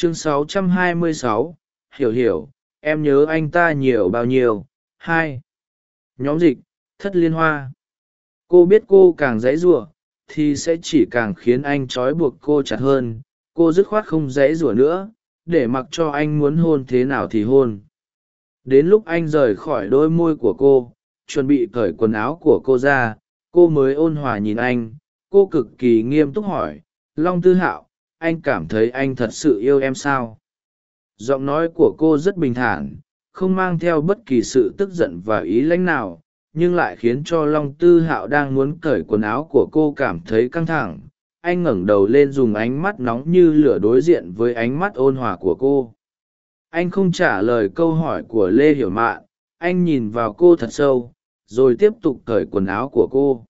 chương 626, hiểu hiểu em nhớ anh ta nhiều bao nhiêu? Hai. Nhóm dịch thất liên hoa. Cô biết cô càng dãy giụa thì sẽ chỉ càng khiến anh trói buộc cô chặt hơn. Cô dứt khoát không dãy giụa nữa để mặc cho anh muốn hôn thế nào thì hôn. Đến lúc anh rời khỏi đôi môi của cô chuẩn bị cởi quần áo của cô ra cô mới ôn hòa nhìn anh. Cô cực kỳ nghiêm túc hỏi long tư hạo anh cảm thấy anh thật sự yêu em sao? Giọng nói của cô rất bình thản, không mang theo bất kỳ sự tức giận và ý lãnh nào, nhưng lại khiến cho long tư hạo đang muốn cởi quần áo của cô cảm thấy căng thẳng. Anh ngẩng đầu lên dùng ánh mắt nóng như lửa đối diện với ánh mắt ôn hòa của cô. Anh không trả lời câu hỏi của lê hiểu mạn, anh nhìn vào cô thật sâu, rồi tiếp tục cởi quần áo của cô.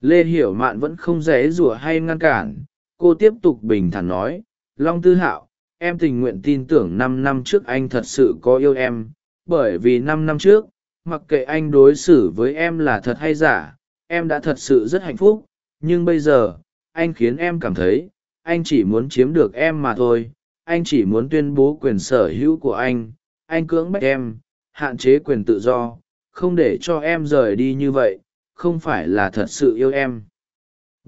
Lê hiểu mạn vẫn không dễ rủa hay ngăn cản cô tiếp tục bình thản nói, long tư hạo, em tình nguyện tin tưởng năm năm trước anh thật sự có yêu em, bởi vì năm năm trước, mặc kệ anh đối xử với em là thật hay giả, em đã thật sự rất hạnh phúc. Nhưng bây giờ, anh khiến em cảm thấy, anh chỉ muốn chiếm được em mà thôi. Anh chỉ muốn tuyên bố quyền sở hữu của anh anh cưỡng bách em, hạn chế quyền tự do, không để cho em rời đi như vậy, không phải là thật sự yêu em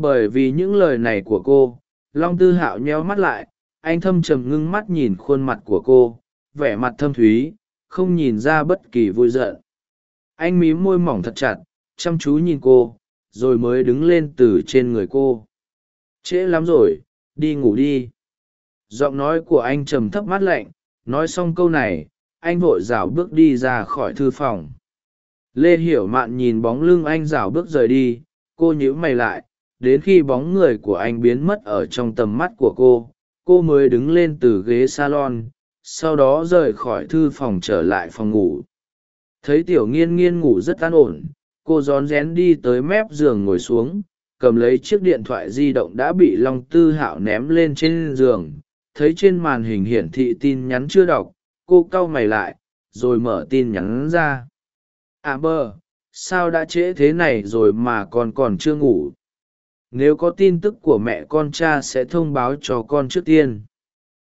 bởi vì những lời này của cô, long tư hạo nheo mắt lại, anh thâm trầm ngưng mắt nhìn khuôn mặt của cô, vẻ mặt thâm thúy, không nhìn ra bất kỳ vui giận. Anh mím môi mỏng thật chặt, chăm chú nhìn cô, rồi mới đứng lên từ trên người cô. Trễ lắm rồi, đi ngủ đi. Giọng nói của anh trầm thấp mát lạnh, nói xong câu này, anh vội rảo bước đi ra khỏi thư phòng. Lê hiểu mạn nhìn bóng lưng anh rảo bước rời đi, cô nhíu mày lại đến khi bóng người của anh biến mất ở trong tầm mắt của cô cô mới đứng lên từ ghế salon, sau đó rời khỏi thư phòng trở lại phòng ngủ. Thấy tiểu nghiên nghiên ngủ rất an ổn, cô rón rén đi tới mép giường ngồi xuống, cầm lấy chiếc điện thoại di động đã bị long tư hạo ném lên trên giường, thấy trên màn hình hiển thị tin nhắn chưa đọc, cô cau mày lại, rồi mở tin nhắn ra. À bơ, sao đã trễ thế này rồi mà còn còn chưa ngủ? Nếu có tin tức của mẹ con cha sẽ thông báo cho con trước tiên.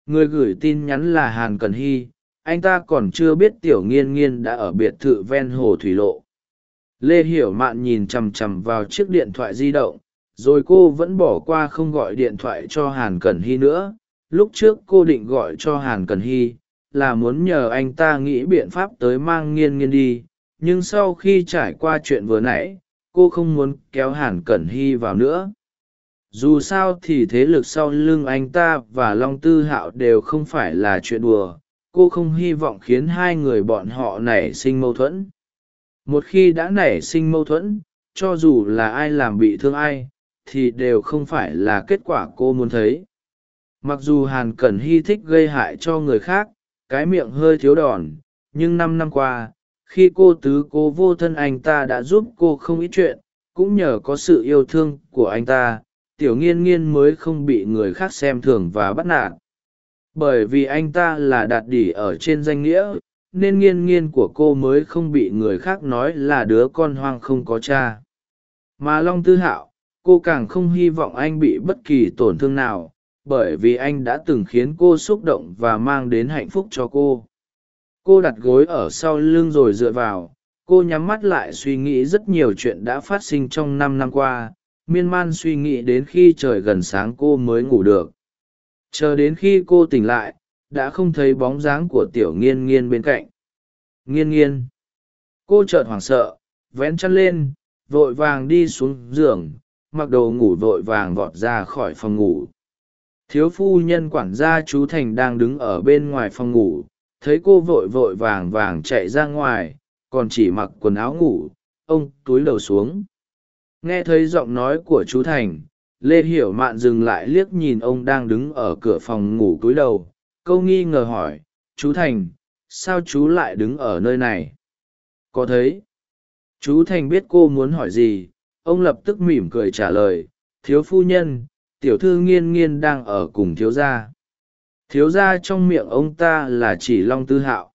Người gửi tin nhắn là hàn cần hy, anh ta còn chưa biết tiểu nghiên nghiên đã ở biệt thự ven hồ thủy lộ. Lê hiểu mạn nhìn chằm chằm vào chiếc điện thoại di động, rồi cô vẫn bỏ qua không gọi điện thoại cho hàn cẩn hy nữa. Lúc trước cô định gọi cho hàn cẩn hy, là muốn nhờ anh ta nghĩ biện pháp tới mang nghiên nghiên đi, nhưng sau khi trải qua chuyện vừa nãy cô không muốn kéo hàn cẩn hy vào nữa. Dù sao thì thế lực sau lưng anh ta và long tư hạo đều không phải là chuyện đùa. Cô không hy vọng khiến hai người bọn họ nảy sinh mâu thuẫn. Một khi đã nảy sinh mâu thuẫn, cho dù là ai làm bị thương ai, thì đều không phải là kết quả cô muốn thấy. Mặc dù hàn cẩn hy thích gây hại cho người khác, cái miệng hơi thiếu đòn, nhưng năm năm qua khi cô tứ cố vô thân anh ta đã giúp cô không ít chuyện, cũng nhờ có sự yêu thương của anh ta, tiểu nghiên nghiên mới không bị người khác xem thường và bắt nạt. Bởi vì anh ta là đạt đỉ ở trên danh nghĩa, nên nghiên nghiên của cô mới không bị người khác nói là đứa con hoang không có cha. Mà long tư hạo, cô càng không hy vọng anh bị bất kỳ tổn thương nào, bởi vì anh đã từng khiến cô xúc động và mang đến hạnh phúc cho cô cô đặt gối ở sau lưng rồi dựa vào. Cô nhắm mắt lại suy nghĩ rất nhiều chuyện đã phát sinh trong năm năm qua, miên man suy nghĩ đến khi trời gần sáng cô mới ngủ được. Chờ đến khi cô tỉnh lại, đã không thấy bóng dáng của tiểu nghiên nghiên bên cạnh. Nghiên nghiên. Cô chợt hoảng sợ, vén chăn lên, vội vàng đi xuống giường, mặc đồ ngủ vội vàng vọt ra khỏi phòng ngủ. Thiếu phu nhân quản gia chú thành đang đứng ở bên ngoài phòng ngủ thấy cô vội vội vàng vàng chạy ra ngoài, còn chỉ mặc quần áo ngủ, ông túi đầu xuống. Nghe thấy giọng nói của chú thành, lê hiểu mạn dừng lại liếc nhìn ông đang đứng ở cửa phòng ngủ cúi đầu, câu nghi ngờ hỏi, chú thành, sao chú lại đứng ở nơi này? Có thấy. Chú thành biết cô muốn hỏi gì, ông lập tức mỉm cười trả lời, thiếu phu nhân, tiểu thư nghiên nghiên đang ở cùng thiếu gia thiếu gia trong miệng ông ta là chỉ long tư hạo.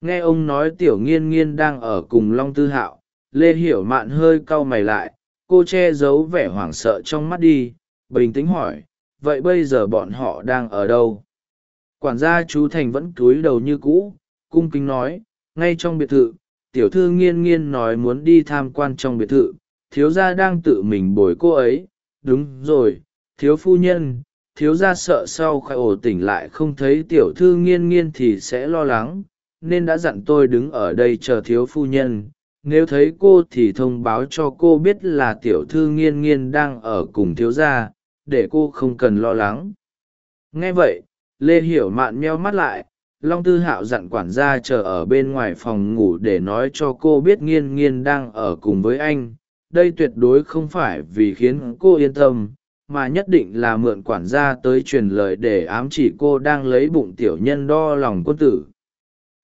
Nghe ông nói tiểu nghiên nghiên đang ở cùng long tư hạo, lê hiểu mạn hơi cau mày lại, cô che giấu vẻ hoảng sợ trong mắt đi, bình tĩnh hỏi, vậy bây giờ bọn họ đang ở đâu? Quản gia chú thành vẫn cúi đầu như cũ, cung kính nói, ngay trong biệt thự, tiểu thư nghiên nghiên nói muốn đi tham quan trong biệt thự, thiếu gia đang tự mình bồi cô ấy. Đúng rồi, thiếu phu nhân thiếu gia sợ sau khai ổ tỉnh lại không thấy tiểu thư nghiên nghiên thì sẽ lo lắng, nên đã dặn tôi đứng ở đây chờ thiếu phu nhân. Nếu thấy cô thì thông báo cho cô biết là tiểu thư nghiên nghiên đang ở cùng thiếu gia, để cô không cần lo lắng. Nghe vậy, lê hiểu mạn meo mắt lại, long tư hạo dặn quản gia chờ ở bên ngoài phòng ngủ để nói cho cô biết nghiên nghiên đang ở cùng với anh. Đây tuyệt đối không phải vì khiến cô yên tâm mà nhất định là mượn quản gia tới truyền lời để ám chỉ cô đang lấy bụng tiểu nhân đo lòng quân tử.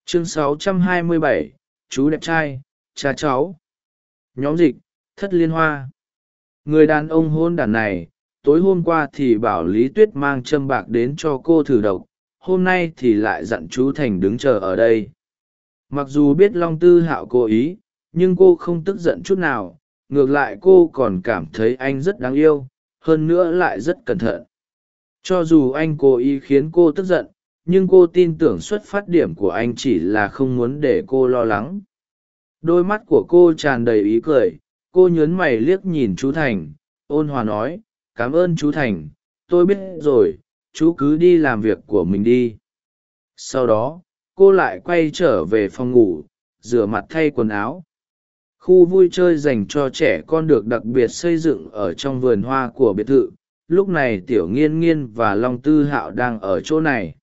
Chương 627, chú đẹp trai cha cháu. Nhóm dịch thất liên hoa. Người đàn ông hôn đàn này tối hôm qua thì bảo lý tuyết mang châm bạc đến cho cô thử độc hôm nay thì lại dặn chú thành đứng chờ ở đây. Mặc dù biết long tư hạo cố ý nhưng cô không tức giận chút nào ngược lại cô còn cảm thấy anh rất đáng yêu hơn nữa lại rất cẩn thận. Cho dù anh cố ý khiến cô tức giận, nhưng cô tin tưởng xuất phát điểm của anh chỉ là không muốn để cô lo lắng. Đôi mắt của cô tràn đầy ý cười, cô nhớn mày liếc nhìn chú thành, ôn hòa nói, cảm ơn chú thành, tôi biết rồi, chú cứ đi làm việc của mình đi. Sau đó, cô lại quay trở về phòng ngủ, rửa mặt thay quần áo khu vui chơi dành cho trẻ con được đặc biệt xây dựng ở trong vườn hoa của biệt thự. Lúc này tiểu nghiên nghiên và long tư hạo đang ở chỗ này.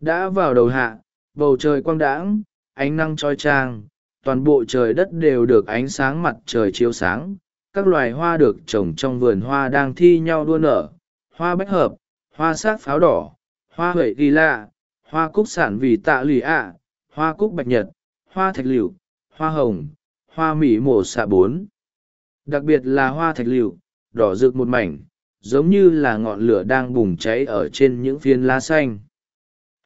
Đã vào đầu hạ, bầu trời quang đãng, ánh nắng trói trang, toàn bộ trời đất đều được ánh sáng mặt trời chiếu sáng. Các loài hoa được trồng trong vườn hoa đang thi nhau đua nở. Hoa bách hợp, hoa sát pháo đỏ, hoa huệ ghi lạ, hoa cúc sản vì tạ lì ạ, hoa cúc bạch nhật, hoa thạch lựu, hoa hồng hoa mỹ mổ xạ bốn. Đặc biệt là hoa thạch lựu, đỏ rực một mảnh, giống như là ngọn lửa đang bùng cháy ở trên những phiến lá xanh.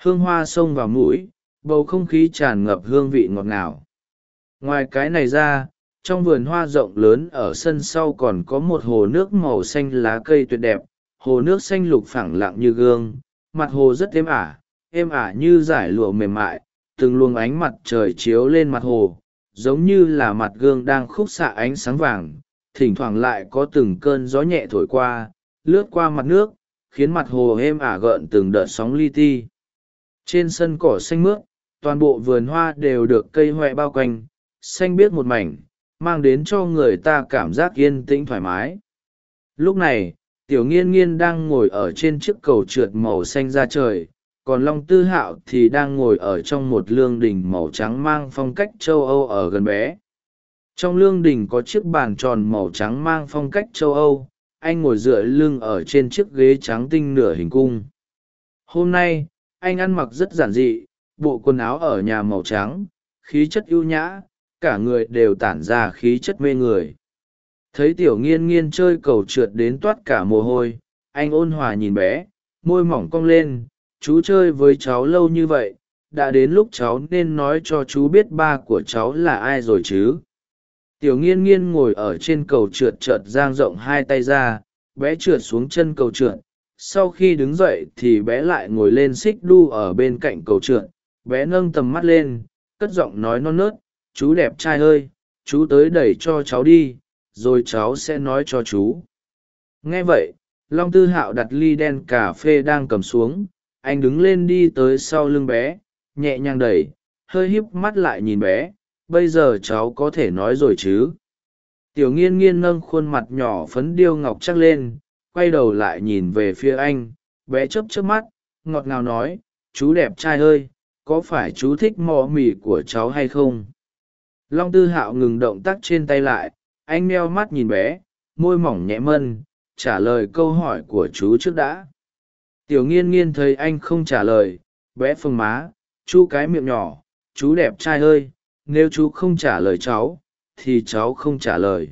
Hương hoa xông vào mũi, bầu không khí tràn ngập hương vị ngọt ngào. Ngoài cái này ra, trong vườn hoa rộng lớn ở sân sau còn có một hồ nước màu xanh lá cây tuyệt đẹp, hồ nước xanh lục phẳng lặng như gương, mặt hồ rất êm ả êm ả như giải lụa mềm mại, từng luồng ánh mặt trời chiếu lên mặt hồ giống như là mặt gương đang khúc xạ ánh sáng vàng, thỉnh thoảng lại có từng cơn gió nhẹ thổi qua, lướt qua mặt nước, khiến mặt hồ êm ả gợn từng đợt sóng li ti. Trên sân cỏ xanh mướt, toàn bộ vườn hoa đều được cây huệ bao quanh, xanh biếc một mảnh, mang đến cho người ta cảm giác yên tĩnh thoải mái. Lúc này, tiểu nghiên nghiên đang ngồi ở trên chiếc cầu trượt màu xanh ra trời còn long tư hạo thì đang ngồi ở trong một lương đình màu trắng mang phong cách châu âu ở gần bé. Trong lương đình có chiếc bàn tròn màu trắng mang phong cách châu âu, anh ngồi dựa lưng ở trên chiếc ghế trắng tinh nửa hình cung. Hôm nay, anh ăn mặc rất giản dị, bộ quần áo ở nhà màu trắng, khí chất ưu nhã, cả người đều tản ra khí chất mê người. Thấy tiểu nghiên nghiên chơi cầu trượt đến toát cả mồ hôi, anh ôn hòa nhìn bé, môi mỏng cong lên chú chơi với cháu lâu như vậy, đã đến lúc cháu nên nói cho chú biết ba của cháu là ai rồi chứ? Tiểu nghiên nghiên ngồi ở trên cầu trượt trượt giang rộng hai tay ra, bé trượt xuống chân cầu trượt. Sau khi đứng dậy thì bé lại ngồi lên xích đu ở bên cạnh cầu trượt. Bé nâng tầm mắt lên, cất giọng nói non nớt, chú đẹp trai ơi, chú tới đẩy cho cháu đi, rồi cháu sẽ nói cho chú. Nghe vậy, long tư hạo đặt ly đen cà phê đang cầm xuống anh đứng lên đi tới sau lưng bé, nhẹ nhàng đẩy, hơi híp mắt lại nhìn bé. Bây giờ cháu có thể nói rồi chứ? Tiểu nghiên nghiên nâng khuôn mặt nhỏ phấn điêu ngọc chắc lên, quay đầu lại nhìn về phía anh. Bé chấp chấp mắt, ngọt ngào nói, chú đẹp trai ơi, có phải chú thích mò mì của cháu hay không? Long tư hạo ngừng động tác trên tay lại, anh meo mắt nhìn bé, môi mỏng nhẹ mân, trả lời câu hỏi của chú trước đã tiểu nghiên nghiên thấy anh không trả lời, bé phương má chú cái miệng nhỏ, chú đẹp trai ơi, nếu chú không trả lời cháu, thì cháu không trả lời.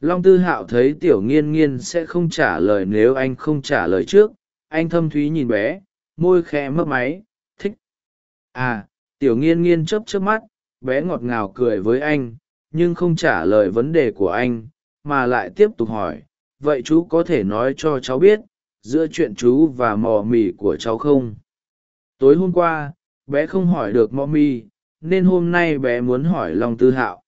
Long tư hạo thấy tiểu nghiên nghiên sẽ không trả lời nếu anh không trả lời trước, anh thâm thúy nhìn bé, môi khe mấp máy, thích. À tiểu nghiên nghiên chớp chớp mắt, bé ngọt ngào cười với anh, nhưng không trả lời vấn đề của anh, mà lại tiếp tục hỏi, vậy chú có thể nói cho cháu biết giữa chuyện chú và mò mì của cháu không? Tối hôm qua bé không hỏi được mò mì, nên hôm nay bé muốn hỏi long tư hạo.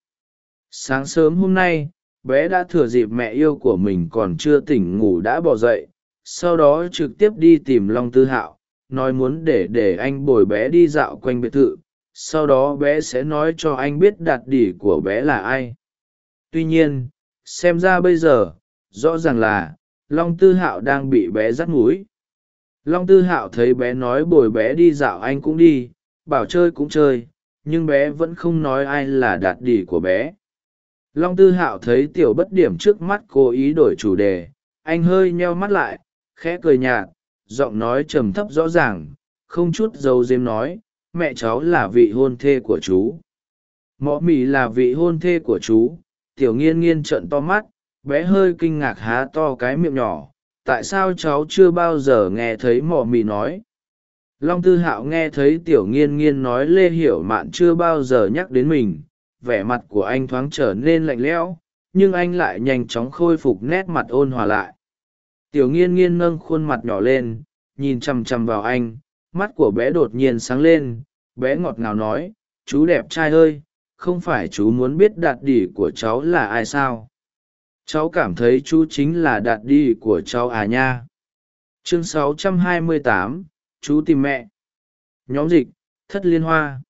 Sáng sớm hôm nay bé đã thừa dịp mẹ yêu của mình còn chưa tỉnh ngủ đã bỏ dậy sau đó trực tiếp đi tìm long tư hạo nói muốn để để anh bồi bé đi dạo quanh biệt thự sau đó bé sẽ nói cho anh biết đạt đỉ của bé là ai. Tuy nhiên xem ra bây giờ rõ ràng là long tư hạo đang bị bé dắt múi long tư hạo thấy bé nói bồi bé đi dạo anh cũng đi, bảo chơi cũng chơi, nhưng bé vẫn không nói ai là đạt đỉ của bé. Long tư hạo thấy tiểu bất điểm trước mắt cố ý đổi chủ đề, anh hơi nheo mắt lại, khẽ cười nhạt, giọng nói trầm thấp rõ ràng, không chút dấu dếm nói, mẹ cháu là vị hôn thê của chú. Mõ mì là vị hôn thê của chú. Tiểu nghiên nghiên trợn to mắt bé hơi kinh ngạc há to cái miệng nhỏ, tại sao cháu chưa bao giờ nghe thấy mỏ mì nói? Long tư hạo nghe thấy tiểu nghiên nghiên nói lê hiểu mạn chưa bao giờ nhắc đến mình, vẻ mặt của anh thoáng trở nên lạnh lẽo, nhưng anh lại nhanh chóng khôi phục nét mặt ôn hòa lại. Tiểu nghiên nghiên nâng khuôn mặt nhỏ lên, nhìn chằm chằm vào anh, mắt của bé đột nhiên sáng lên, bé ngọt ngào nói, chú đẹp trai ơi, không phải chú muốn biết đạt đỉ của cháu là ai sao? Cháu cảm thấy chú chính là đạt đi của cháu à nha. Chương 628, chú tìm mẹ. Nhóm dịch thất liên hoa.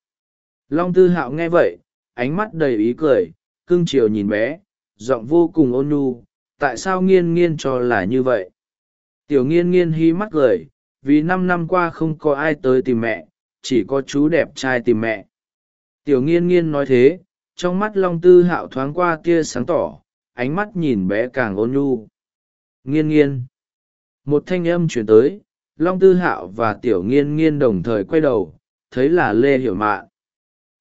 Long tư hạo nghe vậy ánh mắt đầy ý cười cưng chiều nhìn bé giọng vô cùng ôn nhu tại sao nghiên nghiên cho là như vậy? Tiểu nghiên nghiên hí mắt cười vì năm năm qua không có ai tới tìm mẹ chỉ có chú đẹp trai tìm mẹ. Tiểu nghiên nghiên nói thế trong mắt long tư hạo thoáng qua tia sáng tỏ ánh mắt nhìn bé càng ôn nhu. Nghiên nghiên. Một thanh âm chuyển tới, long tư hạo và tiểu nghiên nghiên đồng thời quay đầu, thấy là lê hiểu mạn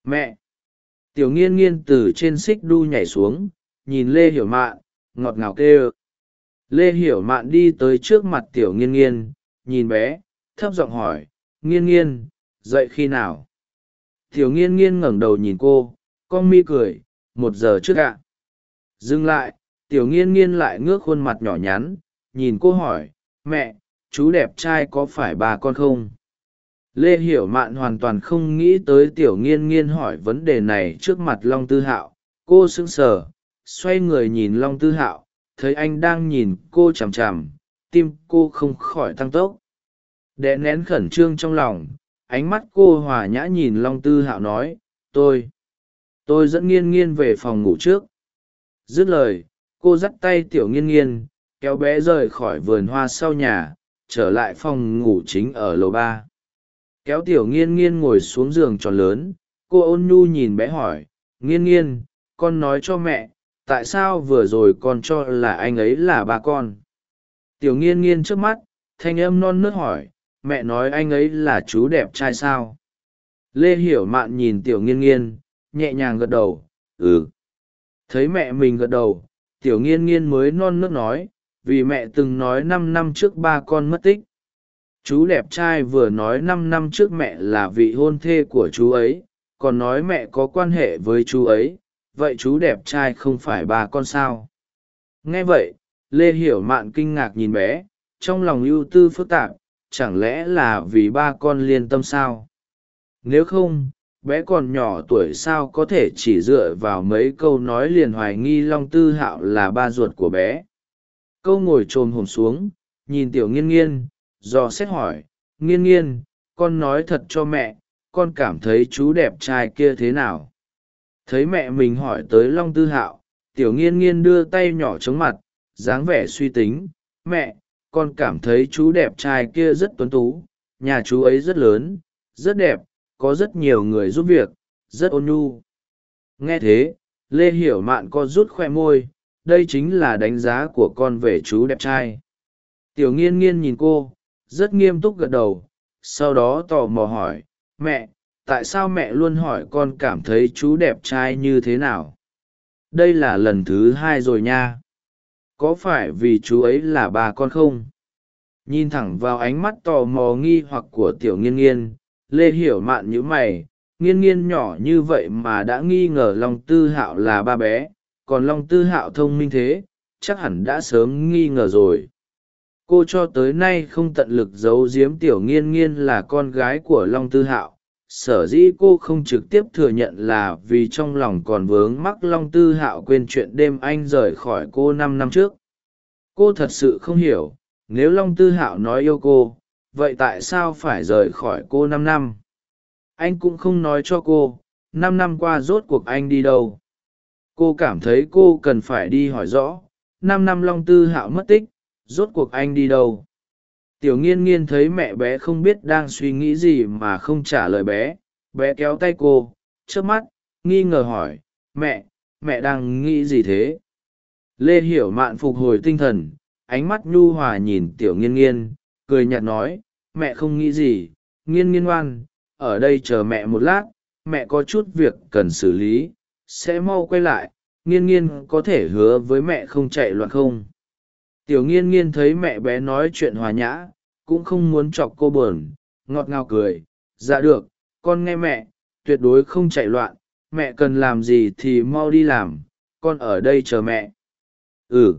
mẹ. Tiểu nghiên nghiên từ trên xích đu nhảy xuống, nhìn lê hiểu mạn ngọt ngào kêu. Lê hiểu mạn đi tới trước mặt tiểu nghiên nghiên, nhìn bé, thấp giọng hỏi, nghiên nghiên, dậy khi nào? Tiểu nghiên nghiên ngẩng đầu nhìn cô, con mi cười, một giờ trước ạ dừng lại, tiểu nghiên nghiên lại ngước khuôn mặt nhỏ nhắn, nhìn cô hỏi, mẹ, chú đẹp trai có phải bà con không? Lê hiểu mạn hoàn toàn không nghĩ tới tiểu nghiên nghiên hỏi vấn đề này trước mặt long tư hạo. Cô sững sờ, xoay người nhìn long tư hạo, thấy anh đang nhìn cô chằm chằm, tim cô không khỏi tăng tốc. Đè nén khẩn trương trong lòng, ánh mắt cô hòa nhã nhìn long tư hạo nói, tôi tôi dẫn nghiên nghiên về phòng ngủ trước dứt lời, cô dắt tay tiểu nghiên nghiên, kéo bé rời khỏi vườn hoa sau nhà, trở lại phòng ngủ chính ở lầu ba. Kéo tiểu nghiên nghiên ngồi xuống giường tròn lớn, cô ôn nhu nhìn bé hỏi, nghiên nghiên, con nói cho mẹ, tại sao vừa rồi con cho là anh ấy là ba con? Tiểu nghiên nghiên trước mắt, thanh âm non nớt hỏi, mẹ nói anh ấy là chú đẹp trai sao? Lê hiểu mạn nhìn tiểu nghiên nghiên, nhẹ nhàng gật đầu ừ thấy mẹ mình gật đầu, tiểu nghiên nghiên mới non nớt nói, vì mẹ từng nói năm năm trước ba con mất tích. Chú đẹp trai vừa nói năm năm trước mẹ là vị hôn thê của chú ấy, còn nói mẹ có quan hệ với chú ấy, vậy chú đẹp trai không phải ba con sao? Nghe vậy, lê hiểu mạn kinh ngạc nhìn bé, trong lòng ưu tư phức tạp, chẳng lẽ là vì ba con liên tâm sao? Nếu không bé còn nhỏ tuổi sao có thể chỉ dựa vào mấy câu nói liền hoài nghi long tư hạo là ba ruột của bé. Câu ngồi t r ồ m hồn xuống, nhìn tiểu nghiên nghiên do xét hỏi, nghiên nghiên, con nói thật cho mẹ, con cảm thấy chú đẹp trai kia thế nào? Thấy mẹ mình hỏi tới long tư hạo, tiểu nghiên nghiên đưa tay nhỏ chống mặt, dáng vẻ suy tính, mẹ, con cảm thấy chú đẹp trai kia rất tuấn tú, nhà chú ấy rất lớn, rất đẹp có rất nhiều người giúp việc, rất ôn nhu. Nghe thế, lê hiểu mạn co rút khoe môi, đây chính là đánh giá của con về chú đẹp trai. Tiểu nghiên nghiên nhìn cô, rất nghiêm túc gật đầu, sau đó tò mò hỏi, mẹ, tại sao mẹ luôn hỏi con cảm thấy chú đẹp trai như thế nào? Đây là lần thứ hai rồi nha. Có phải vì chú ấy là bà con không? Nhìn thẳng vào ánh mắt tò mò nghi hoặc của tiểu nghiên nghiên lê hiểu mạn nhữ mày, nghiên nghiên nhỏ như vậy mà đã nghi ngờ long tư hạo là ba bé, còn long tư hạo thông minh thế, chắc hẳn đã sớm nghi ngờ rồi. Cô cho tới nay không tận lực giấu giếm tiểu nghiên nghiên là con gái của long tư hạo, sở dĩ cô không trực tiếp thừa nhận là vì trong lòng còn vướng mắc long tư hạo quên chuyện đêm anh rời khỏi cô năm năm trước. Cô thật sự không hiểu, nếu long tư hạo nói yêu cô vậy tại sao phải rời khỏi cô năm năm? Anh cũng không nói cho cô, năm năm qua rốt cuộc anh đi đâu? Cô cảm thấy cô cần phải đi hỏi rõ, năm năm long tư hạo mất tích, rốt cuộc anh đi đâu? Tiểu nghiên nghiên thấy mẹ bé không biết đang suy nghĩ gì mà không trả lời bé bé kéo tay cô trước mắt, nghi ngờ hỏi, mẹ mẹ đang nghĩ gì thế? Lê hiểu mạn phục hồi tinh thần, ánh mắt nhu hòa nhìn tiểu nghiên nghiên cười nhạt nói, mẹ không nghĩ gì, nghiên nghiên ngoan, ở đây chờ mẹ một lát, mẹ có chút việc cần xử lý, sẽ mau quay lại, nghiên nghiên có thể hứa với mẹ không chạy loạn không? Tiểu nghiên nghiên thấy mẹ bé nói chuyện hòa nhã, cũng không muốn chọc cô buồn, ngọt ngào cười dạ được, con nghe mẹ, tuyệt đối không chạy loạn, mẹ cần làm gì thì mau đi làm, con ở đây chờ mẹ. Ừ.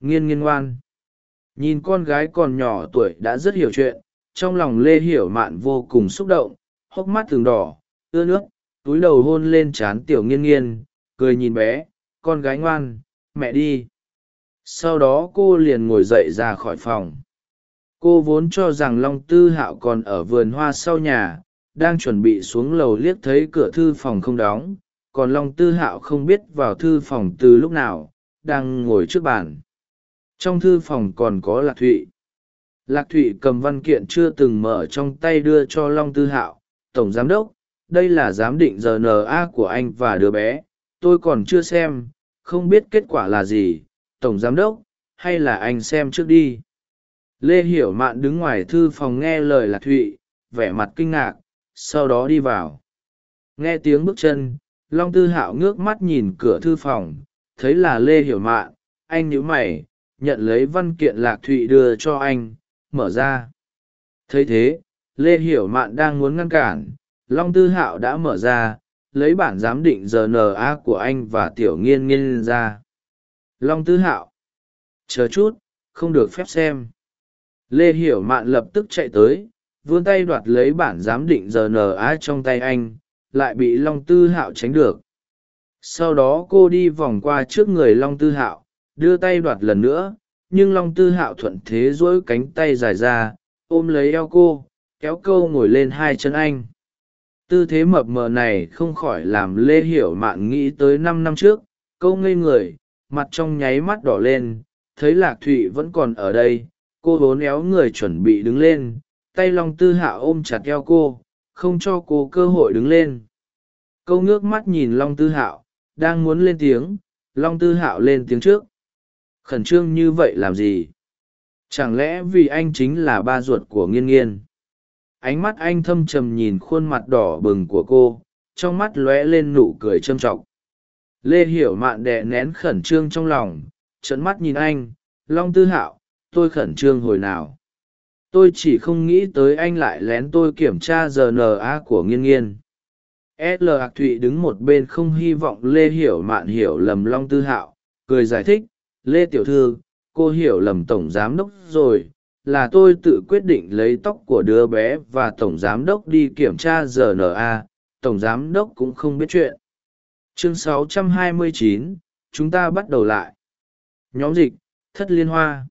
Nghiên nghiên ngoan nhìn con gái còn nhỏ tuổi đã rất hiểu chuyện, trong lòng lê hiểu mạn vô cùng xúc động, hốc mắt thường đỏ ưa nước túi đầu hôn lên trán tiểu nghiên nghiên, cười nhìn bé, con gái ngoan, mẹ đi. Sau đó cô liền ngồi dậy ra khỏi phòng. Cô vốn cho rằng long tư hạo còn ở vườn hoa sau nhà, đang chuẩn bị xuống lầu liếc thấy cửa thư phòng không đóng, còn long tư hạo không biết vào thư phòng từ lúc nào, đang ngồi trước bàn trong thư phòng còn có lạc thụy. Lạc thụy cầm văn kiện chưa từng mở trong tay đưa cho long tư hạo, tổng giám đốc, đây là giám định rna của anh và đứa bé. Tôi còn chưa xem, không biết kết quả là gì. Tổng giám đốc, hay là anh xem trước đi. Lê hiểu mạn đứng ngoài thư phòng nghe lời lạc thụy, vẻ mặt kinh ngạc, sau đó đi vào. Nghe tiếng bước chân, long tư hạo ngước mắt nhìn cửa thư phòng, thấy là lê hiểu mạn. Anh nhíu mày nhận lấy văn kiện lạc thụy đưa cho anh, mở ra. Thấy thế, lê hiểu mạn đang muốn ngăn cản, long tư hạo đã mở ra, lấy bản giám định rna của anh và tiểu nghiên nghiên ra. Long tư hạo, chờ chút, không được phép xem. Lê hiểu mạn lập tức chạy tới, vươn tay đoạt lấy bản giám định rna trong tay anh, lại bị long tư hạo tránh được. Sau đó cô đi vòng qua trước người long tư hạo đưa tay đoạt lần nữa, nhưng long tư hạo thuận thế dỗi cánh tay dài ra, ôm lấy eo cô, kéo câu ngồi lên hai chân anh. Tư thế mập mờ này không khỏi làm lê hiểu mạn nghĩ tới năm năm trước, câu ngây người, mặt trong nháy mắt đỏ lên, thấy lạc thụy vẫn còn ở đây, cô vốn éo người chuẩn bị đứng lên, tay long tư hạ ôm chặt eo cô, không cho cô cơ hội đứng lên. Câu ngước mắt nhìn long tư hạo, đang muốn lên tiếng, long tư hạo lên tiếng trước khẩn trương như vậy làm gì? Chẳng lẽ vì anh chính là ba ruột của nghiên nghiên? Ánh mắt anh thâm trầm nhìn khuôn mặt đỏ bừng của cô, trong mắt lóe lên nụ cười trâm trọc lê hiểu mạn đè nén khẩn trương trong lòng trận mắt nhìn anh, long tư hạo, tôi khẩn trương hồi nào? Tôi chỉ không nghĩ tới anh lại lén tôi kiểm tra rna của nghiên nghiên. L hạc thụy đứng một bên không hy vọng lê hiểu mạn hiểu lầm long tư hạo, cười giải thích lê tiểu thư cô hiểu lầm tổng giám đốc rồi là tôi tự quyết định lấy tóc của đứa bé và tổng giám đốc đi kiểm tra rna tổng giám đốc cũng không biết chuyện. Chương 629, chúng ta bắt đầu lại. Nhóm dịch thất liên hoa.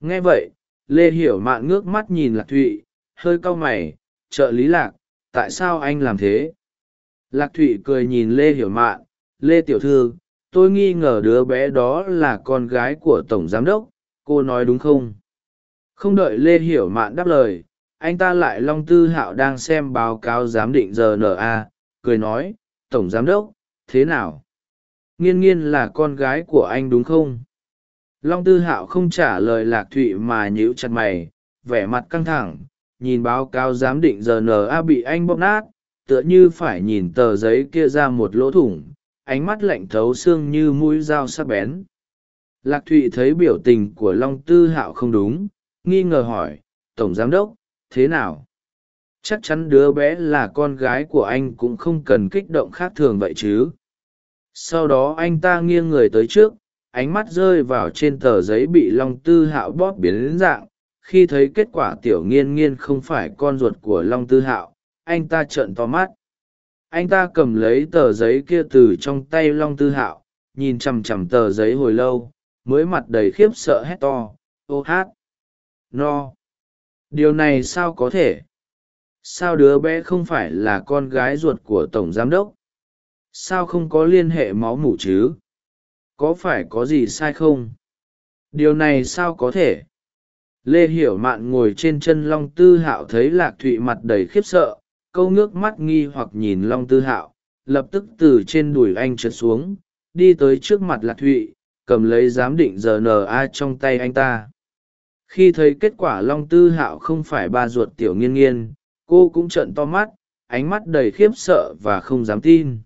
Nghe vậy lê hiểu mạn ngước mắt nhìn lạc thụy hơi cau mày trợ lý lạc tại sao anh làm thế? Lạc thụy cười nhìn lê hiểu mạn lê tiểu thư tôi nghi ngờ đứa bé đó là con gái của tổng giám đốc, cô nói đúng không? Không đợi lê hiểu mạn đáp lời, anh ta lại long tư hạo đang xem báo cáo giám định rna cười nói, tổng giám đốc, thế nào? Nghiên nghiên là con gái của anh đúng không? Long tư hạo không trả lời lạc thụy mà nhíu chặt mày, vẻ mặt căng thẳng, nhìn báo cáo giám định rna bị anh bóp nát, tựa như phải nhìn tờ giấy kia ra một lỗ thủng ánh mắt lạnh thấu xương như mũi dao sắc bén. Lạc thụy thấy biểu tình của long tư hạo không đúng, nghi ngờ hỏi, tổng giám đốc, thế nào? Chắc chắn đứa bé là con gái của anh cũng không cần kích động khác thường vậy chứ. Sau đó anh ta nghiêng người tới trước, ánh mắt rơi vào trên tờ giấy bị long tư hạo bóp biến đến dạng. Khi thấy kết quả tiểu nghiên nghiên không phải con ruột của long tư hạo, anh ta trợn to mắt anh ta cầm lấy tờ giấy kia từ trong tay long tư hạo, nhìn chằm chằm tờ giấy hồi lâu, mới mặt đầy khiếp sợ hét to, ô hát! No! Điều này sao có thể? Sao đứa bé không phải là con gái ruột của tổng giám đốc? Sao không có liên hệ máu mủ chứ? Có phải có gì sai không? Điều này sao có thể? Lê hiểu mạn ngồi trên chân long tư hạo thấy lạc thụy mặt đầy khiếp sợ câu ngước mắt nghi hoặc nhìn long tư hạo, lập tức từ trên đùi anh trượt xuống, đi tới trước mặt lạc thụy, cầm lấy giám định rna trong tay anh ta. Khi thấy kết quả long tư hạo không phải ba ruột tiểu nghiên nghiên, cô cũng trợn to mắt, ánh mắt đầy khiếp sợ và không dám tin.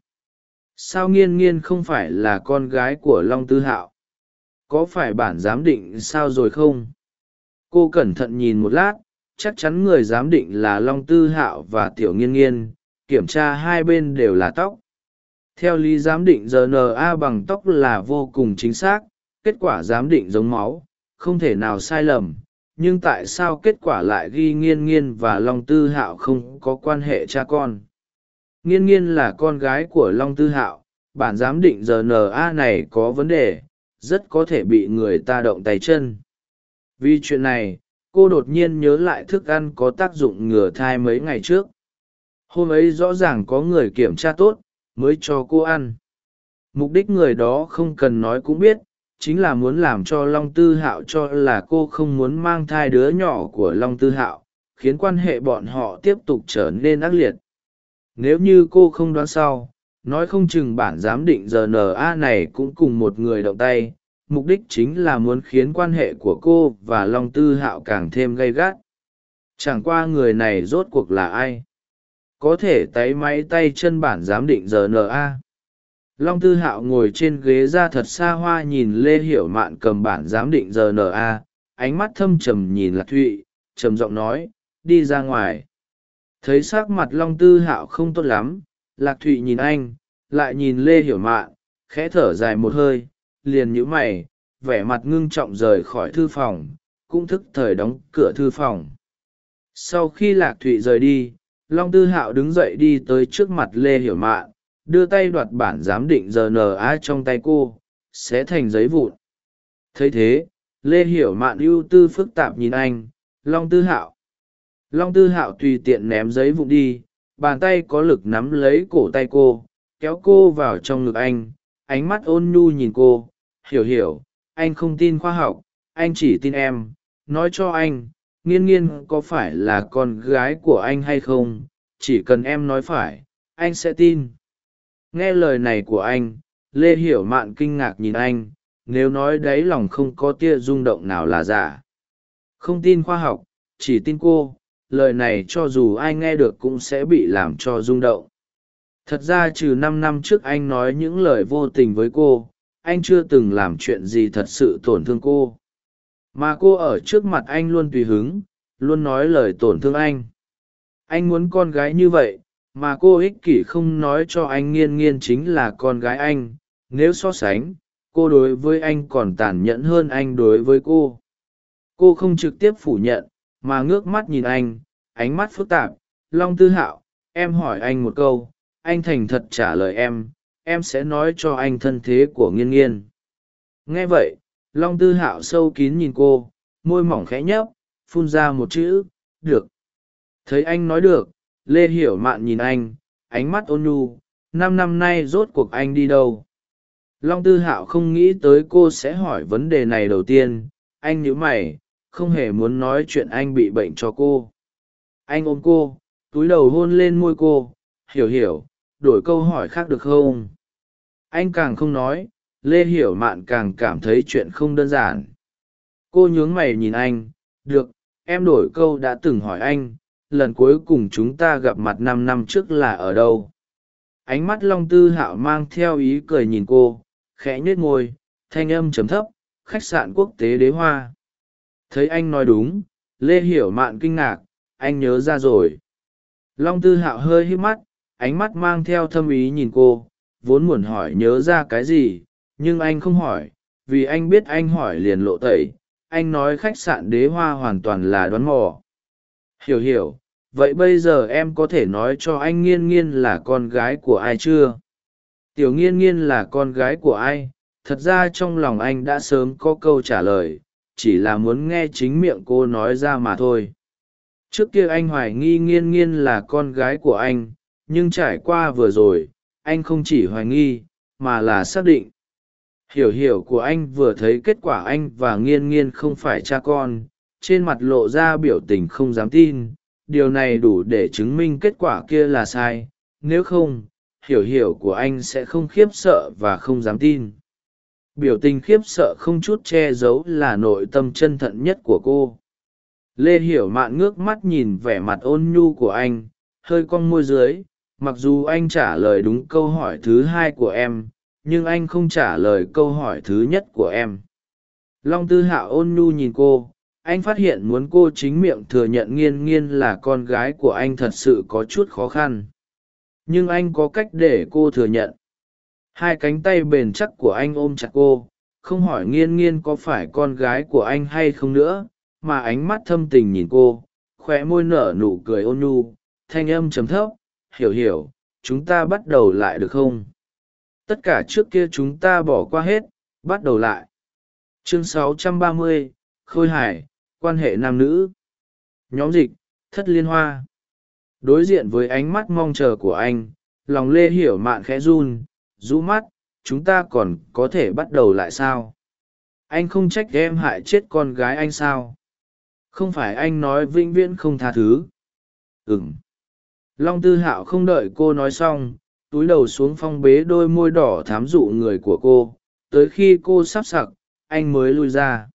Sao nghiên nghiên không phải là con gái của long tư hạo? Có phải bản giám định sao rồi không? Cô cẩn thận nhìn một lát chắc chắn người giám định là long tư hạo và tiểu nghiên nghiên, kiểm tra hai bên đều là tóc. Theo lý giám định rna bằng tóc là vô cùng chính xác, kết quả giám định giống máu, không thể nào sai lầm, nhưng tại sao kết quả lại ghi nghiên nghiên và long tư hạo không có quan hệ cha con? Nghiên nghiên là con gái của long tư hạo, bản giám định rna này có vấn đề, rất có thể bị người ta động tay chân. Vì chuyện này cô đột nhiên nhớ lại thức ăn có tác dụng ngừa thai mấy ngày trước. Hôm ấy rõ ràng có người kiểm tra tốt, mới cho cô ăn. Mục đích người đó không cần nói cũng biết, chính là muốn làm cho long tư hạo cho là cô không muốn mang thai đứa nhỏ của long tư hạo, khiến quan hệ bọn họ tiếp tục trở nên ác liệt. Nếu như cô không đoán sau, nói không chừng bản giám định rna này cũng cùng một người động tay mục đích chính là muốn khiến quan hệ của cô và long tư hạo càng thêm gay gắt. Chẳng qua người này rốt cuộc là ai? Có thể tay máy tay chân bản giám định rna long tư hạo ngồi trên ghế ra thật xa hoa nhìn lê hiểu mạn cầm bản giám định rna ánh mắt thâm trầm nhìn lạc thụy, trầm giọng nói, đi ra ngoài. Thấy s ắ c mặt long tư hạo không tốt lắm, lạc thụy nhìn anh, lại nhìn lê hiểu mạn, khẽ thở dài một hơi liền nhíu mày, vẻ mặt ngưng trọng rời khỏi thư phòng, cũng thức thời đóng cửa thư phòng. Sau khi lạc thụy rời đi, long tư hạo đứng dậy đi tới trước mặt lê hiểu mạn đưa tay đoạt bản giám định rna trong tay cô sẽ thành giấy vụn. Thấy thế, lê hiểu mạn ưu tư phức tạp nhìn anh, long tư hạo. Long tư hạo tùy tiện ném giấy vụn đi, bàn tay có lực nắm lấy cổ tay cô, kéo cô vào trong ngực anh, ánh mắt ôn nhu nhìn cô hiểu hiểu, anh không tin khoa học, anh chỉ tin em. Nói cho anh, nghiên nghiên có phải là con gái của anh hay không? Chỉ cần em nói phải, anh sẽ tin. Nghe lời này của anh, lê hiểu mạn kinh ngạc nhìn anh, nếu nói đáy lòng không có tia rung động nào là giả. Không tin khoa học, chỉ tin cô, lời này cho dù ai nghe được cũng sẽ bị làm cho rung động. Thật ra trừ năm năm trước anh nói những lời vô tình với cô anh chưa từng làm chuyện gì thật sự tổn thương cô. Mà cô ở trước mặt anh luôn tùy hứng, luôn nói lời tổn thương anh. Anh muốn con gái như vậy, mà cô ích kỷ không nói cho anh nghiên nghiên chính là con gái anh. Nếu so sánh, cô đối với anh còn tàn nhẫn hơn anh đối với cô. Cô không trực tiếp phủ nhận, mà ngước mắt nhìn anh, ánh mắt phức tạp. Long tư hạo, em hỏi anh một câu, anh thành thật trả lời em em sẽ nói cho anh thân thế của nghiên nghiên. Nghe vậy, long tư hạo sâu kín nhìn cô, môi mỏng khẽ nhấp, phun ra một chữ, được. Thấy anh nói được, lê hiểu mạn nhìn anh, ánh mắt ôn nhu, năm năm nay rốt cuộc anh đi đâu? Long tư hạo không nghĩ tới cô sẽ hỏi vấn đề này đầu tiên, anh nhíu mày, không hề muốn nói chuyện anh bị bệnh cho cô. Anh ôm cô, túi đầu hôn lên môi cô, hiểu hiểu, đổi câu hỏi khác được không? Anh càng không nói, lê hiểu mạn càng cảm thấy chuyện không đơn giản. Cô nhướng mày nhìn anh, được, em đổi câu đã từng hỏi anh, lần cuối cùng chúng ta gặp mặt năm năm trước là ở đâu? Ánh mắt long tư hạo mang theo ý cười nhìn cô, khẽ nhếch môi, thanh âm chấm thấp, khách sạn quốc tế đế hoa. Thấy anh nói đúng, lê hiểu mạn kinh ngạc, anh nhớ ra rồi. Long tư hạo hơi hít mắt, ánh mắt mang theo thâm ý nhìn cô vốn muốn hỏi nhớ ra cái gì, nhưng anh không hỏi, vì anh biết anh hỏi liền lộ tẩy, anh nói khách sạn đế hoa hoàn toàn là đoán mò. Hiểu hiểu, vậy bây giờ em có thể nói cho anh nghiên nghiên là con gái của ai chưa? Tiểu nghiên nghiên là con gái của ai? Thật ra trong lòng anh đã sớm có câu trả lời, chỉ là muốn nghe chính miệng cô nói ra mà thôi. Trước kia anh hoài nghi nghiên nghiên là con gái của anh, nhưng trải qua vừa rồi anh không chỉ hoài nghi, mà là xác định. Hiểu hiểu của anh vừa thấy kết quả anh và nghiên nghiên không phải cha con, trên mặt lộ ra biểu tình không dám tin. Điều này đủ để chứng minh kết quả kia là sai. Nếu không, hiểu hiểu của anh sẽ không khiếp sợ và không dám tin. Biểu tình khiếp sợ không chút che giấu là nội tâm chân thận nhất của cô. Lê hiểu mạn ngước mắt nhìn vẻ mặt ôn nhu của anh, hơi cong môi dưới mặc dù anh trả lời đúng câu hỏi thứ hai của em, nhưng anh không trả lời câu hỏi thứ nhất của em. Long tư hạ ôn nhu nhìn cô, anh phát hiện muốn cô chính miệng thừa nhận nghiên nghiên là con gái của anh thật sự có chút khó khăn. Nhưng anh có cách để cô thừa nhận. Hai cánh tay bền chắc của anh ôm chặt cô, không hỏi nghiên nghiên có phải con gái của anh hay không nữa, mà ánh mắt thâm tình nhìn cô khoe môi nở nụ cười ôn nhu, thanh âm chấm thấp hiểu hiểu chúng ta bắt đầu lại được không? Tất cả trước kia chúng ta bỏ qua hết bắt đầu lại. Chương 630, khôi hải quan hệ nam nữ. Nhóm dịch thất liên hoa. Đối diện với ánh mắt mong chờ của anh lòng lê hiểu mạn khẽ run rũ mắt chúng ta còn có thể bắt đầu lại sao? Anh không trách em hại chết con gái anh sao? Không phải anh nói vĩnh viễn không tha thứ. Ừng long tư hạo không đợi cô nói xong, túi đầu xuống phong bế đôi môi đỏ thám dụ người của cô, tới khi cô sắp sặc, anh mới lui ra.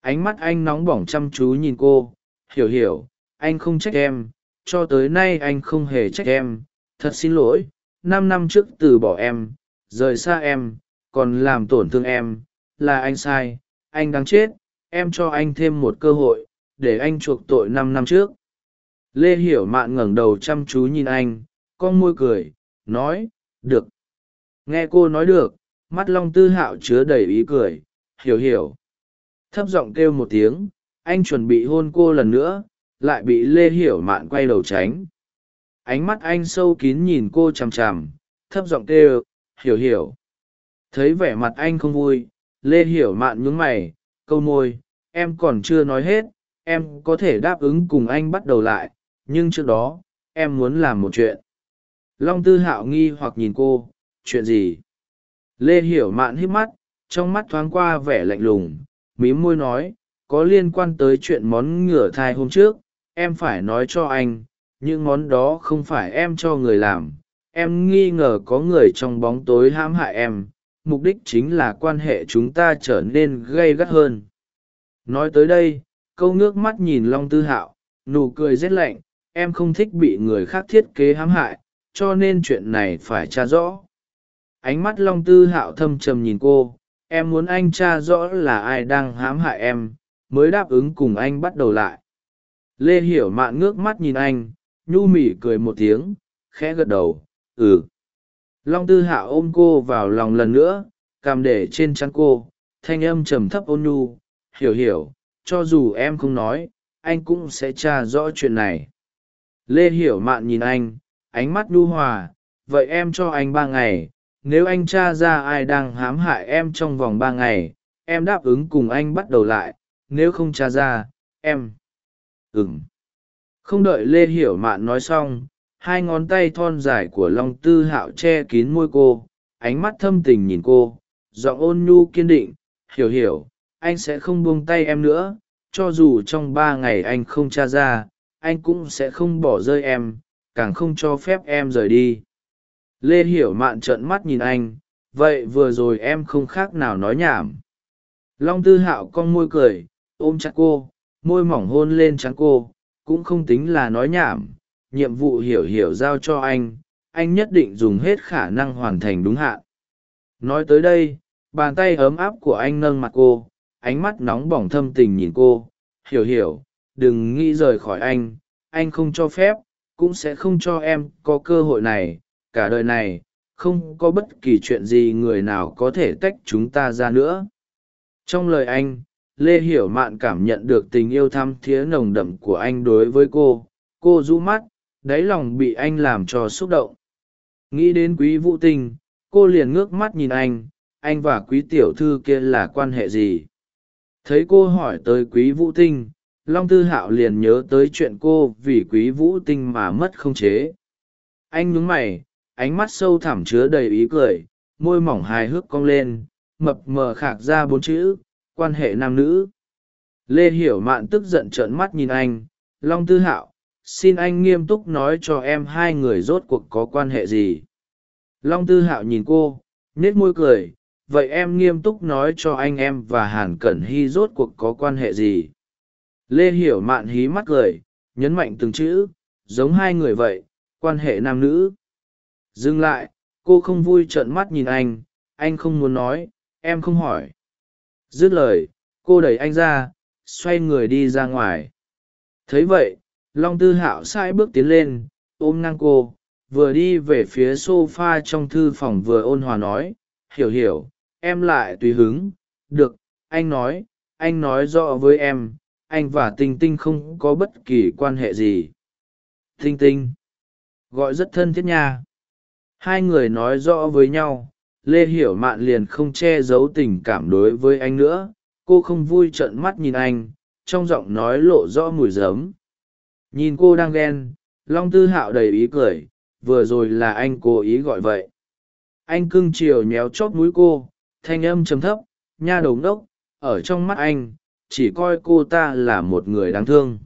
Ánh mắt anh nóng bỏng chăm chú nhìn cô, hiểu hiểu, anh không trách em, cho tới nay anh không hề trách em, thật xin lỗi, năm năm trước từ bỏ em, rời xa em, còn làm tổn thương em, là anh sai, anh đáng chết, em cho anh thêm một cơ hội, để anh chuộc tội năm năm trước lê hiểu mạn ngẩng đầu chăm chú nhìn anh, con môi cười, nói, được. Nghe cô nói được, mắt long tư hạo chứa đầy ý cười, hiểu hiểu. Thấp giọng kêu một tiếng, anh chuẩn bị hôn cô lần nữa, lại bị lê hiểu mạn quay đầu tránh. Ánh mắt anh sâu kín nhìn cô chằm chằm, thấp giọng kêu, hiểu hiểu. Thấy vẻ mặt anh không vui, lê hiểu mạn nhún mày, câu môi, em còn chưa nói hết, em có thể đáp ứng cùng anh bắt đầu lại nhưng trước đó, em muốn làm một chuyện. Long tư hạo nghi hoặc nhìn cô, chuyện gì? Lê hiểu mạn hít mắt, trong mắt thoáng qua vẻ lạnh lùng, mím môi nói, có liên quan tới chuyện món ngửa thai hôm trước, em phải nói cho anh, những món đó không phải em cho người làm. Em nghi ngờ có người trong bóng tối hãm hại em, mục đích chính là quan hệ chúng ta trở nên gay gắt hơn. Nói tới đây, câu nước mắt nhìn long tư hạo, nụ cười rét lạnh em không thích bị người khác thiết kế hãm hại, cho nên chuyện này phải tra rõ. Ánh mắt long tư hạo thâm trầm nhìn cô, em muốn anh tra rõ là ai đang hãm hại em, mới đáp ứng cùng anh bắt đầu lại. Lê hiểu mạn ngước mắt nhìn anh, nhu mỉ cười một tiếng, khẽ gật đầu ừ. Long tư hạ ôm cô vào lòng lần nữa, cằm để trên chắn cô, thanh âm trầm thấp ôn nhu, hiểu hiểu, cho dù em không nói, anh cũng sẽ tra rõ chuyện này lê hiểu mạn nhìn anh, ánh mắt nhu hòa, vậy em cho anh ba ngày, nếu anh t r a ra ai đang hãm hại em trong vòng ba ngày, em đáp ứng cùng anh bắt đầu lại, nếu không t r a ra, em ừng không đợi lê hiểu mạn nói xong, hai ngón tay thon dài của long tư hạo che kín môi cô, ánh mắt thâm tình nhìn cô, giọng ôn nhu kiên định, hiểu hiểu, anh sẽ không buông tay em nữa, cho dù trong ba ngày anh không t r a ra anh cũng sẽ không bỏ rơi em, càng không cho phép em rời đi. Lê hiểu mạn trợn mắt nhìn anh, vậy vừa rồi em không khác nào nói nhảm. Long tư hạo con môi cười, ôm chặt cô, môi mỏng hôn lên trắng cô, cũng không tính là nói nhảm, nhiệm vụ hiểu hiểu giao cho anh anh nhất định dùng hết khả năng hoàn thành đúng hạn. Nói tới đây, bàn tay ấm áp của anh nâng mặt cô, ánh mắt nóng bỏng thâm tình nhìn cô, hiểu hiểu đừng nghĩ rời khỏi anh anh không cho phép, cũng sẽ không cho em có cơ hội này, cả đời này, không có bất kỳ chuyện gì người nào có thể tách chúng ta ra nữa. Trong lời anh, lê hiểu mạn cảm nhận được tình yêu thăm thía nồng đậm của anh đối với cô. Cô rũ mắt, đáy lòng bị anh làm cho xúc động. Nghĩ đến quý vũ tinh, cô liền ngước mắt nhìn anh. Anh và quý tiểu thư kia là quan hệ gì? Thấy cô hỏi tới quý vũ tinh long tư hạo liền nhớ tới chuyện cô vì quý vũ tinh mà mất không chế. Anh nhúng mày, ánh mắt sâu thẳm chứa đầy ý cười, môi mỏng hài hước cong lên, mập mờ khạc ra bốn chữ, quan hệ nam nữ. Lê hiểu mạn tức giận trợn mắt nhìn anh, long tư hạo, xin anh nghiêm túc nói cho em hai người rốt cuộc có quan hệ gì? Long tư hạo nhìn cô nết môi cười, vậy em nghiêm túc nói cho anh em và hàn cẩn hy rốt cuộc có quan hệ gì? Lê hiểu mạn hí mắt cười, nhấn mạnh từng chữ, giống hai người vậy, quan hệ nam nữ. Dừng lại, cô không vui trợn mắt nhìn anh anh không muốn nói, em không hỏi. Dứt lời, cô đẩy anh ra, xoay người đi ra ngoài. Thấy vậy, long tư hạo sai bước tiến lên, ôm ngang cô, vừa đi về phía sofa trong thư phòng vừa ôn hòa nói, hiểu hiểu, em lại tùy hứng, được, anh nói anh nói rõ với em anh và tinh tinh không có bất kỳ quan hệ gì. Tinh tinh, gọi rất thân thiết nha. Hai người nói rõ với nhau, lê hiểu mạn liền không che giấu tình cảm đối với anh nữa. Cô không vui trợn mắt nhìn anh, trong giọng nói lộ rõ mùi giấm. Nhìn cô đang ghen, long tư hạo đầy ý cười, vừa rồi là anh cố ý gọi vậy. Anh cưng chiều nhéo chót mũi cô, thanh âm chấm thấp, nha đầu ngốc, ở trong mắt anh chỉ coi cô ta là một người đáng thương.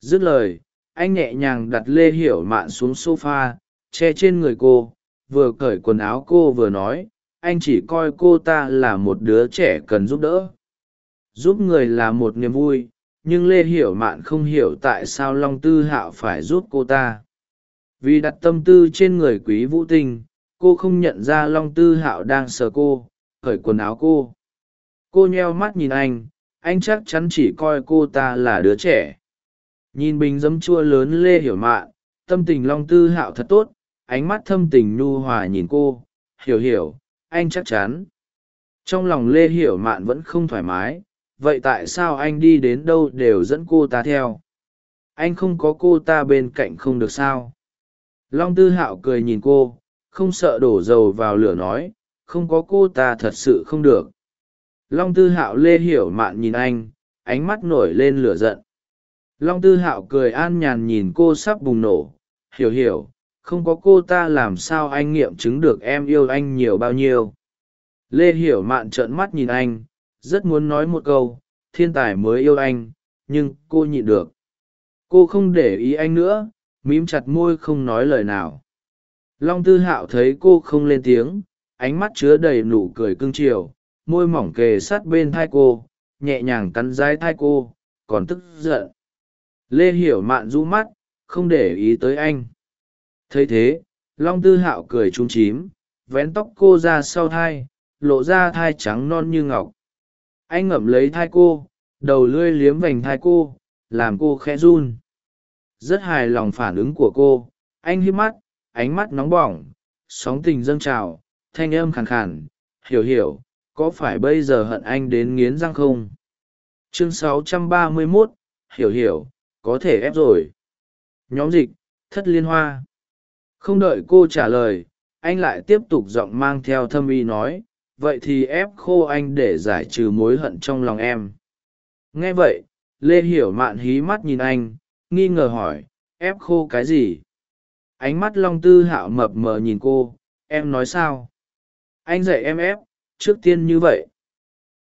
Dứt lời, anh nhẹ nhàng đặt lê hiểu mạn xuống s o f a che trên người cô, vừa cởi quần áo cô vừa nói, anh chỉ coi cô ta là một đứa trẻ cần giúp đỡ. Giúp người là một niềm vui, nhưng lê hiểu mạn không hiểu tại sao long tư hạo phải giúp cô ta. Vì đặt tâm tư trên người quý vũ tinh, cô không nhận ra long tư hạo đang sờ cô, cởi quần áo cô. Cô nheo mắt nhìn anh anh chắc chắn chỉ coi cô ta là đứa trẻ. Nhìn bình dấm chua lớn lê hiểu mạn, tâm tình long tư hạo thật tốt, ánh mắt thâm tình nhu hòa nhìn cô. Hiểu hiểu, anh chắc chắn. Trong lòng lê hiểu mạn vẫn không thoải mái, vậy tại sao anh đi đến đâu đều dẫn cô ta theo? Anh không có cô ta bên cạnh không được sao? Long tư hạo cười nhìn cô, không sợ đổ dầu vào lửa nói, không có cô ta thật sự không được long tư hạo lê hiểu mạn nhìn anh, ánh mắt nổi lên lửa giận. Long tư hạo cười an nhàn nhìn cô sắp bùng nổ. Hiểu hiểu, không có cô ta làm sao anh nghiệm chứng được em yêu anh nhiều bao nhiêu. Lê hiểu mạn trợn mắt nhìn anh, rất muốn nói một câu, thiên tài mới yêu anh, nhưng cô nhịn được. Cô không để ý anh nữa, mím chặt môi không nói lời nào. Long tư hạo thấy cô không lên tiếng, ánh mắt chứa đầy nụ cười cưng chiều môi mỏng kề sát bên thai cô, nhẹ nhàng cắn dái thai cô, còn tức giận. Lê hiểu mạn rũ mắt, không để ý tới anh. Thấy thế, long tư hạo cười trung chím, vén tóc cô ra sau thai, lộ ra thai trắng non như ngọc. Anh ngậm lấy thai cô, đầu lưỡi liếm vành thai cô, làm cô khẽ run. Rất hài lòng phản ứng của cô, anh hít mắt, ánh mắt nóng bỏng, sóng tình dâng trào, thanh âm khàn khàn, hiểu hiểu có phải bây giờ hận anh đến nghiến răng không? Chương 631, hiểu hiểu có thể ép rồi. Nhóm dịch thất liên hoa. Không đợi cô trả lời anh lại tiếp tục giọng mang theo thâm ý nói vậy thì ép khô anh để giải trừ mối hận trong lòng em. Nghe vậy lê hiểu mạn hí mắt nhìn anh nghi ngờ hỏi ép khô cái gì? Ánh mắt long tư hạo mập mờ nhìn cô em nói sao? Anh dạy em ép trước tiên như vậy.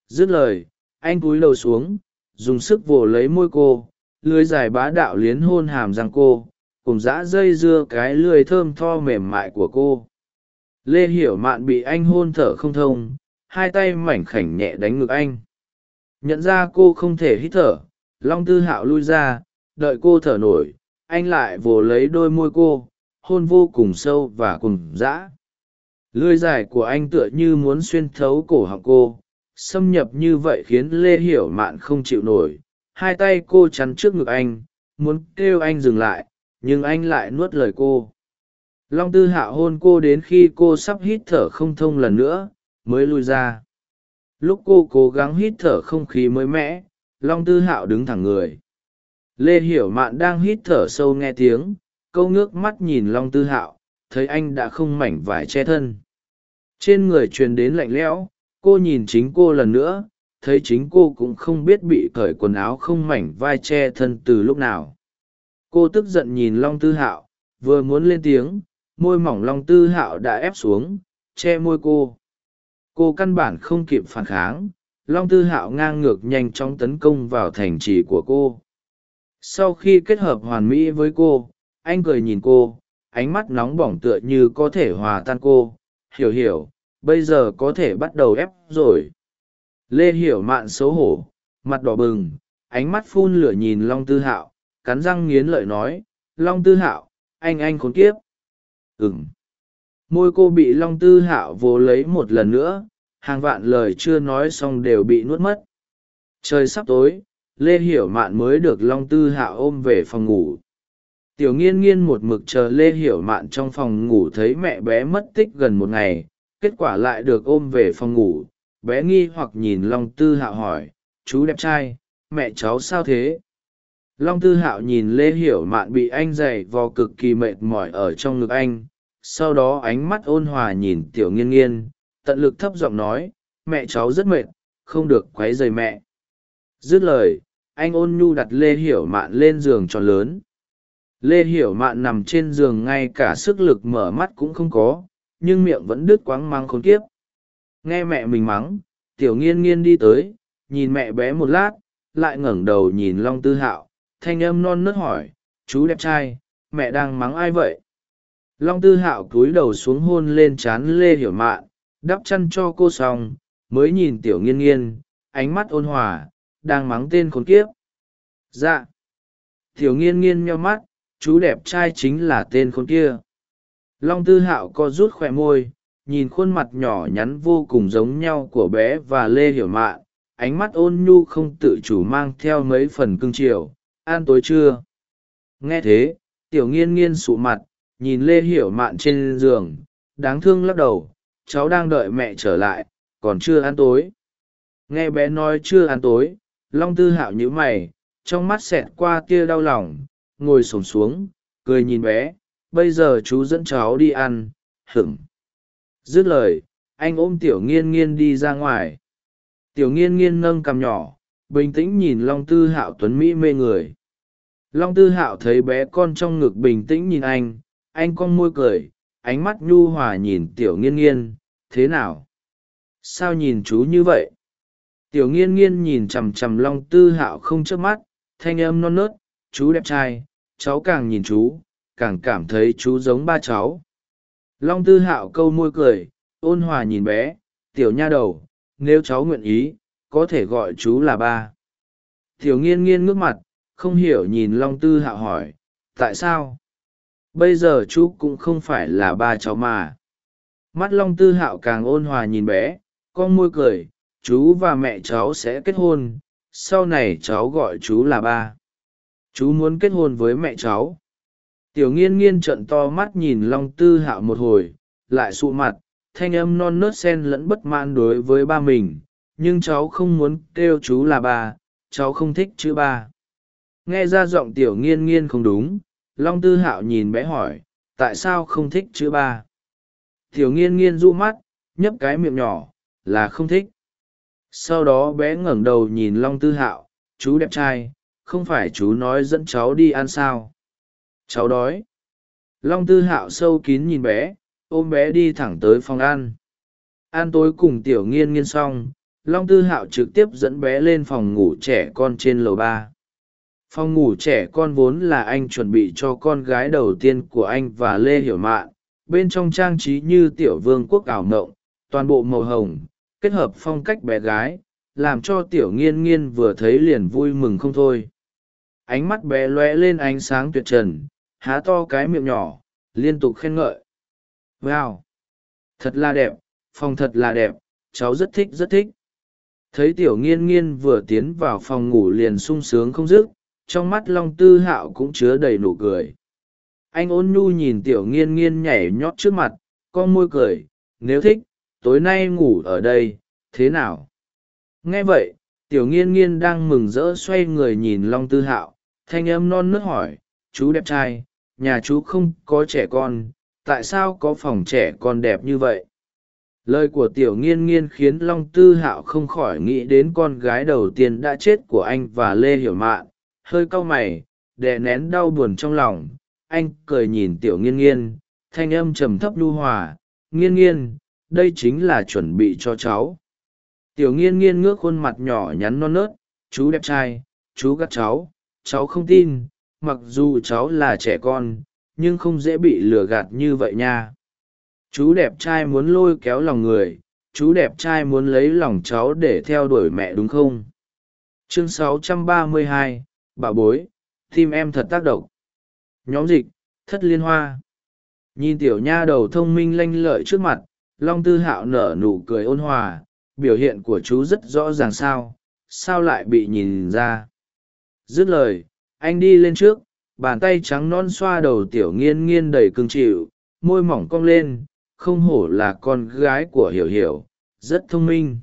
Dứt lời, anh cúi đầu xuống, dùng sức vồ lấy môi cô, lưới dài bá đạo liến hôn hàm răng cô, cùng dã dây dưa cái lưới thơm tho mềm mại của cô. Lê hiểu mạn bị anh hôn thở không thông, hai tay mảnh khảnh nhẹ đánh ngực anh. Nhận ra cô không thể hít thở, long tư hạo lui ra, đợi cô thở nổi, anh lại vồ lấy đôi môi cô, hôn vô cùng sâu và cùng dã lưới dài của anh tựa như muốn xuyên thấu cổ họng cô, xâm nhập như vậy khiến lê hiểu mạn không chịu nổi. Hai tay cô chắn trước ngực anh, muốn kêu anh dừng lại, nhưng anh lại nuốt lời cô. Long tư hạ hôn cô đến khi cô sắp hít thở không thông lần nữa, mới lui ra. Lúc cô cố gắng hít thở không khí mới mẻ, long tư hạo đứng thẳng người. Lê hiểu mạn đang hít thở sâu nghe tiếng, câu ngước mắt nhìn long tư hạo thấy anh đã không mảnh vải che thân. Trên người truyền đến lạnh lẽo, cô nhìn chính cô lần nữa, thấy chính cô cũng không biết bị cởi quần áo không mảnh vai che thân từ lúc nào. Cô tức giận nhìn long tư hạo, vừa muốn lên tiếng, môi mỏng long tư hạo đã ép xuống, che môi cô. Cô căn bản không kịp phản kháng, long tư hạo ngang ngược nhanh chóng tấn công vào thành trì của cô. Sau khi kết hợp hoàn mỹ với cô, anh cười nhìn cô ánh mắt nóng bỏng tựa như có thể hòa tan cô. Hiểu hiểu, bây giờ có thể bắt đầu ép rồi. Lê hiểu mạn xấu hổ, mặt đỏ bừng, ánh mắt phun lửa nhìn long tư hạo, cắn răng nghiến lợi nói, long tư hạo, anh anh khốn kiếp. Ừng môi cô bị long tư hạo vồ lấy một lần nữa, hàng vạn lời chưa nói xong đều bị nuốt mất. Trời sắp tối, lê hiểu mạn mới được long tư hạo ôm về phòng ngủ tiểu nghiên nghiên một mực chờ lê hiểu mạn trong phòng ngủ thấy mẹ bé mất tích gần một ngày, kết quả lại được ôm về phòng ngủ. Bé nghi hoặc nhìn long tư hạo hỏi, chú đẹp trai, mẹ cháu sao thế? Long tư hạo nhìn lê hiểu mạn bị anh dày vò cực kỳ mệt mỏi ở trong ngực anh, sau đó ánh mắt ôn hòa nhìn tiểu nghiên nghiên, tận lực thấp giọng nói, mẹ cháu rất mệt, không được q u ấ y dày mẹ. Dứt lời, anh ôn nhu đặt lê hiểu mạn lên giường tròn lớn lê hiểu mạn nằm trên giường ngay cả sức lực mở mắt cũng không có, nhưng miệng vẫn đứt quáng mang khốn kiếp. Nghe mẹ mình mắng, tiểu nghiên nghiên đi tới, nhìn mẹ bé một lát, lại ngẩng đầu nhìn long tư hạo, thanh âm non nớt hỏi, chú đẹp trai, mẹ đang mắng ai vậy? Long tư hạo cúi đầu xuống hôn lên trán lê hiểu mạn, đắp chăn cho cô xong, mới nhìn tiểu nghiên nghiên, ánh mắt ôn hòa, đang mắng tên khốn kiếp. Dạ. Tiểu nghiên nghiên nheo mắt chú đẹp trai chính là tên khốn kia. Long tư hạo co rút khỏe môi, nhìn khuôn mặt nhỏ nhắn vô cùng giống nhau của bé và lê hiểu mạn, ánh mắt ôn nhu không tự chủ mang theo mấy phần cưng chiều. An tối chưa nghe thế, tiểu nghiên nghiên sụ mặt, nhìn lê hiểu mạn trên giường, đáng thương lắc đầu, cháu đang đợi mẹ trở lại, còn chưa ăn tối. Nghe bé nói chưa ăn tối, long tư hạo nhíu mày, trong mắt xẹt qua tia đau lòng ngồi s ổ m xuống, cười nhìn bé, bây giờ chú dẫn cháu đi ăn hửng dứt lời, anh ôm tiểu nghiên nghiên đi ra ngoài. Tiểu nghiên nghiên nâng cằm nhỏ, bình tĩnh nhìn long tư hạo tuấn mỹ mê người. Long tư hạo thấy bé con trong ngực bình tĩnh nhìn anh anh con môi cười, ánh mắt nhu hòa nhìn tiểu nghiên nghiên, thế nào? Sao nhìn chú như vậy? Tiểu nghiên nghiên nhìn chằm chằm long tư hạo không chớp mắt, thanh âm non nớt chú đẹp trai, cháu càng nhìn chú, càng cảm thấy chú giống ba cháu. Long tư hạo câu môi cười, ôn hòa nhìn bé, tiểu nha đầu, nếu cháu nguyện ý, có thể gọi chú là ba. Tiểu nghiên nghiên ngước mặt, không hiểu nhìn long tư hạo hỏi, tại sao? Bây giờ chú cũng không phải là ba cháu mà. Mắt long tư hạo càng ôn hòa nhìn bé con môi cười, chú và mẹ cháu sẽ kết hôn, sau này cháu gọi chú là ba chú muốn kết hôn với mẹ cháu. Tiểu nghiên nghiên trận to mắt nhìn long tư hạo một hồi, lại sụ mặt, thanh âm non nớt sen lẫn bất mãn đối với ba mình. Nhưng cháu không muốn kêu chú là ba, cháu không thích chữ ba. Nghe ra giọng tiểu nghiên nghiên không đúng, long tư hạo nhìn bé hỏi, tại sao không thích chữ ba? Tiểu nghiên nghiên du mắt, nhấp cái miệng nhỏ, là không thích. Sau đó bé ngẩng đầu nhìn long tư hạo chú đẹp trai không phải chú nói dẫn cháu đi ăn sao? Cháu đói. Long tư hạo sâu kín nhìn bé, ôm bé đi thẳng tới phòng ăn. Ăn tối cùng tiểu nghiên nghiên xong, long tư hạo trực tiếp dẫn bé lên phòng ngủ trẻ con trên lầu ba. Phòng ngủ trẻ con vốn là anh chuẩn bị cho con gái đầu tiên của anh và lê hiểu mạn, bên trong trang trí như tiểu vương quốc ảo mộng, toàn bộ màu hồng, kết hợp phong cách bé gái, làm cho tiểu nghiên nghiên vừa thấy liền vui mừng không thôi ánh mắt bé lóe lên ánh sáng tuyệt trần, há to cái miệng nhỏ, liên tục khen ngợi. Wow, thật là đẹp, phòng thật là đẹp, cháu rất thích rất thích. Thấy tiểu nghiên nghiên vừa tiến vào phòng ngủ liền sung sướng không dứt, trong mắt long tư hạo cũng chứa đầy nụ cười. Anh ôn nhu nhìn tiểu nghiên nghiên nhảy nhót trước mặt con môi cười, nếu thích, tối nay ngủ ở đây, thế nào? Nghe vậy, tiểu nghiên nghiên đang mừng rỡ xoay người nhìn long tư hạo thanh âm non nớt hỏi, chú đẹp trai, nhà chú không có trẻ con, tại sao có phòng trẻ con đẹp như vậy? Lời của tiểu nghiên nghiên khiến long tư hạo không khỏi nghĩ đến con gái đầu tiên đã chết của anh và lê hiểu mạn. Hơi cau mày, đè nén đau buồn trong lòng, anh cười nhìn tiểu nghiên nghiên, thanh âm trầm thấp lưu hòa, nghiên nghiên, đây chính là chuẩn bị cho cháu. Tiểu nghiên nghiên ngước khuôn mặt nhỏ nhắn non nớt, chú đẹp trai, chú gắt cháu cháu không tin mặc dù cháu là trẻ con nhưng không dễ bị lừa gạt như vậy nha. Chú đẹp trai muốn lôi kéo lòng người chú đẹp trai muốn lấy lòng cháu để theo đuổi mẹ đúng không? Chương 632, bà bối tim em thật tác động. Nhóm dịch thất liên hoa. Nhìn tiểu nha đầu thông minh lanh lợi trước mặt long tư hạo nở nụ cười ôn hòa biểu hiện của chú rất rõ ràng sao sao lại bị nhìn ra? Dứt lời, anh đi lên trước, bàn tay trắng non xoa đầu tiểu nghiên nghiên đầy cưng chịu, môi mỏng cong lên, không hổ là con gái của hiểu hiểu, rất thông minh.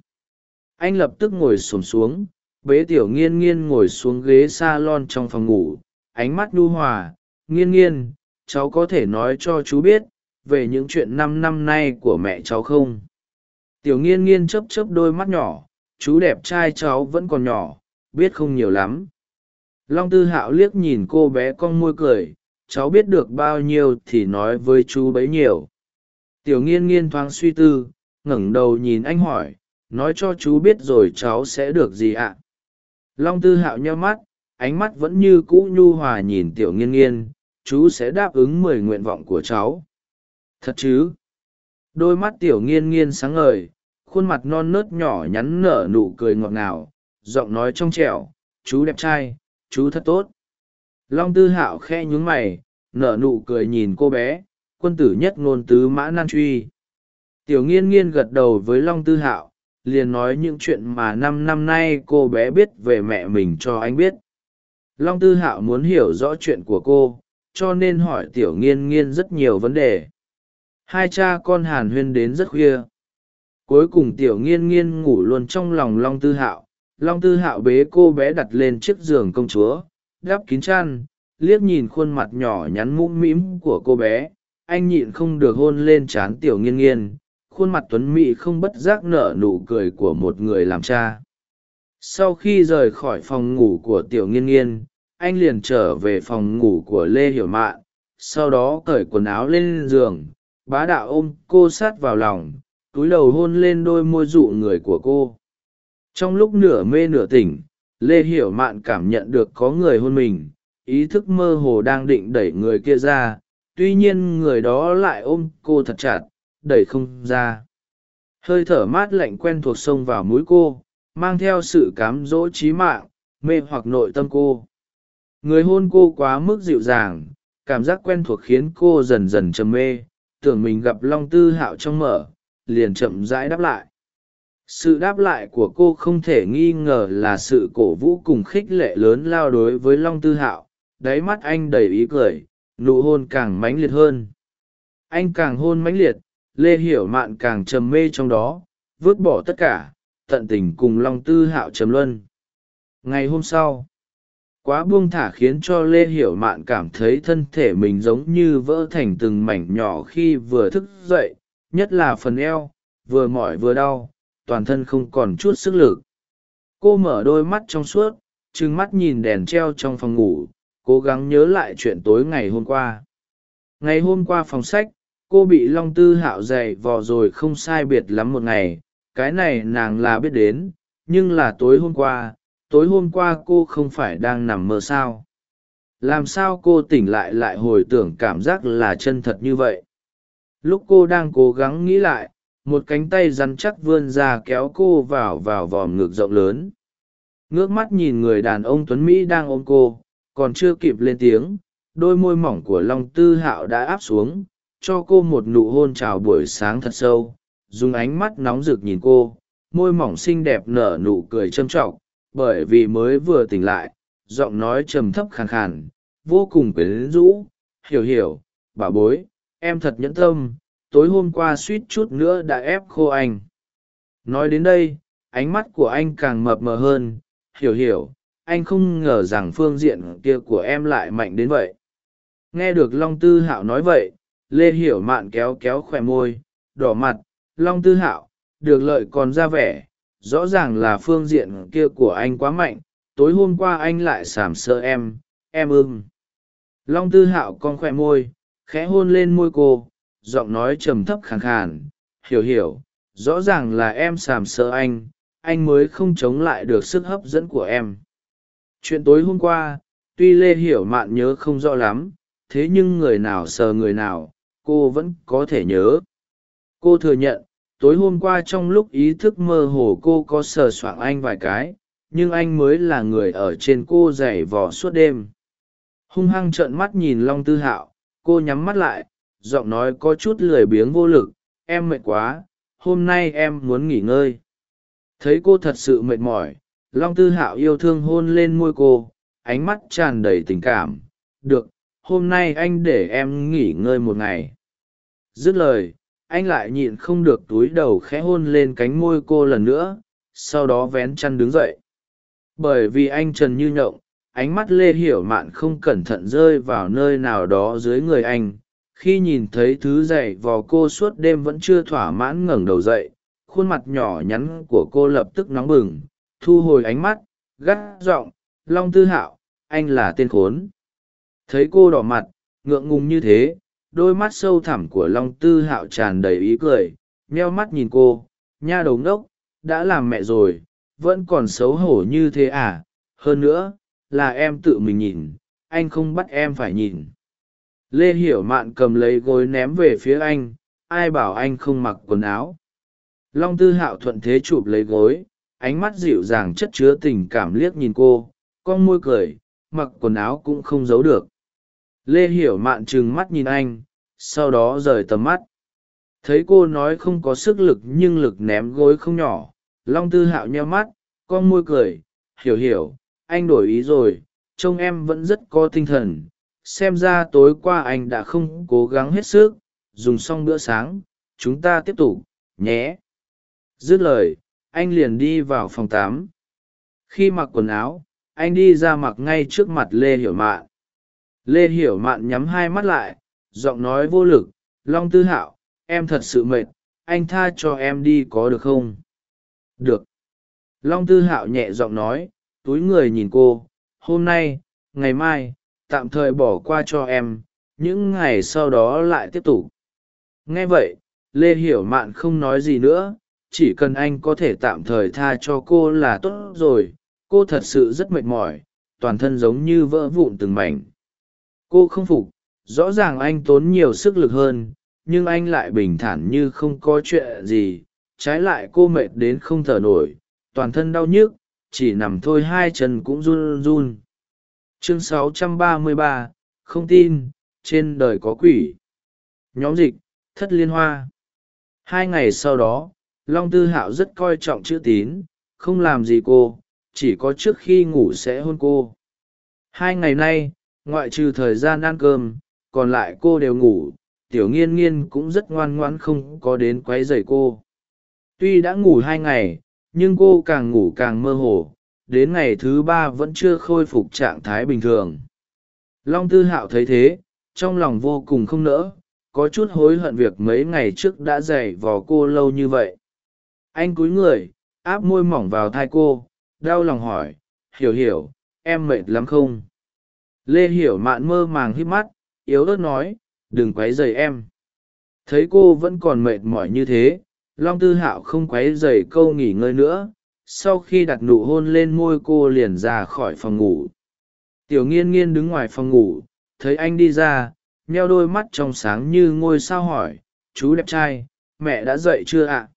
Anh lập tức ngồi xổm xuống, bế tiểu nghiên nghiên ngồi xuống ghế s a lon trong phòng ngủ, ánh mắt nhu hòa, nghiên nghiên, cháu có thể nói cho chú biết về những chuyện năm năm nay của mẹ cháu không? Tiểu nghiên nghiên chấp chấp đôi mắt nhỏ, chú đẹp trai cháu vẫn còn nhỏ, biết không nhiều lắm long tư hạo liếc nhìn cô bé con môi cười, cháu biết được bao nhiêu thì nói với chú bấy nhiều tiểu nghiên nghiên thoáng suy tư, ngẩng đầu nhìn anh hỏi, nói cho chú biết rồi cháu sẽ được gì ạ? Long tư hạo nheo mắt, ánh mắt vẫn như cũ nhu hòa nhìn tiểu nghiên nghiên, chú sẽ đáp ứng mười nguyện vọng của cháu. Thật chứ? Đôi mắt tiểu nghiên nghiên sáng ngời, khuôn mặt non nớt nhỏ nhắn nở nụ cười ngọt ngào, giọng nói trong trẻo, chú đẹp trai chú thật tốt. Long tư hạo khe nhún mày, nở nụ cười nhìn cô bé, quân tử nhất ngôn tứ mã nan truy. Tiểu nghiên nghiên gật đầu với long tư hạo, liền nói những chuyện mà năm năm nay cô bé biết về mẹ mình cho anh biết. Long tư hạo muốn hiểu rõ chuyện của cô, cho nên hỏi tiểu nghiên nghiên rất nhiều vấn đề. Hai cha con hàn huyên đến rất khuya. Cuối cùng tiểu nghiên nghiên ngủ luôn trong lòng long tư hạo long tư hạo bế cô bé đặt lên chiếc giường công chúa, đắp kín chăn, liếc nhìn khuôn mặt nhỏ nhắn mũm mĩm của cô bé. Anh nhịn không được hôn lên trán tiểu nghiên nghiên khuôn mặt tuấn mị không bất giác nở nụ cười của một người làm cha. Sau khi rời khỏi phòng ngủ của tiểu nghiên nghiên anh liền trở về phòng ngủ của lê hiểu mạn, sau đó cởi quần áo lên giường, bá đạo ôm cô sát vào lòng, túi đầu hôn lên đôi môi dụ người của cô trong lúc nửa mê nửa tỉnh, lê hiểu mạn cảm nhận được có người hôn mình, ý thức mơ hồ đang định đẩy người kia ra, tuy nhiên người đó lại ôm cô thật chặt, đẩy không ra. Hơi thở mát lạnh quen thuộc xông vào mũi cô, mang theo sự cám dỗ trí mạng, mê hoặc nội tâm cô. Người hôn cô quá mức dịu dàng, cảm giác quen thuộc khiến cô dần dần trầm mê, tưởng mình gặp long tư hạo trong mở, liền chậm rãi đáp lại sự đáp lại của cô không thể nghi ngờ là sự cổ vũ cùng khích lệ lớn lao đối với long tư hạo. Đáy mắt anh đầy ý cười, nụ hôn càng mãnh liệt hơn. Anh càng hôn mãnh liệt, lê hiểu mạn càng trầm mê trong đó, vứt bỏ tất cả, tận tình cùng long tư hạo trầm luân. Ngày hôm sau, quá buông thả khiến cho lê hiểu mạn cảm thấy thân thể mình giống như vỡ thành từng mảnh nhỏ khi vừa thức dậy, nhất là phần eo, vừa mỏi vừa đau toàn thân không còn chút sức lực. Cô mở đôi mắt trong suốt, trừng mắt nhìn đèn treo trong phòng ngủ, cố gắng nhớ lại chuyện tối ngày hôm qua. Ngày hôm qua phòng sách, cô bị long tư hạo dày vò rồi không sai biệt lắm một ngày. Cái này nàng là biết đến, nhưng là tối hôm qua, tối hôm qua cô không phải đang nằm mơ sao? Làm sao cô tỉnh lại lại hồi tưởng cảm giác là chân thật như vậy? Lúc cô đang cố gắng nghĩ lại một cánh tay rắn chắc vươn ra kéo cô vào vào vòm ngực rộng lớn. Ngước mắt nhìn người đàn ông tuấn mỹ đang ôm cô, còn chưa kịp lên tiếng, đôi môi mỏng của long tư hạo đã áp xuống, cho cô một nụ hôn chào buổi sáng thật sâu, dùng ánh mắt nóng rực nhìn cô, môi mỏng xinh đẹp nở nụ cười châm t r ọ c bởi vì mới vừa tỉnh lại, giọng nói trầm thấp khàn khàn, vô cùng quyến rũ, hiểu hiểu, bà bối, em thật nhẫn tâm tối hôm qua suýt chút nữa đã ép khô anh. Nói đến đây, ánh mắt của anh càng mập mờ hơn. Hiểu hiểu, anh không ngờ rằng phương diện kia của em lại mạnh đến vậy. Nghe được long tư hạo nói vậy, lê hiểu mạn kéo kéo khỏe môi, đỏ mặt. Long tư hạo, được lợi còn ra vẻ. Rõ ràng là phương diện kia của anh quá mạnh. Tối hôm qua anh lại sàm sợ em em ưng. Long tư hạo con khoe môi, khẽ hôn lên môi cô giọng nói trầm thấp khàn khàn, hiểu hiểu, rõ ràng là em sàm sỡ anh anh mới không chống lại được sức hấp dẫn của em. Chuyện tối hôm qua, tuy lê hiểu mạn nhớ không rõ lắm, thế nhưng người nào sờ người nào, cô vẫn có thể nhớ. Cô thừa nhận, tối hôm qua trong lúc ý thức mơ hồ cô có sờ soạng anh vài cái, nhưng anh mới là người ở trên cô giày vò suốt đêm. Hung hăng trợn mắt nhìn long tư hạo, cô nhắm mắt lại giọng nói có chút lười biếng vô lực, em mệt quá, hôm nay em muốn nghỉ ngơi. Thấy cô thật sự mệt mỏi, long tư hạo yêu thương hôn lên môi cô, ánh mắt tràn đầy tình cảm. Được, hôm nay anh để em nghỉ ngơi một ngày. Dứt lời, anh lại nhịn không được túi đầu khẽ hôn lên cánh môi cô lần nữa, sau đó vén chăn đứng dậy. Bởi vì anh trần như nhộng, ánh mắt lê hiểu mạn không cẩn thận rơi vào nơi nào đó dưới người anh khi nhìn thấy thứ dày vò cô suốt đêm vẫn chưa thỏa mãn ngẩng đầu dậy, khuôn mặt nhỏ nhắn của cô lập tức nóng bừng, thu hồi ánh mắt, gắt giọng, long tư hạo, anh là tên khốn. Thấy cô đỏ mặt, ngượng ngùng như thế, đôi mắt sâu thẳm của long tư hạo tràn đầy ý cười, nheo mắt nhìn cô, nha đầu ngốc, đã làm mẹ rồi, vẫn còn xấu hổ như thế à? Hơn nữa, là em tự mình nhìn, anh không bắt em phải nhìn lê hiểu mạn cầm lấy gối ném về phía anh, ai bảo anh không mặc quần áo. Long tư hạo thuận thế chụp lấy gối, ánh mắt dịu dàng chất chứa tình cảm liếc nhìn cô, con môi cười, mặc quần áo cũng không giấu được. Lê hiểu mạn trừng mắt nhìn anh, sau đó rời tầm mắt. Thấy cô nói không có sức lực nhưng lực ném gối không nhỏ, long tư hạo nheo mắt, con môi cười, hiểu hiểu, anh đổi ý rồi, trông em vẫn rất có tinh thần xem ra tối qua anh đã không cố gắng hết sức, dùng xong bữa sáng, chúng ta tiếp tục, nhé. Dứt lời, anh liền đi vào phòng tám khi mặc quần áo, anh đi ra mặc ngay trước mặt lê hiểu mạn. Lê hiểu mạn nhắm hai mắt lại, giọng nói vô lực, long tư hạo, em thật sự mệt, anh tha cho em đi có được không? Được. Long tư hạo nhẹ giọng nói, túi người nhìn cô, hôm nay, ngày mai tạm thời bỏ qua cho em, những ngày sau đó lại tiếp tục. Nghe vậy, lê hiểu mạn không nói gì nữa, chỉ cần anh có thể tạm thời tha cho cô là tốt rồi. Cô thật sự rất mệt mỏi, toàn thân giống như vỡ vụn từng mảnh. Cô không phục, rõ ràng anh tốn nhiều sức lực hơn, nhưng anh lại bình thản như không có chuyện gì. Trái lại cô mệt đến không thở nổi, toàn thân đau nhức, chỉ nằm thôi hai chân cũng run run chương 633, không tin trên đời có quỷ. Nhóm dịch thất liên hoa. Hai ngày sau đó long tư hạo rất coi trọng chữ tín không làm gì cô chỉ có trước khi ngủ sẽ hôn cô. Hai ngày nay ngoại trừ thời gian ăn cơm còn lại cô đều ngủ tiểu nghiên nghiên cũng rất ngoan ngoãn không có đến q u ấ y dày cô. Tuy đã ngủ hai ngày nhưng cô càng ngủ càng mơ hồ đến ngày thứ ba vẫn chưa khôi phục trạng thái bình thường. Long tư hạo thấy thế, trong lòng vô cùng không nỡ, có chút hối hận việc mấy ngày trước đã dày vò cô lâu như vậy. Anh cúi người, áp môi mỏng vào thai cô, đau lòng hỏi, hiểu hiểu, em mệt lắm không? Lê hiểu mạn mơ màng hít mắt, yếu ớt nói, đừng q u ấ y dày em. Thấy cô vẫn còn mệt mỏi như thế, long tư hạo không q u ấ y dày câu nghỉ ngơi nữa sau khi đặt nụ hôn lên môi cô liền ra khỏi phòng ngủ. Tiểu nghiên nghiên đứng ngoài phòng ngủ, thấy anh đi ra, nheo đôi mắt trong sáng như ngôi sao hỏi, chú đẹp trai, mẹ đã dậy chưa ạ?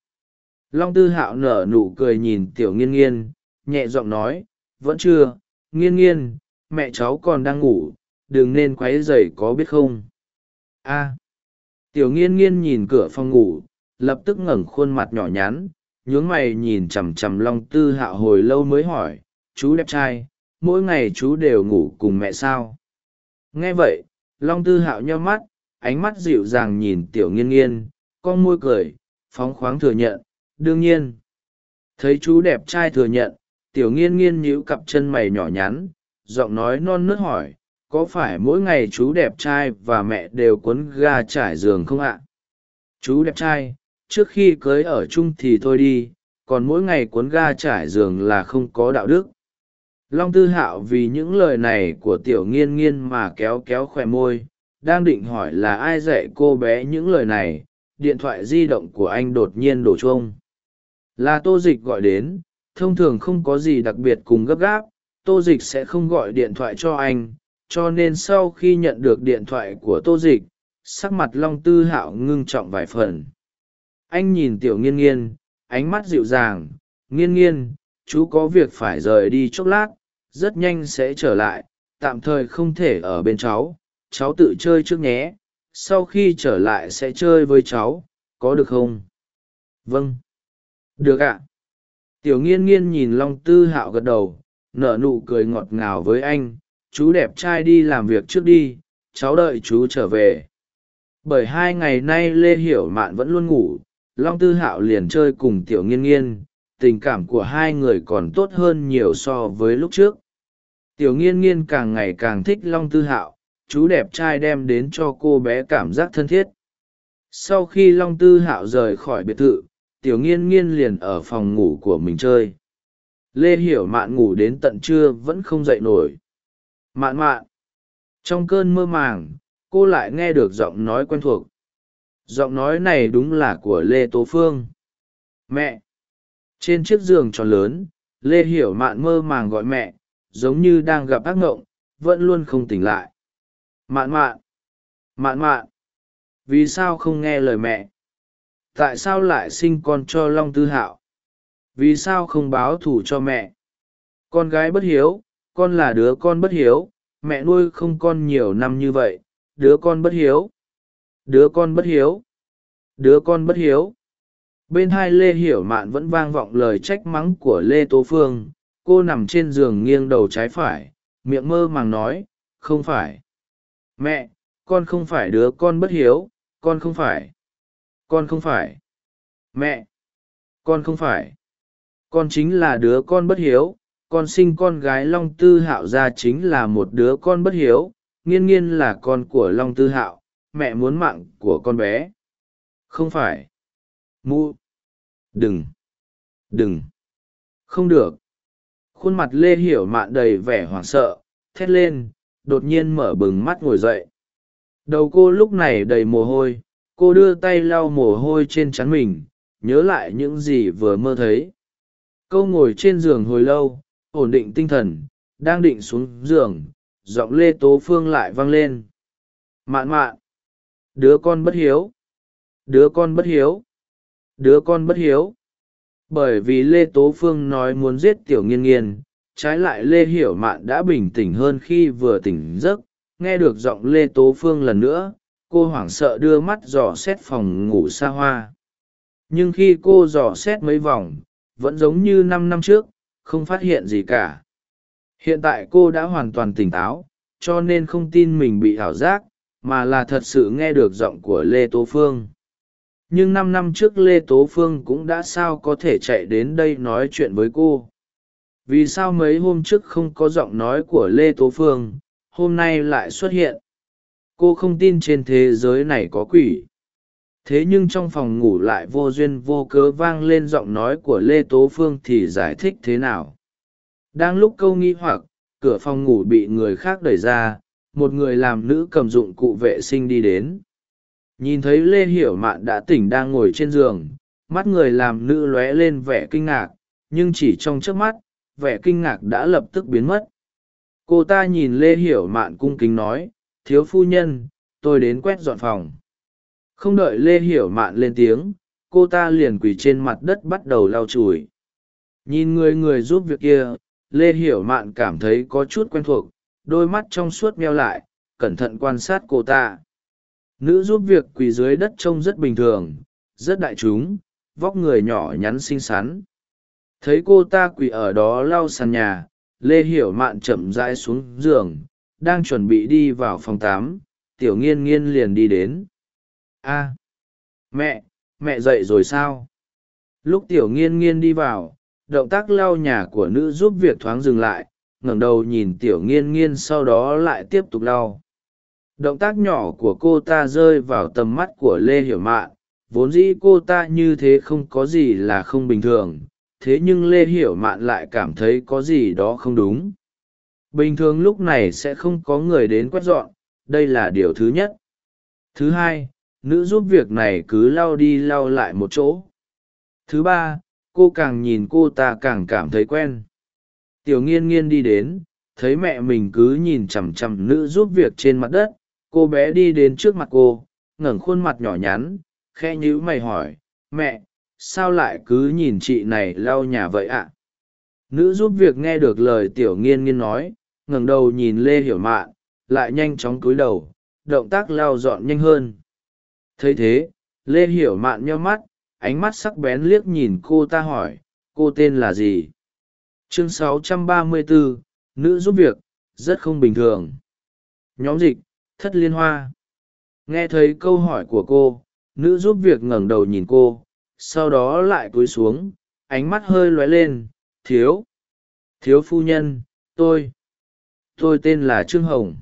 Long tư hạo nở nụ cười nhìn tiểu nghiên nghiên, nhẹ giọng nói, vẫn chưa, nghiên nghiên, mẹ cháu còn đang ngủ, đừng nên q u ấ y dày có biết không? A. Tiểu nghiên nghiên nhìn cửa phòng ngủ, lập tức ngẩng khuôn mặt nhỏ nhắn nhướng mày nhìn chằm chằm long tư hạo hồi lâu mới hỏi, chú đẹp trai, mỗi ngày chú đều ngủ cùng mẹ sao? Nghe vậy, long tư hạo nheo mắt, ánh mắt dịu dàng nhìn tiểu nghiên nghiên, con môi cười, phóng khoáng thừa nhận, đương nhiên. Thấy chú đẹp trai thừa nhận, tiểu nghiên nghiên nhíu cặp chân mày nhỏ nhắn, giọng nói non nớt hỏi, có phải mỗi ngày chú đẹp trai và mẹ đều cuốn ga trải giường không ạ? Chú đẹp trai trước khi cưới ở chung thì thôi đi, còn mỗi ngày cuốn ga trải giường là không có đạo đức. Long tư hạo vì những lời này của tiểu nghiên nghiên mà kéo kéo khỏe môi, đang định hỏi là ai dạy cô bé những lời này, điện thoại di động của anh đột nhiên đổ chuông. Là tô dịch gọi đến, thông thường không có gì đặc biệt cùng gấp gáp, tô dịch sẽ không gọi điện thoại cho anh, cho nên sau khi nhận được điện thoại của tô dịch, sắc mặt long tư hạo ngưng trọng vài phần anh nhìn tiểu nghiên nghiên, ánh mắt dịu dàng, nghiên nghiên, chú có việc phải rời đi chốc lát, rất nhanh sẽ trở lại, tạm thời không thể ở bên cháu cháu tự chơi trước nhé, sau khi trở lại sẽ chơi với cháu, có được không? Vâng. Được ạ. Tiểu nghiên nghiên nhìn long tư hạo gật đầu, nở nụ cười ngọt ngào với anh, chú đẹp trai đi làm việc trước đi, cháu đợi chú trở về. Bởi hai ngày nay lê hiểu mạn vẫn luôn ngủ long tư hạo liền chơi cùng tiểu nghiên nghiên, tình cảm của hai người còn tốt hơn nhiều so với lúc trước. Tiểu nghiên nghiên càng ngày càng thích long tư hạo, chú đẹp trai đem đến cho cô bé cảm giác thân thiết. Sau khi long tư hạo rời khỏi biệt thự, tiểu nghiên nghiên liền ở phòng ngủ của mình chơi. Lê hiểu mạn ngủ đến tận trưa vẫn không dậy nổi. Mạn mạn, trong cơn mơ màng, cô lại nghe được giọng nói quen thuộc giọng nói này đúng là của lê tố phương. Mẹ! Trên chiếc giường tròn lớn, lê hiểu mạn mơ màng gọi mẹ, giống như đang gặp ác ngộng, vẫn luôn không tỉnh lại. Mạn mạn! Mạn mạn! Vì sao không nghe lời mẹ? Tại sao lại sinh con cho long tư hạo? Vì sao không báo thù cho mẹ? Con gái bất hiếu, con là đứa con bất hiếu, mẹ nuôi không con nhiều năm như vậy, đứa con bất hiếu đứa con bất hiếu. Đứa con bất hiếu. Bên hai lê hiểu mạn vẫn vang vọng lời trách mắng của lê tố phương. Cô nằm trên giường nghiêng đầu trái phải, miệng mơ màng nói, không phải. Mẹ, con không phải đứa con bất hiếu, con không phải. Con không phải. Mẹ, con không phải. Con chính là đứa con bất hiếu. Con sinh con gái long tư hạo ra chính là một đứa con bất hiếu. Nghiên nghiên là con của long tư hạo mẹ muốn mạng của con bé. Không phải. Mu đừng. Đừng. Không được. Khuôn mặt lê hiểu mạn đầy vẻ hoảng sợ, thét lên, đột nhiên mở bừng mắt ngồi dậy. Đầu cô lúc này đầy mồ hôi, cô đưa tay lau mồ hôi trên trán mình, nhớ lại những gì vừa mơ thấy. Câu ngồi trên giường hồi lâu, ổn định tinh thần, đang định xuống giường, giọng lê tố phương lại vang lên. Mạn mạn đứa con bất hiếu. Đứa con bất hiếu. Đứa con bất hiếu. Bởi vì lê tố phương nói muốn giết tiểu nghiên nghiên, trái lại lê hiểu mạn đã bình tĩnh hơn khi vừa tỉnh giấc. Nghe được giọng lê tố phương lần nữa, cô hoảng sợ đưa mắt dò xét phòng ngủ xa hoa. Nhưng khi cô dò xét mấy vòng, vẫn giống như năm năm trước, không phát hiện gì cả. Hiện tại cô đã hoàn toàn tỉnh táo, cho nên không tin mình bị ảo giác mà là thật sự nghe được giọng của lê tố phương. Nhưng năm năm trước lê tố phương cũng đã sao có thể chạy đến đây nói chuyện với cô? Vì sao mấy hôm trước không có giọng nói của lê tố phương, hôm nay lại xuất hiện? Cô không tin trên thế giới này có quỷ. Thế nhưng trong phòng ngủ lại vô duyên vô cớ vang lên giọng nói của lê tố phương thì giải thích thế nào? Đang lúc câu nghi hoặc, cửa phòng ngủ bị người khác đẩy ra một người làm nữ cầm dụng cụ vệ sinh đi đến. Nhìn thấy lê hiểu mạn đã tỉnh đang ngồi trên giường, mắt người làm nữ lóe lên vẻ kinh ngạc, nhưng chỉ trong trước mắt, vẻ kinh ngạc đã lập tức biến mất. Cô ta nhìn lê hiểu mạn cung kính nói, thiếu phu nhân, tôi đến quét dọn phòng. Không đợi lê hiểu mạn lên tiếng, cô ta liền quỳ trên mặt đất bắt đầu lau chùi. Nhìn người người giúp việc kia, lê hiểu mạn cảm thấy có chút quen thuộc đôi mắt trong suốt meo lại, cẩn thận quan sát cô ta. Nữ giúp việc quỳ dưới đất trông rất bình thường, rất đại chúng, vóc người nhỏ nhắn xinh xắn. Thấy cô ta quỳ ở đó lau sàn nhà, lê hiểu mạn chậm rãi xuống giường, đang chuẩn bị đi vào phòng tám tiểu nghiên nghiên liền đi đến. A, mẹ mẹ dậy rồi sao? Lúc tiểu nghiên nghiên đi vào, động tác lau nhà của nữ giúp việc thoáng dừng lại ngẩng đầu nhìn tiểu nghiên nghiên sau đó lại tiếp tục lau động tác nhỏ của cô ta rơi vào tầm mắt của lê hiểu mạn, vốn dĩ cô ta như thế không có gì là không bình thường, thế nhưng lê hiểu mạn lại cảm thấy có gì đó không đúng. Bình thường lúc này sẽ không có người đến quét dọn, đây là điều thứ nhất. Thứ hai, nữ giúp việc này cứ lau đi lau lại một chỗ. Thứ ba, cô càng nhìn cô ta càng cảm thấy quen tiểu nghiên nghiên đi đến, thấy mẹ mình cứ nhìn chằm chằm nữ giúp việc trên mặt đất, cô bé đi đến trước mặt cô, ngẩng khuôn mặt nhỏ nhắn khe nhíu mày hỏi, mẹ, sao lại cứ nhìn chị này lau nhà vậy ạ? Nữ giúp việc nghe được lời tiểu nghiên nghiên nói, ngẩng đầu nhìn lê hiểu mạn, lại nhanh chóng cúi đầu, động tác lau dọn nhanh hơn. Thấy thế, lê hiểu mạn nheo mắt, ánh mắt sắc bén liếc nhìn cô ta hỏi, cô tên là gì? Chương 634, nữ giúp việc rất không bình thường. Nhóm dịch thất liên hoa. Nghe thấy câu hỏi của cô nữ giúp việc ngẩng đầu nhìn cô sau đó lại cúi xuống ánh mắt hơi lóe lên. Thiếu. Thiếu phu nhân tôi. Tôi tên là trương hồng.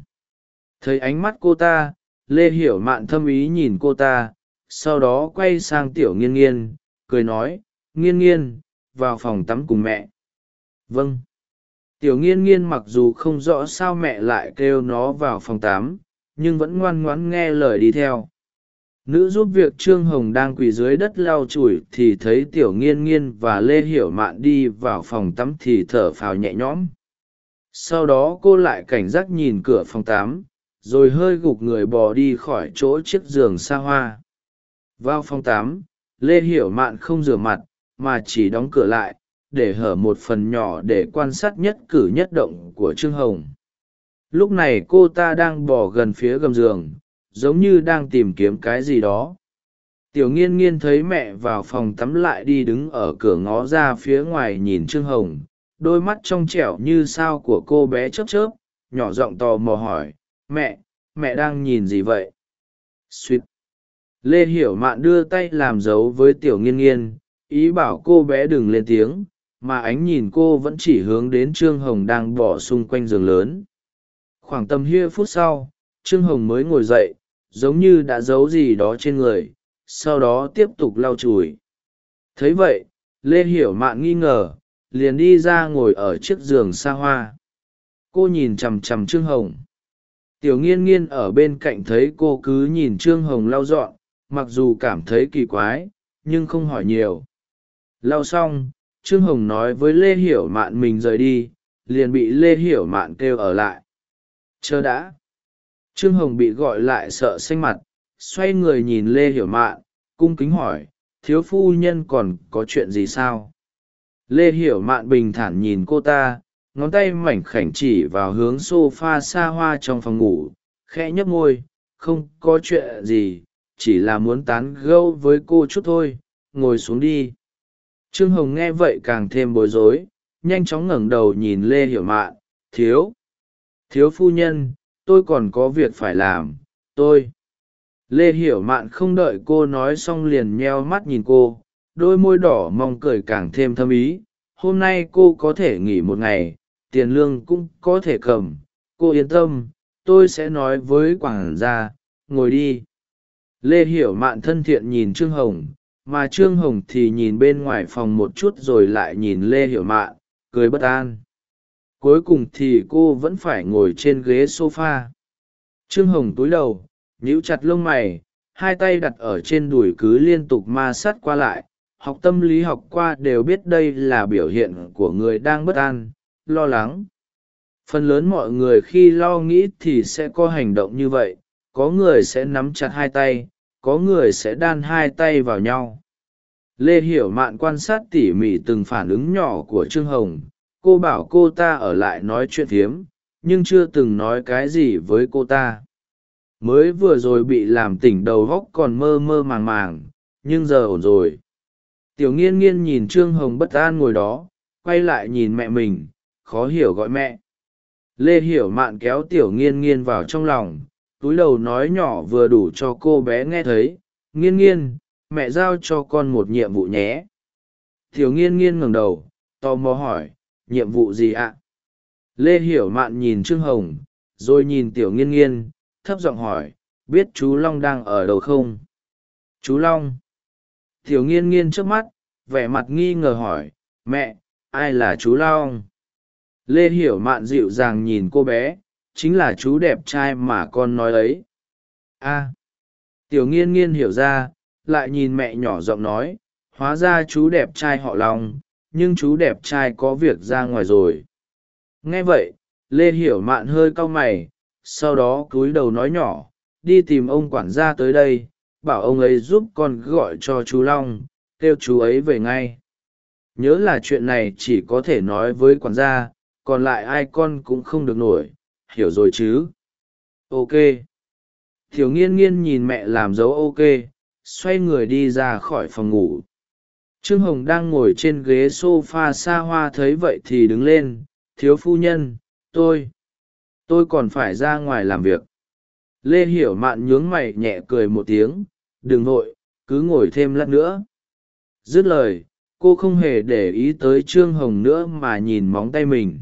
Thấy ánh mắt cô ta lê hiểu mạn thâm ý nhìn cô ta sau đó quay sang tiểu nghiên nghiên cười nói nghiên nghiên vào phòng tắm cùng mẹ vâng. Tiểu nghiên nghiên mặc dù không rõ sao mẹ lại kêu nó vào phòng tắm nhưng vẫn ngoan ngoãn nghe lời đi theo. Nữ giúp việc trương hồng đang quỳ dưới đất lau chùi thì thấy tiểu nghiên nghiên và lê hiểu mạn đi vào phòng tắm thì thở phào nhẹ nhõm. Sau đó cô lại cảnh giác nhìn cửa phòng tắm rồi hơi gục người bò đi khỏi chỗ chiếc giường xa hoa. Vào phòng tắm lê hiểu mạn không rửa mặt, mà chỉ đóng cửa lại để hở một phần nhỏ để quan sát nhất cử nhất động của trương hồng. Lúc này cô ta đang bỏ gần phía gầm giường, giống như đang tìm kiếm cái gì đó. Tiểu nghiên nghiên thấy mẹ vào phòng tắm lại đi đứng ở cửa ngó ra phía ngoài nhìn trương hồng, đôi mắt trong trẻo như sao của cô bé chớp chớp, nhỏ giọng tò mò hỏi, mẹ mẹ đang nhìn gì vậy? Suýt. Lê hiểu mạn đưa tay làm dấu với tiểu nghiên nghiên, ý bảo cô bé đừng lên tiếng mà ánh nhìn cô vẫn chỉ hướng đến trương hồng đang bỏ xung quanh giường lớn. Khoảng tầm hia phút sau, trương hồng mới ngồi dậy, giống như đã giấu gì đó trên người, sau đó tiếp tục lau chùi. Thấy vậy, lê hiểu mạn nghi ngờ, liền đi ra ngồi ở chiếc giường xa hoa. Cô nhìn chằm chằm trương hồng. Tiểu nghiên nghiên ở bên cạnh thấy cô cứ nhìn trương hồng lau dọn, mặc dù cảm thấy kỳ quái, nhưng không hỏi nhiều. Lau xong trương hồng nói với lê hiểu mạn mình rời đi, liền bị lê hiểu mạn kêu ở lại. Chờ đã. Trương hồng bị gọi lại sợ xanh mặt, xoay người nhìn lê hiểu mạn, cung kính hỏi, thiếu phu nhân còn có chuyện gì sao? Lê hiểu mạn bình thản nhìn cô ta, ngón tay mảnh khảnh chỉ vào hướng s o f a xa hoa trong phòng ngủ, khẽ nhấp môi, không có chuyện gì, chỉ là muốn tán gâu với cô chút thôi, ngồi xuống đi trương hồng nghe vậy càng thêm bối rối, nhanh chóng ngẩng đầu nhìn lê hiểu mạn, thiếu thiếu phu nhân, tôi còn có việc phải làm, tôi. Lê hiểu mạn không đợi cô nói xong liền nheo mắt nhìn cô, đôi môi đỏ mong cười càng thêm thâm ý, hôm nay cô có thể nghỉ một ngày, tiền lương cũng có thể cầm, cô yên tâm, tôi sẽ nói với quảng gia, ngồi đi. Lê hiểu mạn thân thiện nhìn trương hồng mà trương hồng thì nhìn bên ngoài phòng một chút rồi lại nhìn lê hiểu mạn cười bất an. Cuối cùng thì cô vẫn phải ngồi trên ghế s o f a trương hồng túi đầu, nhíu chặt lông mày, hai tay đặt ở trên đùi cứ liên tục ma sát qua lại. Học tâm lý học qua đều biết đây là biểu hiện của người đang bất an, lo lắng. Phần lớn mọi người khi lo nghĩ thì sẽ có hành động như vậy, có người sẽ nắm chặt hai tay có người sẽ đan hai tay vào nhau. Lê hiểu mạn quan sát tỉ mỉ từng phản ứng nhỏ của trương hồng, cô bảo cô ta ở lại nói chuyện phiếm, nhưng chưa từng nói cái gì với cô ta. Mới vừa rồi bị làm tỉnh đầu góc còn mơ mơ màng màng, nhưng giờ ổn rồi. Tiểu nghiên nghiên nhìn trương hồng bất an ngồi đó, quay lại nhìn mẹ mình, khó hiểu gọi mẹ. Lê hiểu mạn kéo tiểu nghiên nghiên vào trong lòng túi đầu nói nhỏ vừa đủ cho cô bé nghe thấy, nghiên nghiên, mẹ giao cho con một nhiệm vụ nhé. Tiểu nghiên nghiên ngẩng đầu, tò mò hỏi, nhiệm vụ gì ạ? Lê hiểu mạn nhìn trương hồng, rồi nhìn tiểu nghiên nghiên, thấp giọng hỏi, biết chú long đang ở đâu không? Chú long? Tiểu nghiên nghiên trước mắt, vẻ mặt nghi ngờ hỏi, mẹ, ai là chú long? Lê hiểu mạn dịu dàng nhìn cô bé chính là chú đẹp trai mà con nói ấy. A, tiểu nghiên nghiên hiểu ra, lại nhìn mẹ nhỏ giọng nói, hóa ra chú đẹp trai họ long, nhưng chú đẹp trai có việc ra ngoài rồi. Nghe vậy, lê hiểu mạn hơi cau mày, sau đó cúi đầu nói nhỏ, đi tìm ông quản gia tới đây, bảo ông ấy giúp con gọi cho chú long, kêu chú ấy về ngay. Nhớ là chuyện này chỉ có thể nói với quản gia, còn lại ai con cũng không được nổi hiểu rồi chứ? Ok. Thiểu nghiên nghiên nhìn mẹ làm dấu ok, xoay người đi ra khỏi phòng ngủ. Trương hồng đang ngồi trên ghế s o f a xa hoa thấy vậy thì đứng lên, thiếu phu nhân, tôi tôi còn phải ra ngoài làm việc. Lê hiểu mạn nhướng mày nhẹ cười một tiếng, đừng vội, cứ ngồi thêm lát nữa. Dứt lời, cô không hề để ý tới trương hồng nữa mà nhìn móng tay mình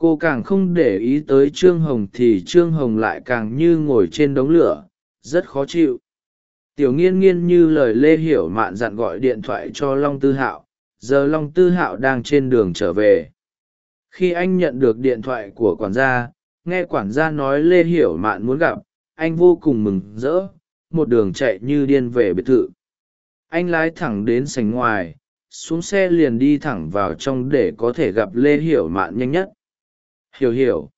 cô càng không để ý tới trương hồng thì trương hồng lại càng như ngồi trên đống lửa, rất khó chịu. Tiểu nghiên nghiên như lời lê hiểu mạn dặn gọi điện thoại cho long tư hạo, giờ long tư hạo đang trên đường trở về. Khi anh nhận được điện thoại của quản gia, nghe quản gia nói lê hiểu mạn muốn gặp, anh vô cùng mừng rỡ, một đường chạy như điên về biệt thự. Anh lái thẳng đến sành ngoài, xuống xe liền đi thẳng vào trong để có thể gặp lê hiểu mạn nhanh nhất hiểu hiểu.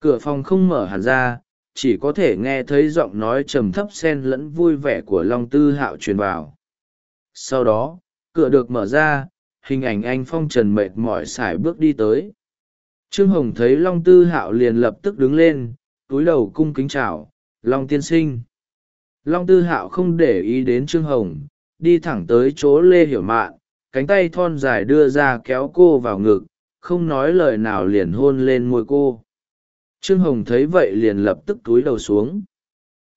Cửa phòng không mở hẳn ra, chỉ có thể nghe thấy giọng nói trầm thấp sen lẫn vui vẻ của long tư hạo truyền vào. Sau đó, cửa được mở ra, hình ảnh anh phong trần mệt mỏi x ả i bước đi tới. Trương hồng thấy long tư hạo liền lập tức đứng lên, túi đầu cung kính chào, long tiên sinh. Long tư hạo không để ý đến trương hồng, đi thẳng tới chỗ lê hiểu mạn, cánh tay thon dài đưa ra kéo cô vào ngực không nói lời nào liền hôn lên môi cô. Trương hồng thấy vậy liền lập tức túi đầu xuống.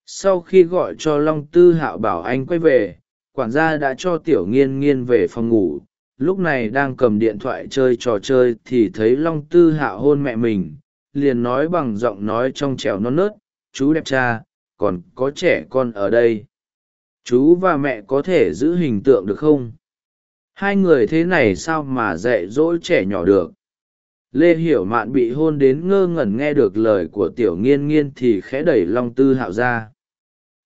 Sau khi gọi cho long tư hạo bảo anh quay về, quản gia đã cho tiểu nghiên nghiên về phòng ngủ. Lúc này đang cầm điện thoại chơi trò chơi thì thấy long tư hạo hôn mẹ mình, liền nói bằng giọng nói trong trẻo non nớt, chú đẹp cha, còn có trẻ con ở đây. Chú và mẹ có thể giữ hình tượng được không? Hai người thế này sao mà dạy dỗ trẻ nhỏ được? Lê hiểu mạn bị hôn đến ngơ ngẩn nghe được lời của tiểu nghiên nghiên thì khẽ đẩy long tư hạo ra.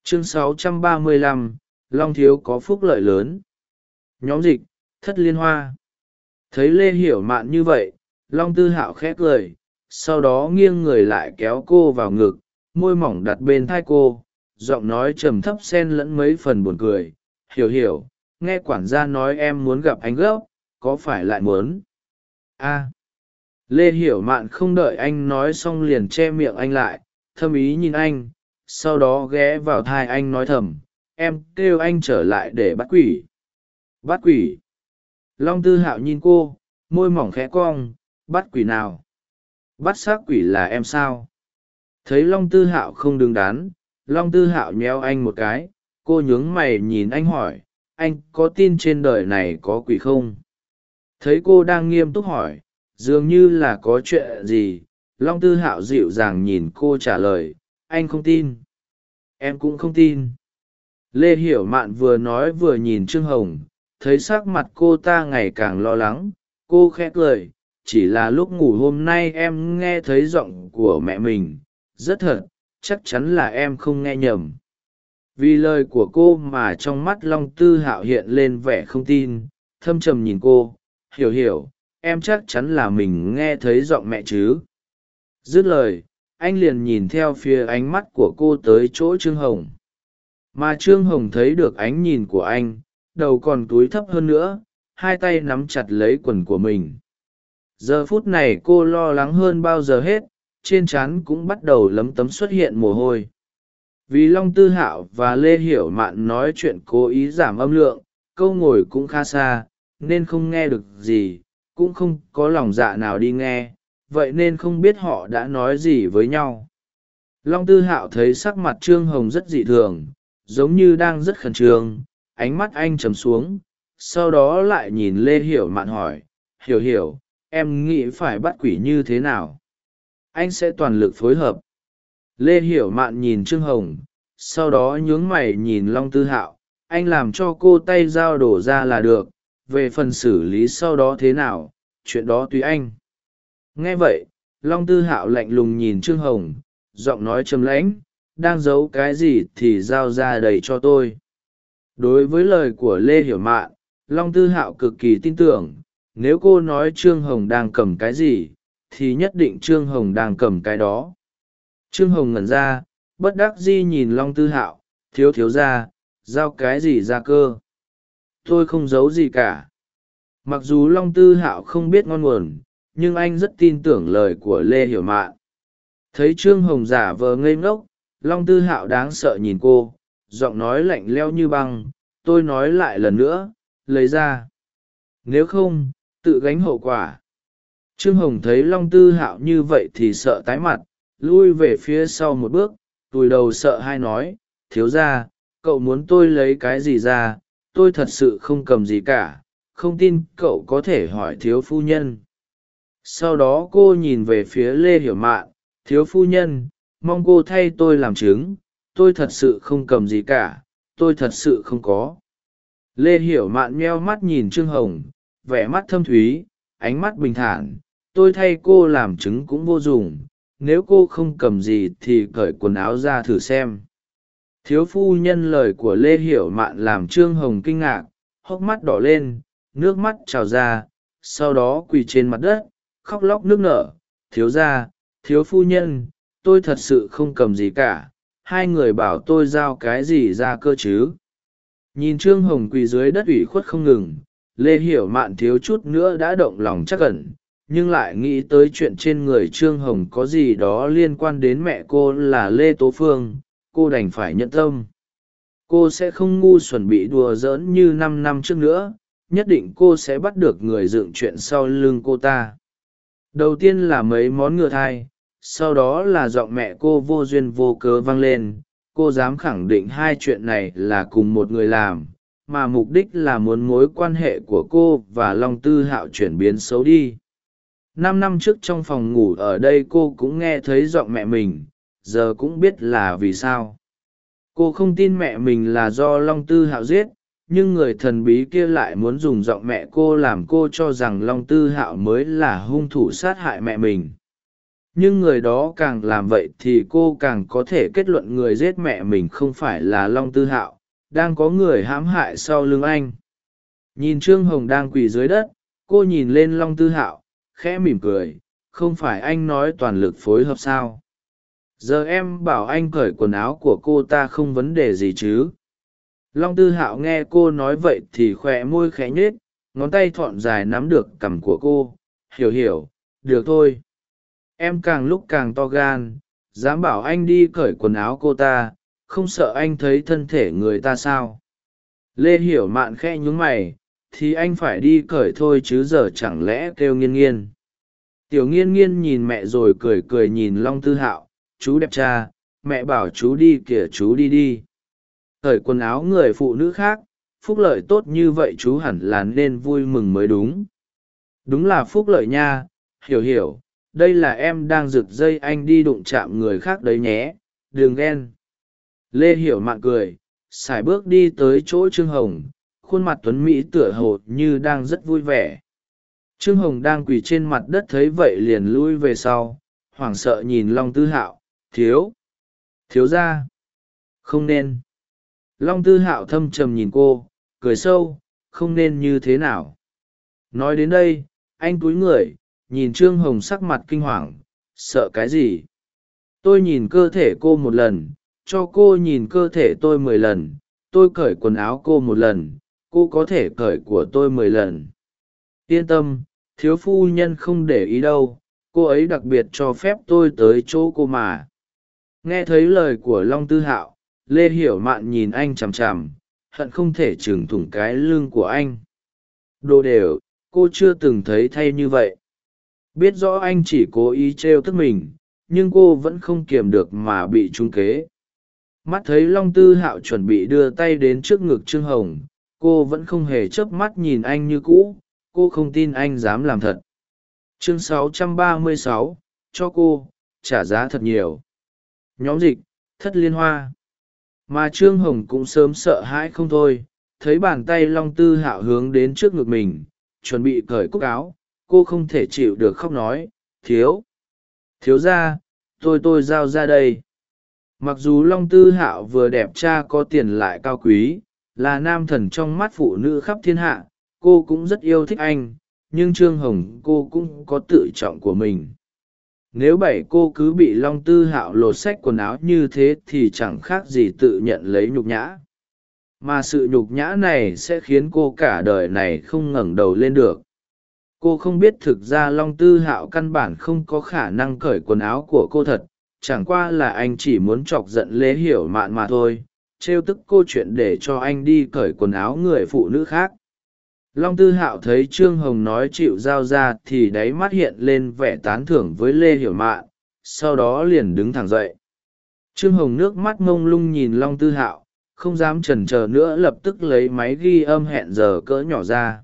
Chương 635, long thiếu có phúc lợi lớn. Nhóm dịch thất liên hoa. Thấy lê hiểu mạn như vậy long tư hạo khẽ cười sau đó nghiêng người lại kéo cô vào ngực môi mỏng đặt bên thai cô giọng nói trầm thấp xen lẫn mấy phần buồn cười. Hiểu hiểu nghe quản gia nói em muốn gặp anh gấp có phải lại muốn? A lê hiểu mạn không đợi anh nói xong liền che miệng anh lại, thâm ý nhìn anh, sau đó ghé vào thai anh nói thầm, em kêu anh trở lại để bắt quỷ. Bắt quỷ? Long tư hạo nhìn cô, môi mỏng khẽ cong, bắt quỷ nào? Bắt xác quỷ là em sao? Thấy long tư hạo không đứng đắn, long tư hạo nheo anh một cái, cô nhướng mày nhìn anh hỏi, anh có tin trên đời này có quỷ không? Thấy cô đang nghiêm túc hỏi dường như là có chuyện gì. Long tư hạo dịu dàng nhìn cô trả lời, anh không tin. Em cũng không tin. Lê hiểu mạn vừa nói vừa nhìn trương hồng, thấy sắc mặt cô ta ngày càng lo lắng. Cô khẽ cười, chỉ là lúc ngủ hôm nay em nghe thấy giọng của mẹ mình. Rất thật, chắc chắn là em không nghe nhầm. Vì lời của cô mà trong mắt long tư hạo hiện lên vẻ không tin, thâm trầm nhìn cô. Hiểu hiểu em chắc chắn là mình nghe thấy giọng mẹ chứ. Dứt lời, anh liền nhìn theo phía ánh mắt của cô tới chỗ trương hồng. Mà trương hồng thấy được ánh nhìn của anh, đầu còn túi thấp hơn nữa, hai tay nắm chặt lấy quần của mình. Giờ phút này cô lo lắng hơn bao giờ hết, trên trán cũng bắt đầu lấm tấm xuất hiện mồ hôi. Vì long tư hạo và lê hiểu mạn nói chuyện cố ý giảm âm lượng, câu ngồi cũng khá xa, nên không nghe được gì cũng không có lòng dạ nào đi nghe, vậy nên không biết họ đã nói gì với nhau. Long tư hạo thấy sắc mặt trương hồng rất dị thường, giống như đang rất khẩn trương, ánh mắt anh trầm xuống, sau đó lại nhìn lê hiểu mạn hỏi, hiểu hiểu, em nghĩ phải bắt quỷ như thế nào? Anh sẽ toàn lực phối hợp. Lê hiểu mạn nhìn trương hồng, sau đó nhướng mày nhìn long tư hạo, anh làm cho cô tay dao đổ ra là được về phần xử lý sau đó thế nào, chuyện đó tùy anh. Nghe vậy, long tư hạo lạnh lùng nhìn trương hồng, giọng nói chấm lãnh, đang giấu cái gì thì giao ra đầy cho tôi. Đối với lời của lê hiểu mạn, long tư hạo cực kỳ tin tưởng, nếu cô nói trương hồng đang cầm cái gì, thì nhất định trương hồng đang cầm cái đó. Trương hồng ngẩn ra, bất đắc di nhìn long tư hạo, thiếu thiếu ra, giao cái gì ra cơ? Tôi không giấu gì cả. Mặc dù long tư hạo không biết ngon nguồn, nhưng anh rất tin tưởng lời của lê hiểu mạn. Thấy trương hồng giả vờ ngây ngốc, long tư hạo đáng sợ nhìn cô, giọng nói lạnh leo như băng, tôi nói lại lần nữa, lấy ra. Nếu không, tự gánh hậu quả. Trương hồng thấy long tư hạo như vậy thì sợ tái mặt, lui về phía sau một bước, tùi đầu sợ hai nói, thiếu ra cậu muốn tôi lấy cái gì ra tôi thật sự không cầm gì cả, không tin cậu có thể hỏi thiếu phu nhân. Sau đó cô nhìn về phía lê hiểu mạn, thiếu phu nhân, mong cô thay tôi làm chứng, tôi thật sự không cầm gì cả, tôi thật sự không có. Lê hiểu mạn meo mắt nhìn trương hồng, vẻ mắt thâm thúy, ánh mắt bình thản, tôi thay cô làm chứng cũng vô dụng, nếu cô không cầm gì thì cởi quần áo ra thử xem thiếu phu nhân lời của lê hiểu mạn làm trương hồng kinh ngạc hốc mắt đỏ lên nước mắt trào ra sau đó quỳ trên mặt đất khóc lóc nước nở. Thiếu gia, thiếu phu nhân tôi thật sự không cầm gì cả hai người bảo tôi giao cái gì ra cơ chứ? Nhìn trương hồng quỳ dưới đất ủy khuất không ngừng lê hiểu mạn thiếu chút nữa đã động lòng chắc ẩn nhưng lại nghĩ tới chuyện trên người trương hồng có gì đó liên quan đến mẹ cô là lê tố phương cô đành phải nhận tâm. Cô sẽ không ngu xuẩn bị đùa giỡn như năm năm trước nữa, nhất định cô sẽ bắt được người dựng chuyện sau lưng cô ta. Đầu tiên là mấy món ngựa thai, sau đó là giọng mẹ cô vô duyên vô cớ vang lên. Cô dám khẳng định hai chuyện này là cùng một người làm, mà mục đích là muốn mối quan hệ của cô và long tư hạo chuyển biến xấu đi. Năm năm trước trong phòng ngủ ở đây cô cũng nghe thấy giọng mẹ mình giờ cũng biết là vì sao. Cô không tin mẹ mình là do long tư hạo giết, nhưng người thần bí kia lại muốn dùng giọng mẹ cô làm cô cho rằng long tư hạo mới là hung thủ sát hại mẹ mình. Nhưng người đó càng làm vậy thì cô càng có thể kết luận người giết mẹ mình không phải là long tư hạo, đang có người hãm hại sau lưng anh. Nhìn trương hồng đang quỳ dưới đất, cô nhìn lên long tư hạo, khẽ mỉm cười, không phải anh nói toàn lực phối hợp sao? Giờ em bảo anh cởi quần áo của cô ta không vấn đề gì chứ? Long tư hạo nghe cô nói vậy thì khoe môi khẽ nhết ngón tay thọn dài nắm được cằm của cô. Hiểu hiểu, được thôi. Em càng lúc càng to gan, dám bảo anh đi cởi quần áo cô ta, không sợ anh thấy thân thể người ta sao? Lê hiểu mạn khẽ nhún mày, thì anh phải đi cởi thôi chứ giờ chẳng lẽ kêu nghiên nghiên. Tiểu nghiên nghiên nhìn mẹ rồi cười cười nhìn long tư hạo chú đẹp cha, mẹ bảo chú đi kìa chú đi đi. Thời quần áo người phụ nữ khác, phúc lợi tốt như vậy chú hẳn là nên vui mừng mới đúng. Đúng là phúc lợi nha, hiểu hiểu, đây là em đang rực dây anh đi đụng chạm người khác đấy nhé, đừng ghen. Lê hiểu mạn cười x à i bước đi tới chỗ trương hồng, khuôn mặt tuấn mỹ tựa hồ như đang rất vui vẻ. Trương hồng đang quỳ trên mặt đất thấy vậy liền lui về sau, hoảng sợ nhìn long tư hạo thiếu. Thiếu ra. Không nên. Long tư hạo thâm trầm nhìn cô, cười sâu, không nên như thế nào. Nói đến đây, anh cúi người, nhìn trương hồng sắc mặt kinh hoàng, sợ cái gì? Tôi nhìn cơ thể cô một lần, cho cô nhìn cơ thể tôi mười lần, tôi cởi quần áo cô một lần, cô có thể cởi của tôi mười lần. Yên tâm, thiếu phu nhân không để ý đâu, cô ấy đặc biệt cho phép tôi tới chỗ cô mà nghe thấy lời của long tư hạo lê hiểu mạn nhìn anh chằm chằm hận không thể trừng thủng cái lưng của anh. Đồ đều cô chưa từng thấy thay như vậy. Biết rõ anh chỉ cố ý trêu tức mình nhưng cô vẫn không kiềm được mà bị trung kế. Mắt thấy long tư hạo chuẩn bị đưa tay đến trước ngực trương hồng cô vẫn không hề chớp mắt nhìn anh như cũ cô không tin anh dám làm thật. Chương 636, cho cô trả giá thật nhiều nhóm dịch, thất liên hoa. Mà trương hồng cũng sớm sợ hãi không thôi, thấy bàn tay long tư hạo hướng đến trước ngực mình, chuẩn bị cởi cúc áo, cô không thể chịu được khóc nói, thiếu thiếu ra tôi tôi giao ra đây. Mặc dù long tư hạo vừa đẹp cha có tiền lại cao quý, là nam thần trong mắt phụ nữ khắp thiên hạ, cô cũng rất yêu thích anh, nhưng trương hồng cô cũng có tự trọng của mình nếu bảy cô cứ bị long tư hạo lột sách quần áo như thế thì chẳng khác gì tự nhận lấy nhục nhã. Mà sự nhục nhã này sẽ khiến cô cả đời này không ngẩng đầu lên được. Cô không biết thực ra long tư hạo căn bản không có khả năng cởi quần áo của cô thật, chẳng qua là anh chỉ muốn chọc giận lê hiểu mạn mà thôi, trêu tức cô chuyện để cho anh đi cởi quần áo người phụ nữ khác long tư hạo thấy trương hồng nói chịu giao ra thì đáy mắt hiện lên vẻ tán thưởng với lê hiểu mạn, sau đó liền đứng thẳng dậy. Trương hồng nước mắt mông lung nhìn long tư hạo, không dám chần chờ nữa lập tức lấy máy ghi âm hẹn giờ cỡ nhỏ ra.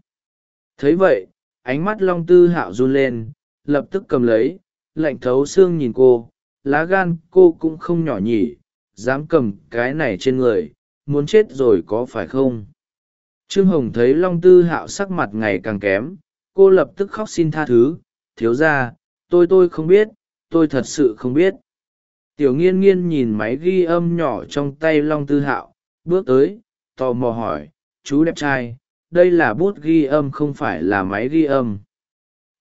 Thấy vậy, ánh mắt long tư hạo run lên, lập tức cầm lấy, lạnh thấu xương nhìn cô, lá gan cô cũng không nhỏ nhỉ, dám cầm cái này trên người, muốn chết rồi có phải không? Trương hồng thấy long tư hạo sắc mặt ngày càng kém, cô lập tức khóc xin tha thứ, thiếu ra tôi tôi không biết, tôi thật sự không biết. Tiểu nghiên nghiên nhìn máy ghi âm nhỏ trong tay long tư hạo, bước tới, tò mò hỏi, chú đẹp trai, đây là bút ghi âm không phải là máy ghi âm?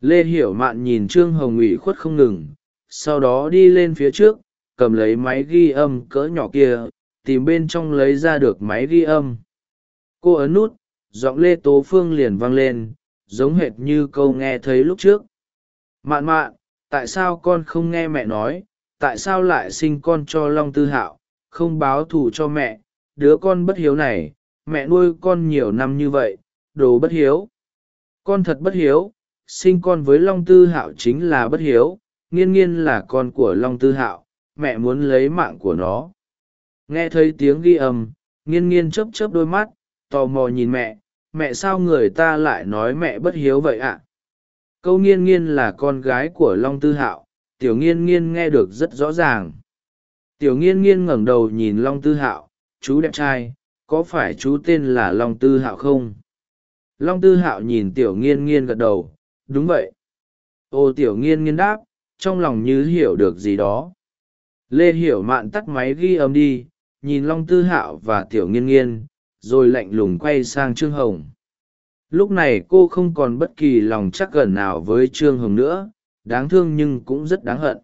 Lê hiểu mạn nhìn trương hồng ủy khuất không ngừng, sau đó đi lên phía trước, cầm lấy máy ghi âm cỡ nhỏ kia, tìm bên trong lấy ra được máy ghi âm cô ấn nút, giọng lê tố phương liền vang lên, giống hệt như câu nghe thấy lúc trước. Mạn mạn, tại sao con không nghe mẹ nói? Tại sao lại sinh con cho long tư hạo, không báo thù cho mẹ? Đứa con bất hiếu này, mẹ nuôi con nhiều năm như vậy, đồ bất hiếu. Con thật bất hiếu, sinh con với long tư hạo chính là bất hiếu, nghiên nghiên là con của long tư hạo, mẹ muốn lấy mạng của nó. Nghe thấy tiếng ghi âm, nghiên nghiên chớp chớp đôi mắt tò mò nhìn mẹ mẹ sao người ta lại nói mẹ bất hiếu vậy ạ? Câu nghiên nghiên là con gái của long tư hạo, tiểu nghiên nghiên nghe được rất rõ ràng. Tiểu nghiên nghiên ngẩng đầu nhìn long tư hạo, chú đẹp trai, có phải chú tên là long tư hạo không? Long tư hạo nhìn tiểu nghiên nghiên gật đầu, đúng vậy. Ô tiểu nghiên nghiên đáp, trong lòng như hiểu được gì đó. Lê hiểu mạn tắt máy ghi âm đi, nhìn long tư hạo và tiểu nghiên nghiên rồi lạnh lùng quay sang trương hồng. Lúc này cô không còn bất kỳ lòng chắc gần nào với trương hồng nữa, đáng thương nhưng cũng rất đáng hận.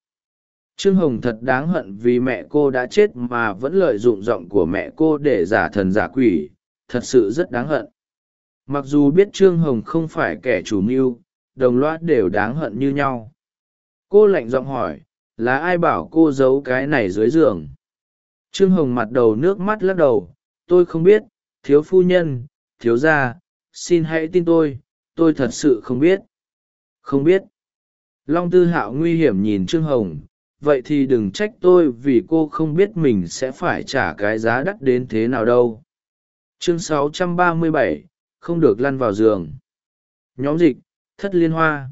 Trương hồng thật đáng hận vì mẹ cô đã chết mà vẫn lợi dụng giọng của mẹ cô để giả thần giả quỷ, thật sự rất đáng hận. Mặc dù biết trương hồng không phải kẻ chủ mưu, đồng loạt đều đáng hận như nhau. Cô lạnh giọng hỏi, là ai bảo cô giấu cái này dưới giường? Trương hồng mặt đầu nước mắt lắc đầu, tôi không biết thiếu phu nhân thiếu gia xin hãy tin tôi tôi thật sự không biết. Không biết. Long tư hạo nguy hiểm nhìn trương hồng vậy thì đừng trách tôi vì cô không biết mình sẽ phải trả cái giá đắt đến thế nào đâu. Chương 637, không được lăn vào giường. Nhóm dịch thất liên hoa.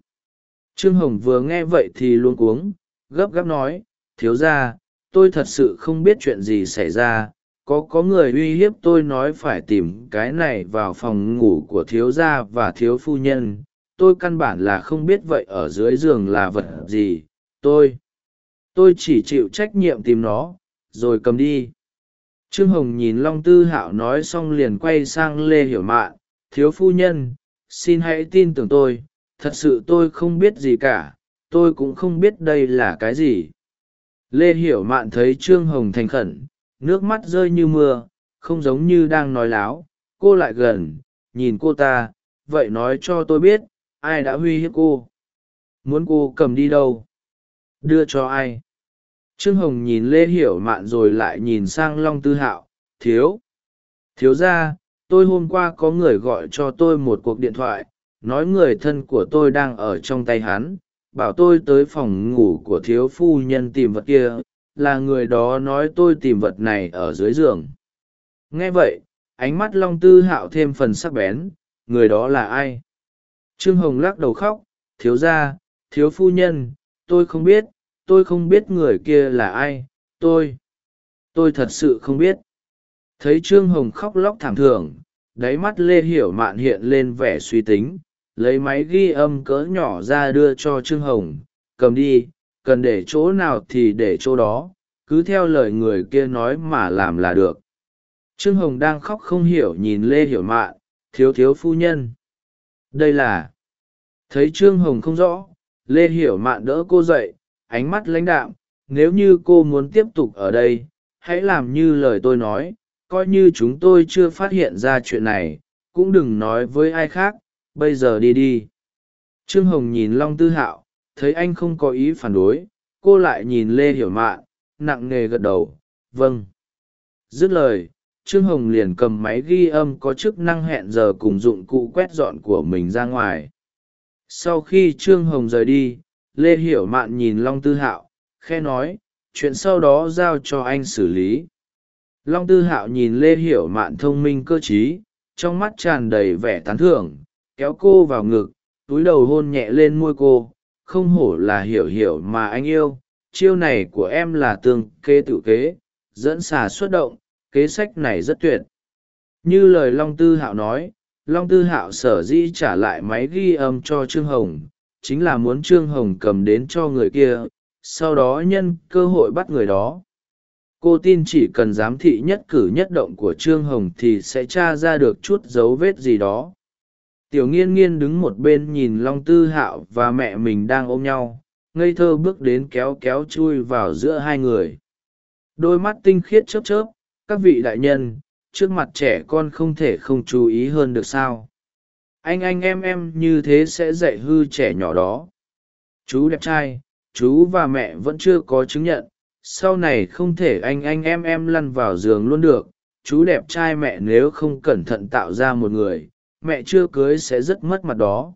Trương hồng vừa nghe vậy thì luôn cuống gấp gáp nói thiếu ra tôi thật sự không biết chuyện gì xảy ra có có người uy hiếp tôi nói phải tìm cái này vào phòng ngủ của thiếu gia và thiếu phu nhân. Tôi căn bản là không biết vậy ở dưới giường là vật gì. Tôi tôi chỉ chịu trách nhiệm tìm nó, rồi cầm đi. Trương hồng nhìn long tư hạo nói xong liền quay sang lê hiểu mạn. Thiếu phu nhân, xin hãy tin tưởng tôi. Thật sự tôi không biết gì cả. Tôi cũng không biết đây là cái gì. Lê hiểu mạn thấy trương hồng thành khẩn nước mắt rơi như mưa, không giống như đang nói láo. Cô lại gần, nhìn cô ta, vậy nói cho tôi biết, ai đã uy hiếp cô? Muốn cô cầm đi đâu? Đưa cho ai? Trương hồng nhìn lê hiểu mạn rồi lại nhìn sang long tư hạo. Thiếu. Thiếu ra, tôi hôm qua có người gọi cho tôi một cuộc điện thoại. Nói người thân của tôi đang ở trong tay hắn. Bảo tôi tới phòng ngủ của thiếu phu nhân tìm vật kia là người đó nói tôi tìm vật này ở dưới giường. Nghe vậy, ánh mắt long tư hạo thêm phần sắc bén, người đó là ai? Trương hồng lắc đầu khóc, thiếu gia, thiếu phu nhân, tôi không biết, tôi không biết người kia là ai, tôi tôi thật sự không biết. Thấy trương hồng khóc lóc thảm thường đáy mắt lê hiểu mạn hiện lên vẻ suy tính, lấy máy ghi âm cỡ nhỏ ra đưa cho trương hồng, cầm đi cần để chỗ nào thì để chỗ đó, cứ theo lời người kia nói mà làm là được. Trương hồng đang khóc không hiểu nhìn lê hiểu mạn, thiếu thiếu phu nhân. Đây là, thấy trương hồng không rõ, lê hiểu mạn đỡ cô dậy, ánh mắt lãnh đạm, nếu như cô muốn tiếp tục ở đây, hãy làm như lời tôi nói, coi như chúng tôi chưa phát hiện ra chuyện này, cũng đừng nói với ai khác, bây giờ đi đi. Trương hồng nhìn long tư hạo thấy anh không có ý phản đối, cô lại nhìn lê hiểu mạn, nặng nề gật đầu vâng. Dứt lời, trương hồng liền cầm máy ghi âm có chức năng hẹn giờ cùng dụng cụ quét dọn của mình ra ngoài. Sau khi trương hồng rời đi, lê hiểu mạn nhìn long tư hạo khe nói, chuyện sau đó giao cho anh xử lý. Long tư hạo nhìn lê hiểu mạn thông minh cơ t r í trong mắt tràn đầy vẻ tán thưởng, kéo cô vào ngực, túi đầu hôn nhẹ lên môi cô không hổ là hiểu hiểu mà anh yêu. Chiêu này của em là tương kế tự kế, dẫn xà xuất động, kế sách này rất tuyệt. Như lời long tư hạo nói, long tư hạo sở dĩ trả lại máy ghi âm cho trương hồng, chính là muốn trương hồng cầm đến cho người kia, sau đó nhân cơ hội bắt người đó. Cô tin chỉ cần giám thị nhất cử nhất động của trương hồng thì sẽ t r a ra được chút dấu vết gì đó tiểu nghiên nghiên đứng một bên nhìn long tư hạo và mẹ mình đang ôm nhau, ngây thơ bước đến kéo kéo chui vào giữa hai người. Đôi mắt tinh khiết chớp chớp, các vị đại nhân, trước mặt trẻ con không thể không chú ý hơn được sao. Anh anh em em như thế sẽ dạy hư trẻ nhỏ đó. Chú đẹp trai, chú và mẹ vẫn chưa có chứng nhận, sau này không thể anh anh em em lăn vào giường luôn được. Chú đẹp trai mẹ nếu không cẩn thận tạo ra một người mẹ chưa cưới sẽ rất mất mặt đó.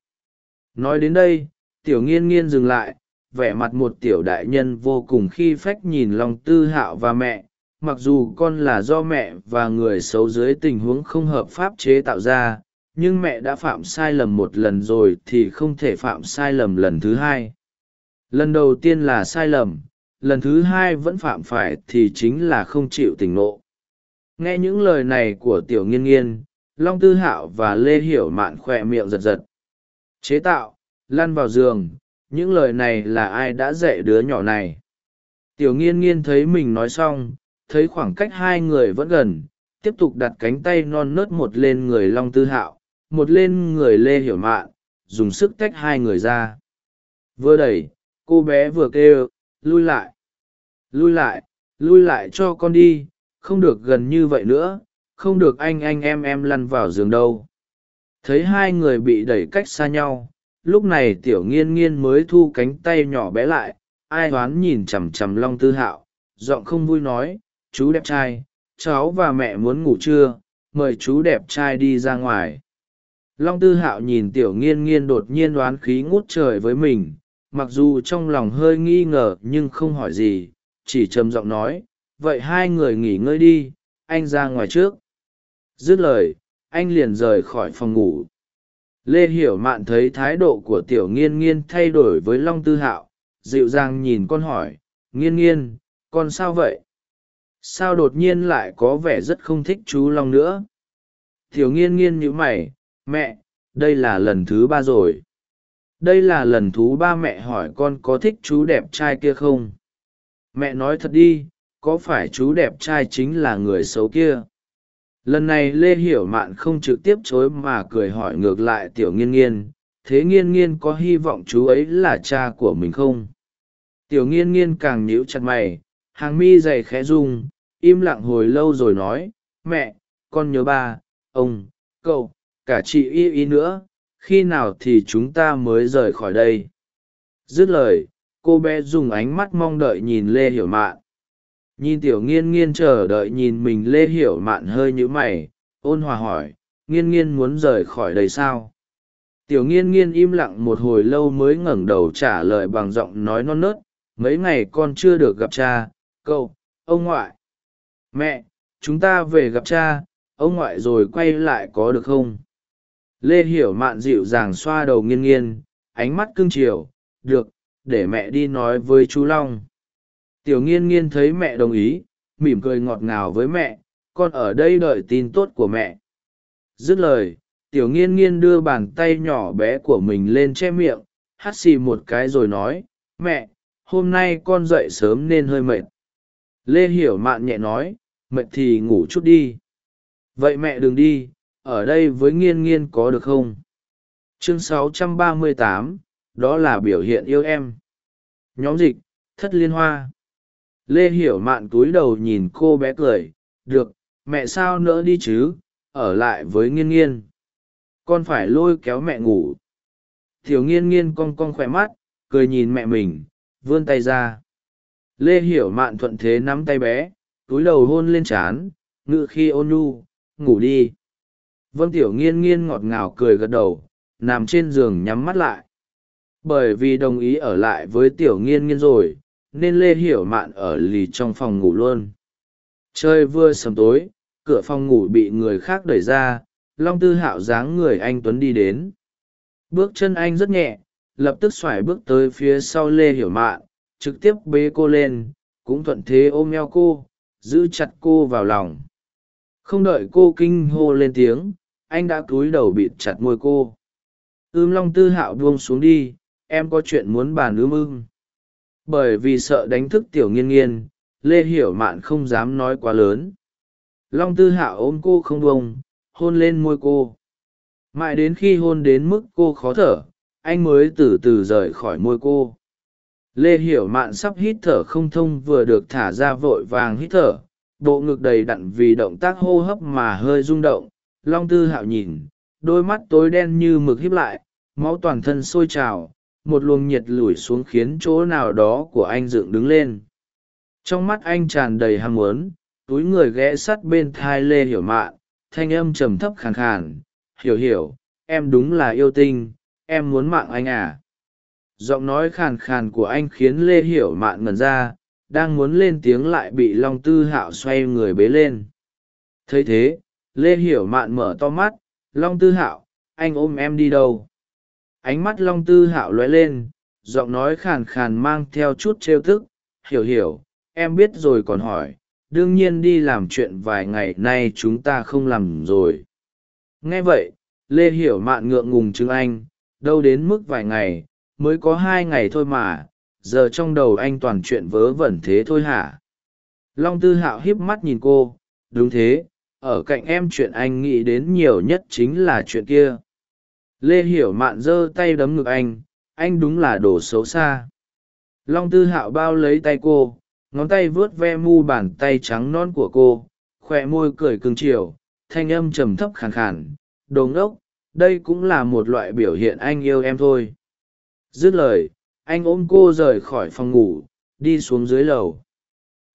Nói đến đây, tiểu nghiên nghiên dừng lại, vẻ mặt một tiểu đại nhân vô cùng khi phách nhìn lòng tư hạo và mẹ, mặc dù con là do mẹ và người xấu dưới tình huống không hợp pháp chế tạo ra, nhưng mẹ đã phạm sai lầm một lần rồi thì không thể phạm sai lầm lần thứ hai. Lần đầu tiên là sai lầm, lần thứ hai vẫn phạm phải thì chính là không chịu tỉnh ngộ. Nghe những lời này của tiểu nghiên nghiên long tư hạo và lê hiểu mạn khoe miệng giật giật. Chế tạo, lăn vào giường, những lời này là ai đã dạy đứa nhỏ này? Tiểu nghiên nghiên thấy mình nói xong, thấy khoảng cách hai người vẫn gần, tiếp tục đặt cánh tay non nớt một lên người long tư hạo, một lên người lê hiểu mạn, dùng sức tách hai người ra. Vừa đẩy, cô bé vừa kêu, lui lại! Lui lại! Lui lại cho con đi! Không được gần như vậy nữa! Không được anh anh em em lăn vào giường đâu. Thấy hai người bị đẩy cách xa nhau, lúc này tiểu nghiên nghiên mới thu cánh tay nhỏ bé lại, ai oán nhìn chằm chằm long tư hạo, giọng không vui nói, chú đẹp trai, cháu và mẹ muốn ngủ trưa, mời chú đẹp trai đi ra ngoài. Long tư hạo nhìn tiểu nghiên nghiên đột nhiên đoán khí ngút trời với mình, mặc dù trong lòng hơi nghi ngờ nhưng không hỏi gì, chỉ trầm giọng nói, vậy hai người nghỉ ngơi đi, anh ra ngoài trước dứt lời, anh liền rời khỏi phòng ngủ. Lê hiểu mạn thấy thái độ của tiểu nghiên nghiên thay đổi với long tư hạo, dịu dàng nhìn con hỏi, nghiên nghiên, con sao vậy? Sao đột nhiên lại có vẻ rất không thích chú long nữa? Tiểu nghiên nghiên nhíu mày, mẹ, đây là lần thứ ba rồi. Đây là lần thứ ba mẹ hỏi con có thích chú đẹp trai kia không? Mẹ nói thật đi, có phải chú đẹp trai chính là người xấu kia? Lần này lê hiểu mạn không trực tiếp chối mà cười hỏi ngược lại tiểu nghiên nghiên, thế nghiên nghiên có hy vọng chú ấy là cha của mình không? Tiểu nghiên nghiên càng nhíu chặt mày, hàng mi dày khẽ rung, im lặng hồi lâu rồi nói, mẹ, con nhớ ba, ông, cậu, cả chị y y nữa, khi nào thì chúng ta mới rời khỏi đây? Dứt lời, cô bé dùng ánh mắt mong đợi nhìn lê hiểu mạn nhìn tiểu nghiên nghiên chờ đợi nhìn mình lê hiểu mạn hơi nhữ mày, ôn hòa hỏi, nghiên nghiên muốn rời khỏi đây sao? Tiểu nghiên nghiên im lặng một hồi lâu mới ngẩng đầu trả lời bằng giọng nói non nớt, mấy ngày con chưa được gặp cha, cậu, ông ngoại. Mẹ, chúng ta về gặp cha, ông ngoại rồi quay lại có được không? Lê hiểu mạn dịu dàng xoa đầu nghiên nghiên, ánh mắt cưng chiều, được, để mẹ đi nói với chú long tiểu nghiên nghiên thấy mẹ đồng ý mỉm cười ngọt ngào với mẹ con ở đây đợi tin tốt của mẹ. Dứt lời tiểu nghiên nghiên đưa bàn tay nhỏ bé của mình lên che miệng hắt xì một cái rồi nói mẹ hôm nay con dậy sớm nên hơi mệt. Lê hiểu mạn nhẹ nói mệt thì ngủ chút đi. Vậy mẹ đừng đi ở đây với nghiên nghiên có được không? Chương 638, đó là biểu hiện yêu em. Nhóm dịch thất liên hoa lê hiểu mạn cúi đầu nhìn cô bé cười, được, mẹ sao nỡ đi chứ? Ở lại với nghiên nghiên. Con phải lôi kéo mẹ ngủ. Thiểu nghiên nghiên cong cong khỏe mắt, cười nhìn mẹ mình, vươn tay ra. Lê hiểu mạn thuận thế nắm tay bé, túi đầu hôn lên trán, ngự khi ôn nhu, ngủ đi. Vâng tiểu nghiên nghiên ngọt ngào cười gật đầu, nằm trên giường nhắm mắt lại. Bởi vì đồng ý ở lại với tiểu nghiên nghiên rồi nên lê hiểu mạn ở lì trong phòng ngủ luôn. Chơi vừa sầm tối, cửa phòng ngủ bị người khác đẩy ra, long tư hạo dáng người anh tuấn đi đến. Bước chân anh rất nhẹ, lập tức x bước tới phía sau lê hiểu mạn, trực tiếp bế cô lên, cũng thuận thế ôm eo cô, giữ chặt cô vào lòng. Không đợi cô kinh hô lên tiếng, anh đã cúi đầu bịt chặt môi cô. Ưm long tư hạo buông xuống đi, em có chuyện muốn bàn ưm ưng bởi vì sợ đánh thức tiểu nghiên nghiên, lê hiểu mạn không dám nói quá lớn. Long tư hạ ôm cô không bông hôn lên môi cô. Mãi đến khi hôn đến mức cô khó thở, anh mới từ từ rời khỏi môi cô. Lê hiểu mạn sắp hít thở không thông vừa được thả ra vội vàng hít thở, bộ ngực đầy đặn vì động tác hô hấp mà hơi rung động. Long tư hạo nhìn, đôi mắt tối đen như mực híp lại, máu toàn thân sôi trào một luồng nhiệt lủi xuống khiến chỗ nào đó của anh dựng đứng lên. Trong mắt anh tràn đầy ham muốn, túi người ghé sắt bên thai lê hiểu mạn, thanh âm trầm thấp khàn khàn, hiểu hiểu, em đúng là yêu tinh, em muốn mạng anh à. Giọng nói khàn khàn của anh khiến lê hiểu mạn ngần ra, đang muốn lên tiếng lại bị long tư hạo xoay người bế lên. Thấy thế, lê hiểu mạn mở to mắt, long tư hạo, anh ôm em đi đâu? Ánh mắt long tư hạo lóe lên, giọng nói khàn khàn mang theo chút trêu thức hiểu hiểu, em biết rồi còn hỏi, đương nhiên đi làm chuyện vài ngày nay chúng ta không làm rồi. Nghe vậy, lê hiểu mạn ngượng ngùng chứng anh, đâu đến mức vài ngày, mới có hai ngày thôi mà, giờ trong đầu anh toàn chuyện vớ vẩn thế thôi hả? Long tư hạo híp mắt nhìn cô, đúng thế, ở cạnh em chuyện anh nghĩ đến nhiều nhất chính là chuyện kia lê hiểu mạn giơ tay đấm ngực anh anh đúng là đồ xấu xa. Long tư hạo bao lấy tay cô, ngón tay vớt ve mu bàn tay trắng non của cô khoe môi cười cưng chiều, thanh âm trầm thấp khàn khàn, đồ ngốc, đây cũng là một loại biểu hiện anh yêu em thôi. Dứt lời, anh ôm cô rời khỏi phòng ngủ, đi xuống dưới lầu.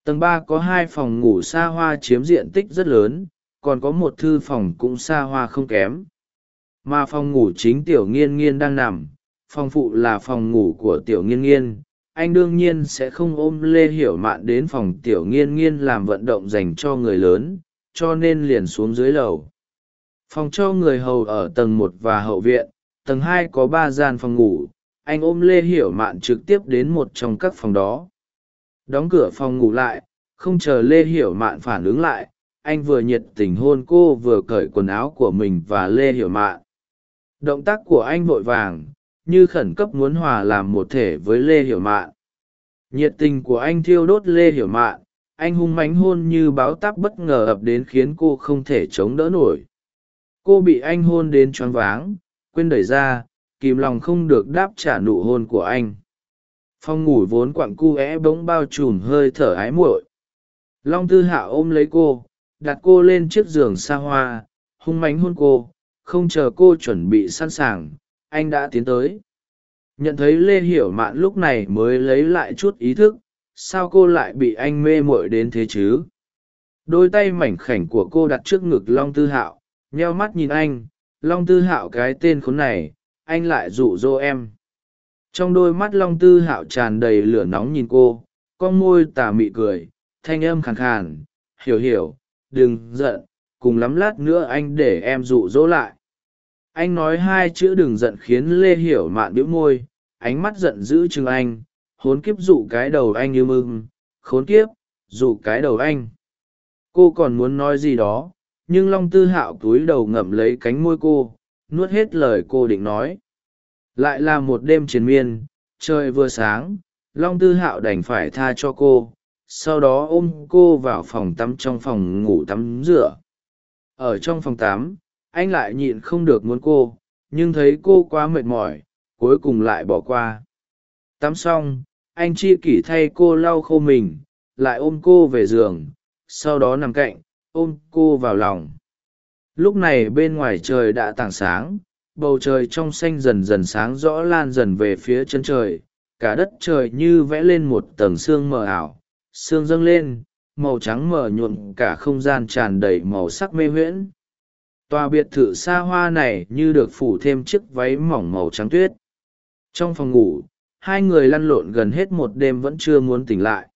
Tầng ba có hai phòng ngủ xa hoa chiếm diện tích rất lớn, còn có một thư phòng cũng xa hoa không kém mà phòng ngủ chính tiểu nghiên nghiên đang nằm, phòng phụ là phòng ngủ của tiểu nghiên nghiên. Anh đương nhiên sẽ không ôm lê hiểu mạn đến phòng tiểu nghiên nghiên làm vận động dành cho người lớn, cho nên liền xuống dưới lầu. Phòng cho người hầu ở tầng một và hậu viện, tầng hai có ba gian phòng ngủ. Anh ôm lê hiểu mạn trực tiếp đến một trong các phòng đó. Đóng cửa phòng ngủ lại, không chờ lê hiểu mạn phản ứng lại, anh vừa nhiệt tình hôn cô vừa cởi quần áo của mình và lê hiểu mạn động tác của anh vội vàng, như khẩn cấp muốn hòa làm một thể với lê hiểu mạn. Nhiệt tình của anh thiêu đốt lê hiểu mạn, anh hung mánh hôn như báo táp bất ngờ ập đến khiến cô không thể chống đỡ nổi. Cô bị anh hôn đến choáng váng, quên đẩy ra, kìm lòng không được đáp trả nụ hôn của anh. Phong ngủ vốn quặng cu é bỗng bao trùm hơi thở ái muội. Long tư hạ ôm lấy cô, đặt cô lên chiếc giường xa hoa, hung mánh hôn cô không chờ cô chuẩn bị sẵn sàng, anh đã tiến tới. Nhận thấy lê hiểu mạn lúc này mới lấy lại chút ý thức, sao cô lại bị anh mê mội đến thế chứ? Đôi tay mảnh khảnh của cô đặt trước ngực long tư hạo, nheo mắt nhìn anh, long tư hạo, cái tên khốn này, anh lại dụ dỗ em. Trong đôi mắt long tư hạo tràn đầy lửa nóng nhìn cô, con môi tà mị cười, thanh âm khàn khàn, hiểu hiểu, đừng giận, cùng lắm lát nữa anh để em dụ dỗ lại anh nói hai chữ đừng giận khiến lê hiểu mạn bĩu môi, ánh mắt giận dữ chừng anh, hốn kiếp dụ cái đầu anh như mưng khốn kiếp, dụ cái đầu anh. Cô còn muốn nói gì đó, nhưng long tư hạo cúi đầu ngậm lấy cánh môi cô, nuốt hết lời cô định nói. Lại là một đêm triền miên, trời vừa sáng, long tư hạo đành phải tha cho cô, sau đó ôm cô vào phòng tắm trong phòng ngủ tắm rửa. Ở trong phòng tắm anh lại nhịn không được muốn cô, nhưng thấy cô quá mệt mỏi, cuối cùng lại bỏ qua. Tắm xong, anh chi kỷ thay cô lau khô mình, lại ôm cô về giường, sau đó nằm cạnh, ôm cô vào lòng. Lúc này bên ngoài trời đã tảng sáng, bầu trời trong xanh dần dần sáng rõ lan dần về phía chân trời, cả đất trời như vẽ lên một tầng sương mờ ảo, sương dâng lên, màu trắng mờ nhuộm cả không gian tràn đầy màu sắc mê huyễn tòa biệt thự xa hoa này như được phủ thêm chiếc váy mỏng màu trắng tuyết. Trong phòng ngủ, hai người lăn lộn gần hết một đêm vẫn chưa muốn tỉnh lại.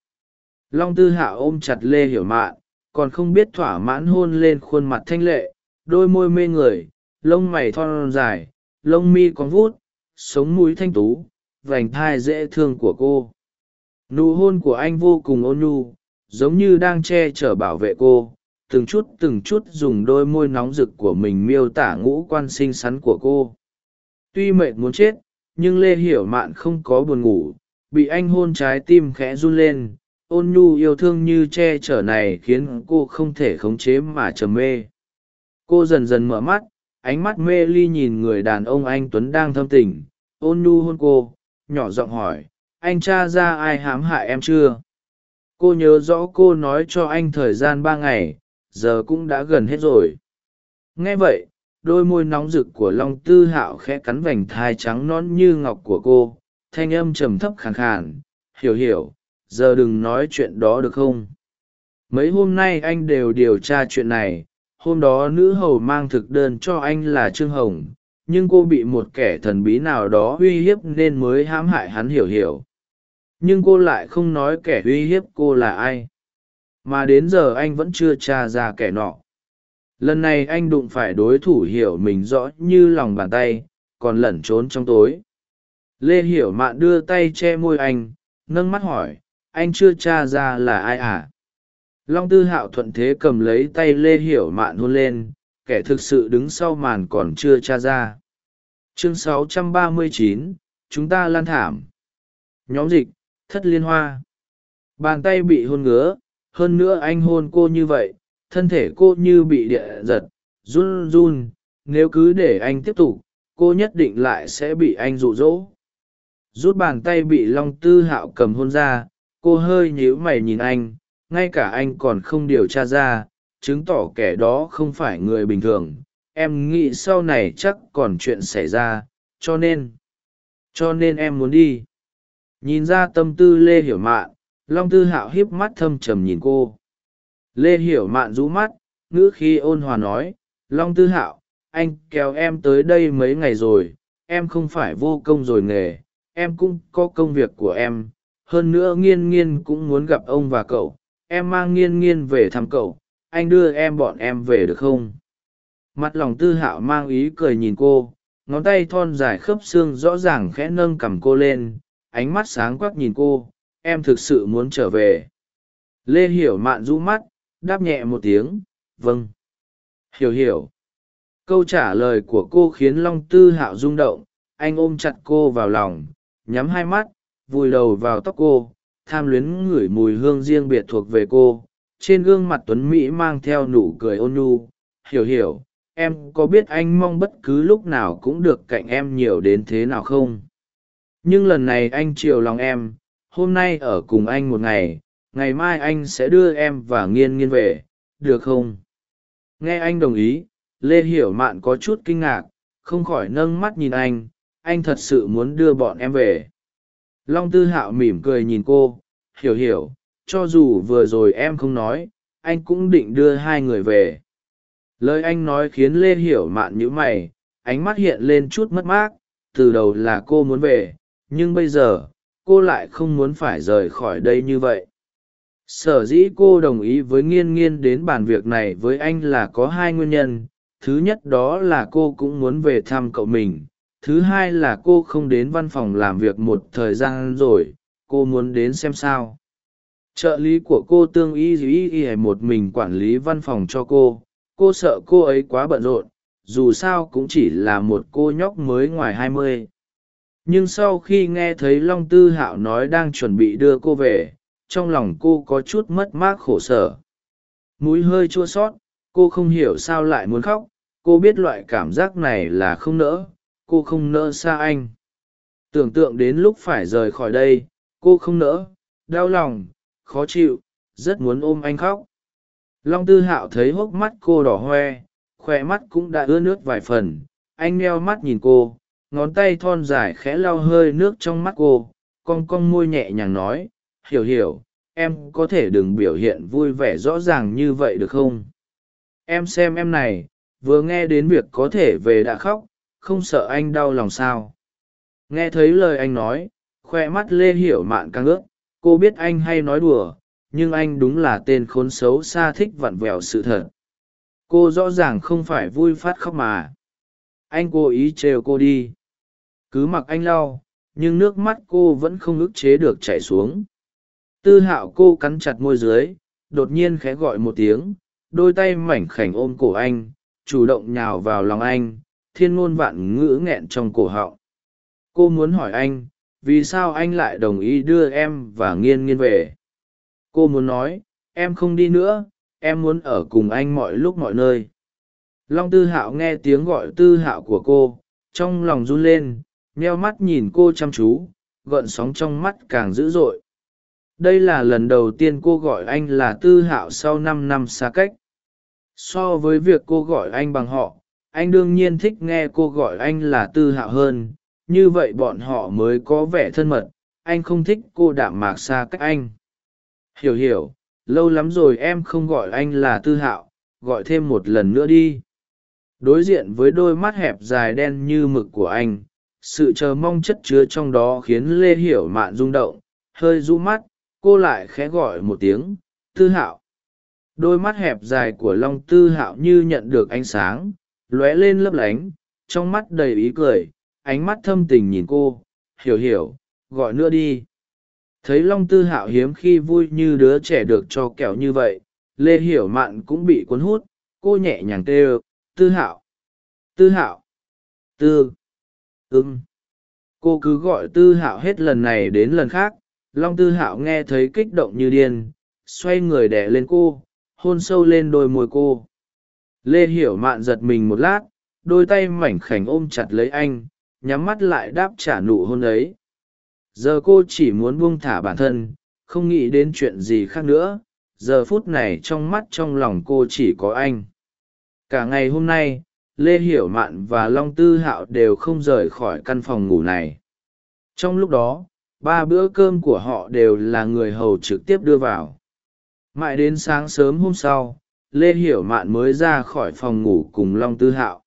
Long tư hạ ôm chặt lê hiểu mạn, còn không biết thỏa mãn hôn lên khuôn mặt thanh lệ, đôi môi mê người, lông mày thon dài, lông mi con vút sống mũi thanh tú, vành thai dễ thương của cô. Nụ hôn của anh vô cùng ôn nhu, giống như đang che chở bảo vệ cô từng chút từng chút dùng đôi môi nóng rực của mình miêu tả ngũ quan xinh xắn của cô. Tuy mệt muốn chết, nhưng lê hiểu mạn không có buồn ngủ, bị anh hôn trái tim khẽ run lên, ôn nhu yêu thương như che chở này khiến cô không thể khống chế mà trầm mê. Cô dần dần mở mắt, ánh mắt mê ly nhìn người đàn ông anh tuấn đang thâm tình, ôn nhu hôn cô, nhỏ giọng hỏi, anh cha ra ai hãm hại em chưa? Cô nhớ rõ cô nói cho anh thời gian ba ngày giờ cũng đã gần hết rồi. Nghe vậy, đôi môi nóng rực của long tư hạo khẽ cắn vành thai trắng non như ngọc của cô, thanh âm trầm thấp khàn khàn, hiểu hiểu, giờ đừng nói chuyện đó được không? Mấy hôm nay anh đều điều tra chuyện này, hôm đó nữ hầu mang thực đơn cho anh là trương hồng, nhưng cô bị một kẻ thần bí nào đó uy hiếp nên mới hãm hại hắn, hiểu hiểu. Nhưng cô lại không nói kẻ uy hiếp cô là ai mà đến giờ anh vẫn chưa t r a ra kẻ nọ. Lần này anh đụng phải đối thủ hiểu mình rõ như lòng bàn tay còn lẩn trốn trong tối. Lê hiểu mạn đưa tay che môi anh nâng mắt hỏi anh chưa t r a ra là ai à? Long tư hạo thuận thế cầm lấy tay lê hiểu mạn hôn lên kẻ thực sự đứng sau màn còn chưa t r a ra chương 639, chúng ta lan thảm. Nhóm dịch thất liên hoa. Bàn tay bị hôn ngứa hơn nữa anh hôn cô như vậy, thân thể cô như bị địa giật, run run. Nếu cứ để anh tiếp tục, cô nhất định lại sẽ bị anh rụ rỗ rút bàn tay bị long tư hạo cầm hôn ra, cô hơi nhíu mày nhìn anh, ngay cả anh còn không điều tra ra, chứng tỏ kẻ đó không phải người bình thường. Em nghĩ sau này chắc còn chuyện xảy ra, cho nên cho nên em muốn đi. Nhìn ra tâm tư lê hiểu mạn long tư hạo hiếp mắt thâm trầm nhìn cô. Lê hiểu mạn rũ mắt, ngữ khi ôn hòa nói, long tư hạo, anh kéo em tới đây mấy ngày rồi, em không phải vô công rồi nghề, em cũng có công việc của em. Hơn nữa nghiên nghiên cũng muốn gặp ông và cậu, em mang nghiên nghiên về thăm cậu, anh đưa em bọn em về được không? Mặt lòng tư hạo mang ý cười nhìn cô, ngón tay thon dài khớp xương rõ ràng khẽ nâng cằm cô lên, ánh mắt sáng quắc nhìn cô em thực sự muốn trở về. Lê hiểu mạn rũ mắt, đáp nhẹ một tiếng vâng. Hiểu hiểu. Câu trả lời của cô khiến long tư hạo rung động, anh ôm chặt cô vào lòng, nhắm hai mắt, vùi đầu vào tóc cô, tham luyến ngửi mùi hương riêng biệt thuộc về cô. Trên gương mặt tuấn mỹ mang theo nụ cười ôn nhu, hiểu hiểu, em có biết anh mong bất cứ lúc nào cũng được cạnh em nhiều đến thế nào không? Nhưng lần này anh chiều lòng em hôm nay ở cùng anh một ngày ngày mai anh sẽ đưa em và nghiên nghiên về, được không? Nghe anh đồng ý, lê hiểu mạn có chút kinh ngạc, không khỏi nâng mắt nhìn anh anh thật sự muốn đưa bọn em về. Long tư hạo mỉm cười nhìn cô, hiểu hiểu, cho dù vừa rồi em không nói, anh cũng định đưa hai người về. Lời anh nói khiến lê hiểu mạn nhữ mày, ánh mắt hiện lên chút mất mát, từ đầu là cô muốn về, nhưng bây giờ cô lại không muốn phải rời khỏi đây như vậy. Sở dĩ cô đồng ý với nghiên nghiên đến bàn việc này với anh là có hai nguyên nhân. Thứ nhất đó là cô cũng muốn về thăm cậu mình. Thứ hai là cô không đến văn phòng làm việc một thời gian rồi. Cô muốn đến xem sao. Trợ lý của cô tương y y y một mình quản lý văn phòng cho cô. Cô sợ cô ấy quá bận rộn. Dù sao cũng chỉ là một cô nhóc mới ngoài hai mươi nhưng sau khi nghe thấy long tư hạo nói đang chuẩn bị đưa cô về, trong lòng cô có chút mất mát khổ sở. Mũi hơi chua sót, cô không hiểu sao lại muốn khóc. Cô biết loại cảm giác này là không nỡ, cô không nỡ xa anh. Tưởng tượng đến lúc phải rời khỏi đây, cô không nỡ, đau lòng, khó chịu, rất muốn ôm anh khóc. Long tư hạo thấy hốc mắt cô đỏ hoe khoe mắt cũng đã ướt nước vài phần. Anh neo mắt nhìn cô ngón tay thon dài khẽ lau hơi nước trong mắt cô con con môi nhẹ nhàng nói, hiểu hiểu, em có thể đừng biểu hiện vui vẻ rõ ràng như vậy được không? Em xem em này, vừa nghe đến việc có thể về đã khóc, không sợ anh đau lòng sao? Nghe thấy lời anh nói, khoe mắt lê hiểu mạn căng ước cô biết anh hay nói đùa, nhưng anh đúng là tên khốn xấu xa thích vặn vẹo sự thật. Cô rõ ràng không phải vui phát khóc mà. Anh cố ý trêu cô đi cứ mặc anh lau, nhưng nước mắt cô vẫn không ức chế được chảy xuống. Tư hạo cô cắn chặt môi dưới, đột nhiên khẽ gọi một tiếng, đôi tay mảnh khảnh ôm cổ anh, chủ động nhào vào lòng anh, thiên ngôn vạn ngữ nghẹn trong cổ họng. Cô muốn hỏi anh, vì sao anh lại đồng ý đưa em và nghiên nghiên về? Cô muốn nói, em không đi nữa, em muốn ở cùng anh mọi lúc mọi nơi. Long tư hạo nghe tiếng gọi tư hạo của cô, trong lòng run lên nheo mắt nhìn cô chăm chú, gợn sóng trong mắt càng dữ dội. Đây là lần đầu tiên cô gọi anh là tư hạo sau năm năm xa cách. So với việc cô gọi anh bằng họ, anh đương nhiên thích nghe cô gọi anh là tư hạo hơn. Như vậy bọn họ mới có vẻ thân mật, anh không thích cô đạm mạc xa cách anh. Hiểu hiểu, lâu lắm rồi em không gọi anh là tư hạo, gọi thêm một lần nữa đi. Đối diện với đôi mắt hẹp dài đen như mực của anh sự chờ mong chất chứa trong đó khiến lê hiểu mạn rung động, hơi rũ mắt, cô lại khẽ gọi một tiếng, tư hạo. Đôi mắt hẹp dài của long tư hạo như nhận được ánh sáng, lóe lên lấp lánh, trong mắt đầy ý cười, ánh mắt thâm tình nhìn cô, hiểu hiểu, gọi nữa đi. Thấy long tư hạo hiếm khi vui như đứa trẻ được cho kẹo như vậy, lê hiểu mạn cũng bị cuốn hút, cô nhẹ nhàng tê ơ tư hạo tư hạo, tư ưng cô cứ gọi tư hạo hết lần này đến lần khác. Long tư hạo nghe thấy kích động như điên, xoay người đẻ lên cô, hôn sâu lên đôi môi cô. Lê hiểu mạn giật mình một lát, đôi tay mảnh khảnh ôm chặt lấy anh, nhắm mắt lại đáp trả nụ hôn ấy. Giờ cô chỉ muốn buông thả bản thân, không nghĩ đến chuyện gì khác nữa. Giờ phút này trong mắt trong lòng cô chỉ có anh. Cả ngày hôm nay lê hiểu mạn và long tư hạo đều không rời khỏi căn phòng ngủ này. Trong lúc đó, ba bữa cơm của họ đều là người hầu trực tiếp đưa vào. Mãi đến sáng sớm hôm sau, lê hiểu mạn mới ra khỏi phòng ngủ cùng long tư hạo.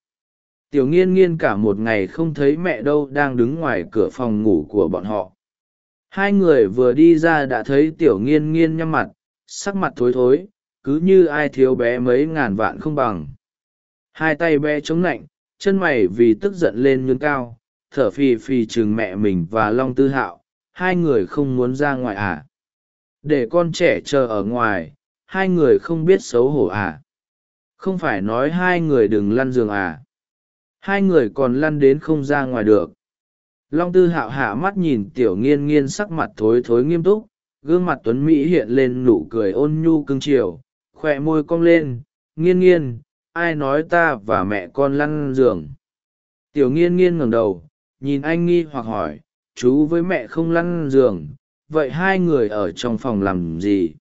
Tiểu nghiên nghiên cả một ngày không thấy mẹ đâu đang đứng ngoài cửa phòng ngủ của bọn họ. Hai người vừa đi ra đã thấy tiểu nghiên nghiên nhăm mặt, sắc mặt thối thối, cứ như ai thiếu bé mấy ngàn vạn không bằng hai tay bé chống lạnh, chân mày vì tức giận lên nhơn cao, thở phì phì chừng mẹ mình và long tư hạo, hai người không muốn ra ngoài à? Để con trẻ chờ ở ngoài, hai người không biết xấu hổ à? Không phải nói hai người đừng lăn giường à? Hai người còn lăn đến không ra ngoài được. Long tư hạo hạ mắt nhìn tiểu nghiên nghiên sắc mặt thối thối nghiêm túc, gương mặt tuấn mỹ hiện lên nụ cười ôn nhu cưng chiều khoe môi cong lên, nghiên nghiên ai nói ta và mẹ con lăn giường? Tiểu nghiên nghiên ngẩng đầu, nhìn anh nghi hoặc hỏi, chú với mẹ không lăn giường, vậy hai người ở trong phòng làm gì?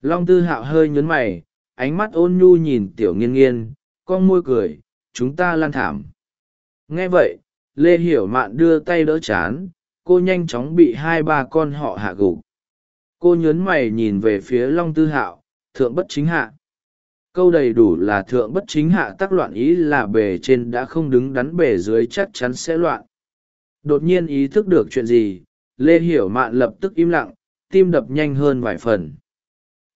Long tư hạo hơi nhớn mày, ánh mắt ôn nhu nhìn tiểu nghiên nghiên, con môi cười, chúng ta lăn thảm. Nghe vậy, lê hiểu mạn đưa tay đỡ chán, cô nhanh chóng bị hai ba con họ hạ gục. Cô nhớn mày nhìn về phía long tư hạo, thượng bất chính hạ câu đầy đủ là thượng bất chính hạ tắc loạn ý là bề trên đã không đứng đắn bề dưới chắc chắn sẽ loạn. Đột nhiên ý thức được chuyện gì, lê hiểu mạn lập tức im lặng, tim đập nhanh hơn vài phần.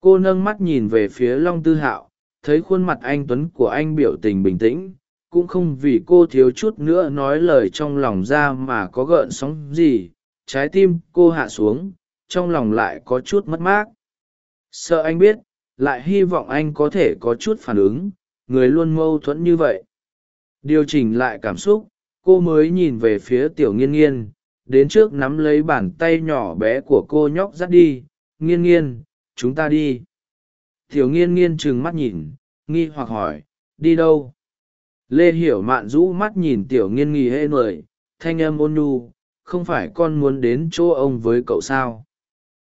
Cô nâng mắt nhìn về phía long tư hạo, thấy khuôn mặt anh tuấn của anh biểu tình bình tĩnh, cũng không vì cô thiếu chút nữa nói lời trong lòng ra mà có gợn sóng gì, trái tim cô hạ xuống, trong lòng lại có chút mất mát. Sợ anh biết lại hy vọng anh có thể có chút phản ứng, người luôn mâu thuẫn như vậy. Điều chỉnh lại cảm xúc, cô mới nhìn về phía tiểu nghiên nghiên, đến trước nắm lấy bàn tay nhỏ bé của cô nhóc dắt đi, nghiên nghiên, chúng ta đi. Tiểu nghiên nghiên trừng mắt nhìn, nghi hoặc hỏi, đi đâu? Lê hiểu mạn rũ mắt nhìn tiểu nghiên nghi hê người thanh âm ôn nhu, không phải con muốn đến chỗ ông với cậu sao?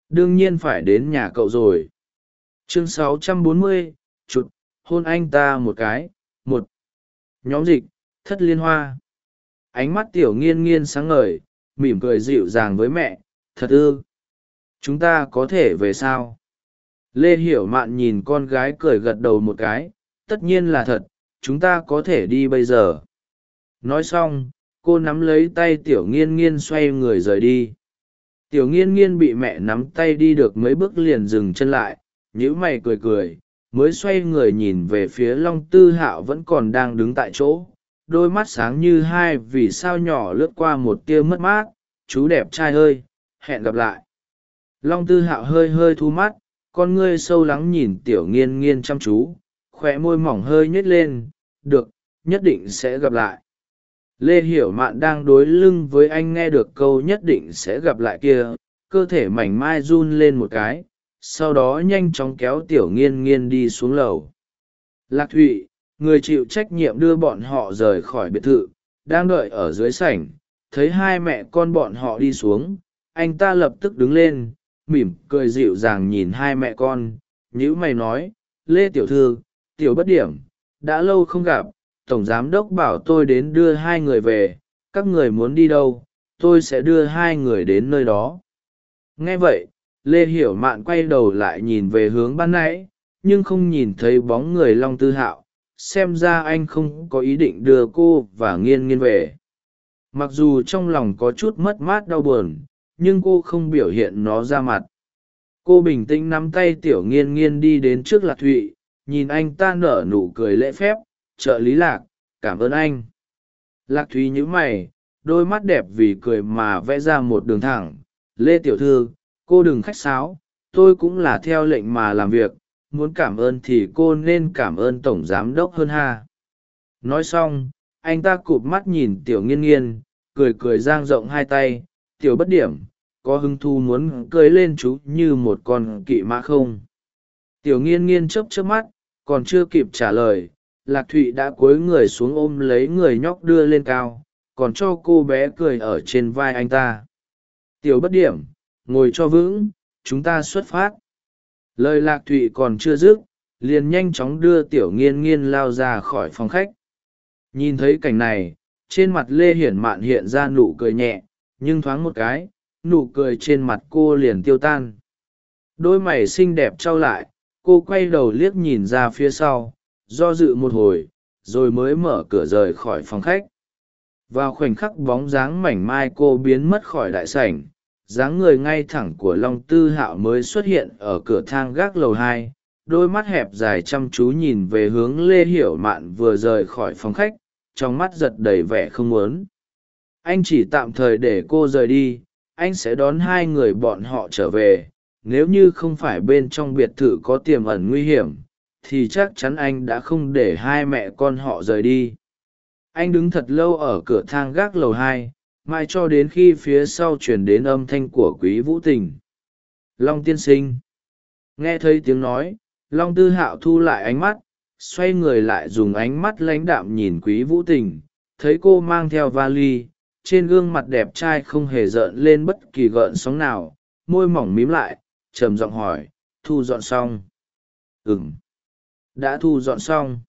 Đương nhiên phải đến nhà cậu rồi chương 640, chụt hôn anh ta một cái một. Nhóm dịch thất liên hoa. Ánh mắt tiểu nghiên nghiên sáng ngời mỉm cười dịu dàng với mẹ thật ư. Chúng ta có thể về sao? Lê hiểu mạn nhìn con gái cười gật đầu một cái tất nhiên là thật chúng ta có thể đi bây giờ. Nói xong cô nắm lấy tay tiểu nghiên nghiên xoay người rời đi. Tiểu nghiên nghiên bị mẹ nắm tay đi được mấy bước liền dừng chân lại nhữ mày cười cười, mới xoay người nhìn về phía long tư hạo vẫn còn đang đứng tại chỗ, đôi mắt sáng như hai vì sao nhỏ lướt qua một tia mất mát, chú đẹp trai ơi, hẹn gặp lại. Long tư hạo hơi hơi thu mắt, con ngươi sâu lắng nhìn tiểu nghiên nghiên chăm chú khoe môi mỏng hơi nhếch lên, được, nhất định sẽ gặp lại. Lê hiểu mạn đang đối lưng với anh nghe được câu nhất định sẽ gặp lại kia, cơ thể mảnh mai run lên một cái sau đó nhanh chóng kéo tiểu nghiên nghiên đi xuống lầu. Lạc thụy, người chịu trách nhiệm đưa bọn họ rời khỏi biệt thự, đang đợi ở dưới sảnh, thấy hai mẹ con bọn họ đi xuống, anh ta lập tức đứng lên, mỉm cười dịu dàng nhìn hai mẹ con nhữ mày nói, lê tiểu thư, tiểu bất điểm, đã lâu không gặp, tổng giám đốc bảo tôi đến đưa hai người về, các người muốn đi đâu, tôi sẽ đưa hai người đến nơi đó. Nghe vậy lê hiểu mạn quay đầu lại nhìn về hướng ban nãy, nhưng không nhìn thấy bóng người long tư hạo, xem ra anh không có ý định đưa cô và nghiên nghiên về. Mặc dù trong lòng có chút mất mát đau buồn, nhưng cô không biểu hiện nó ra mặt. Cô bình tĩnh nắm tay tiểu nghiên nghiên đi đến trước lạc thụy, nhìn anh ta nở nụ cười lễ phép, trợ lý lạc, cảm ơn anh. Lạc thúy nhíu mày, đôi mắt đẹp vì cười mà vẽ ra một đường thẳng. Lê tiểu thư cô đừng khách sáo, tôi cũng là theo lệnh mà làm việc, muốn cảm ơn thì cô nên cảm ơn tổng giám đốc hơn ha. Nói xong, anh ta cụp mắt nhìn tiểu nghiên nghiên, cười cười giang rộng hai tay, tiểu bất điểm, có hứng thu muốn cười lên chú như một con kỵ mã không? Tiểu nghiên nghiên chớp chớp mắt, còn chưa kịp trả lời, lạc thụy đã cúi người xuống ôm lấy người nhóc đưa lên cao, còn cho cô bé cười ở trên vai anh ta. Tiểu bất điểm ngồi cho vững, chúng ta xuất phát. Lời lạc thụy còn chưa dứt, liền nhanh chóng đưa tiểu nghiên nghiên lao ra khỏi phòng khách. Nhìn thấy cảnh này, trên mặt lê hiển mạn hiện ra nụ cười nhẹ, nhưng thoáng một cái, nụ cười trên mặt cô liền tiêu tan. Đôi mày xinh đẹp trao lại, cô quay đầu liếc nhìn ra phía sau, do dự một hồi, rồi mới mở cửa rời khỏi phòng khách. Vào khoảnh khắc bóng dáng mảnh mai cô biến mất khỏi đại sảnh dáng người ngay thẳng của long tư hạo mới xuất hiện ở cửa thang gác lầu hai, đôi mắt hẹp dài chăm chú nhìn về hướng lê hiểu mạn vừa rời khỏi phòng khách, trong mắt giật đầy vẻ không muốn. Anh chỉ tạm thời để cô rời đi, anh sẽ đón hai người bọn họ trở về, nếu như không phải bên trong biệt thự có tiềm ẩn nguy hiểm, thì chắc chắn anh đã không để hai mẹ con họ rời đi. Anh đứng thật lâu ở cửa thang gác lầu hai mai cho đến khi phía sau chuyển đến âm thanh của quý vũ tình. Long tiên sinh. Nghe thấy tiếng nói, long tư hạo thu lại ánh mắt, xoay người lại dùng ánh mắt lãnh đạm nhìn quý vũ tình, thấy cô mang theo vali, trên gương mặt đẹp trai không hề rợn lên bất kỳ gợn sóng nào, môi mỏng mím lại, trầm giọng hỏi, thu dọn xong? Ừng đã thu dọn xong.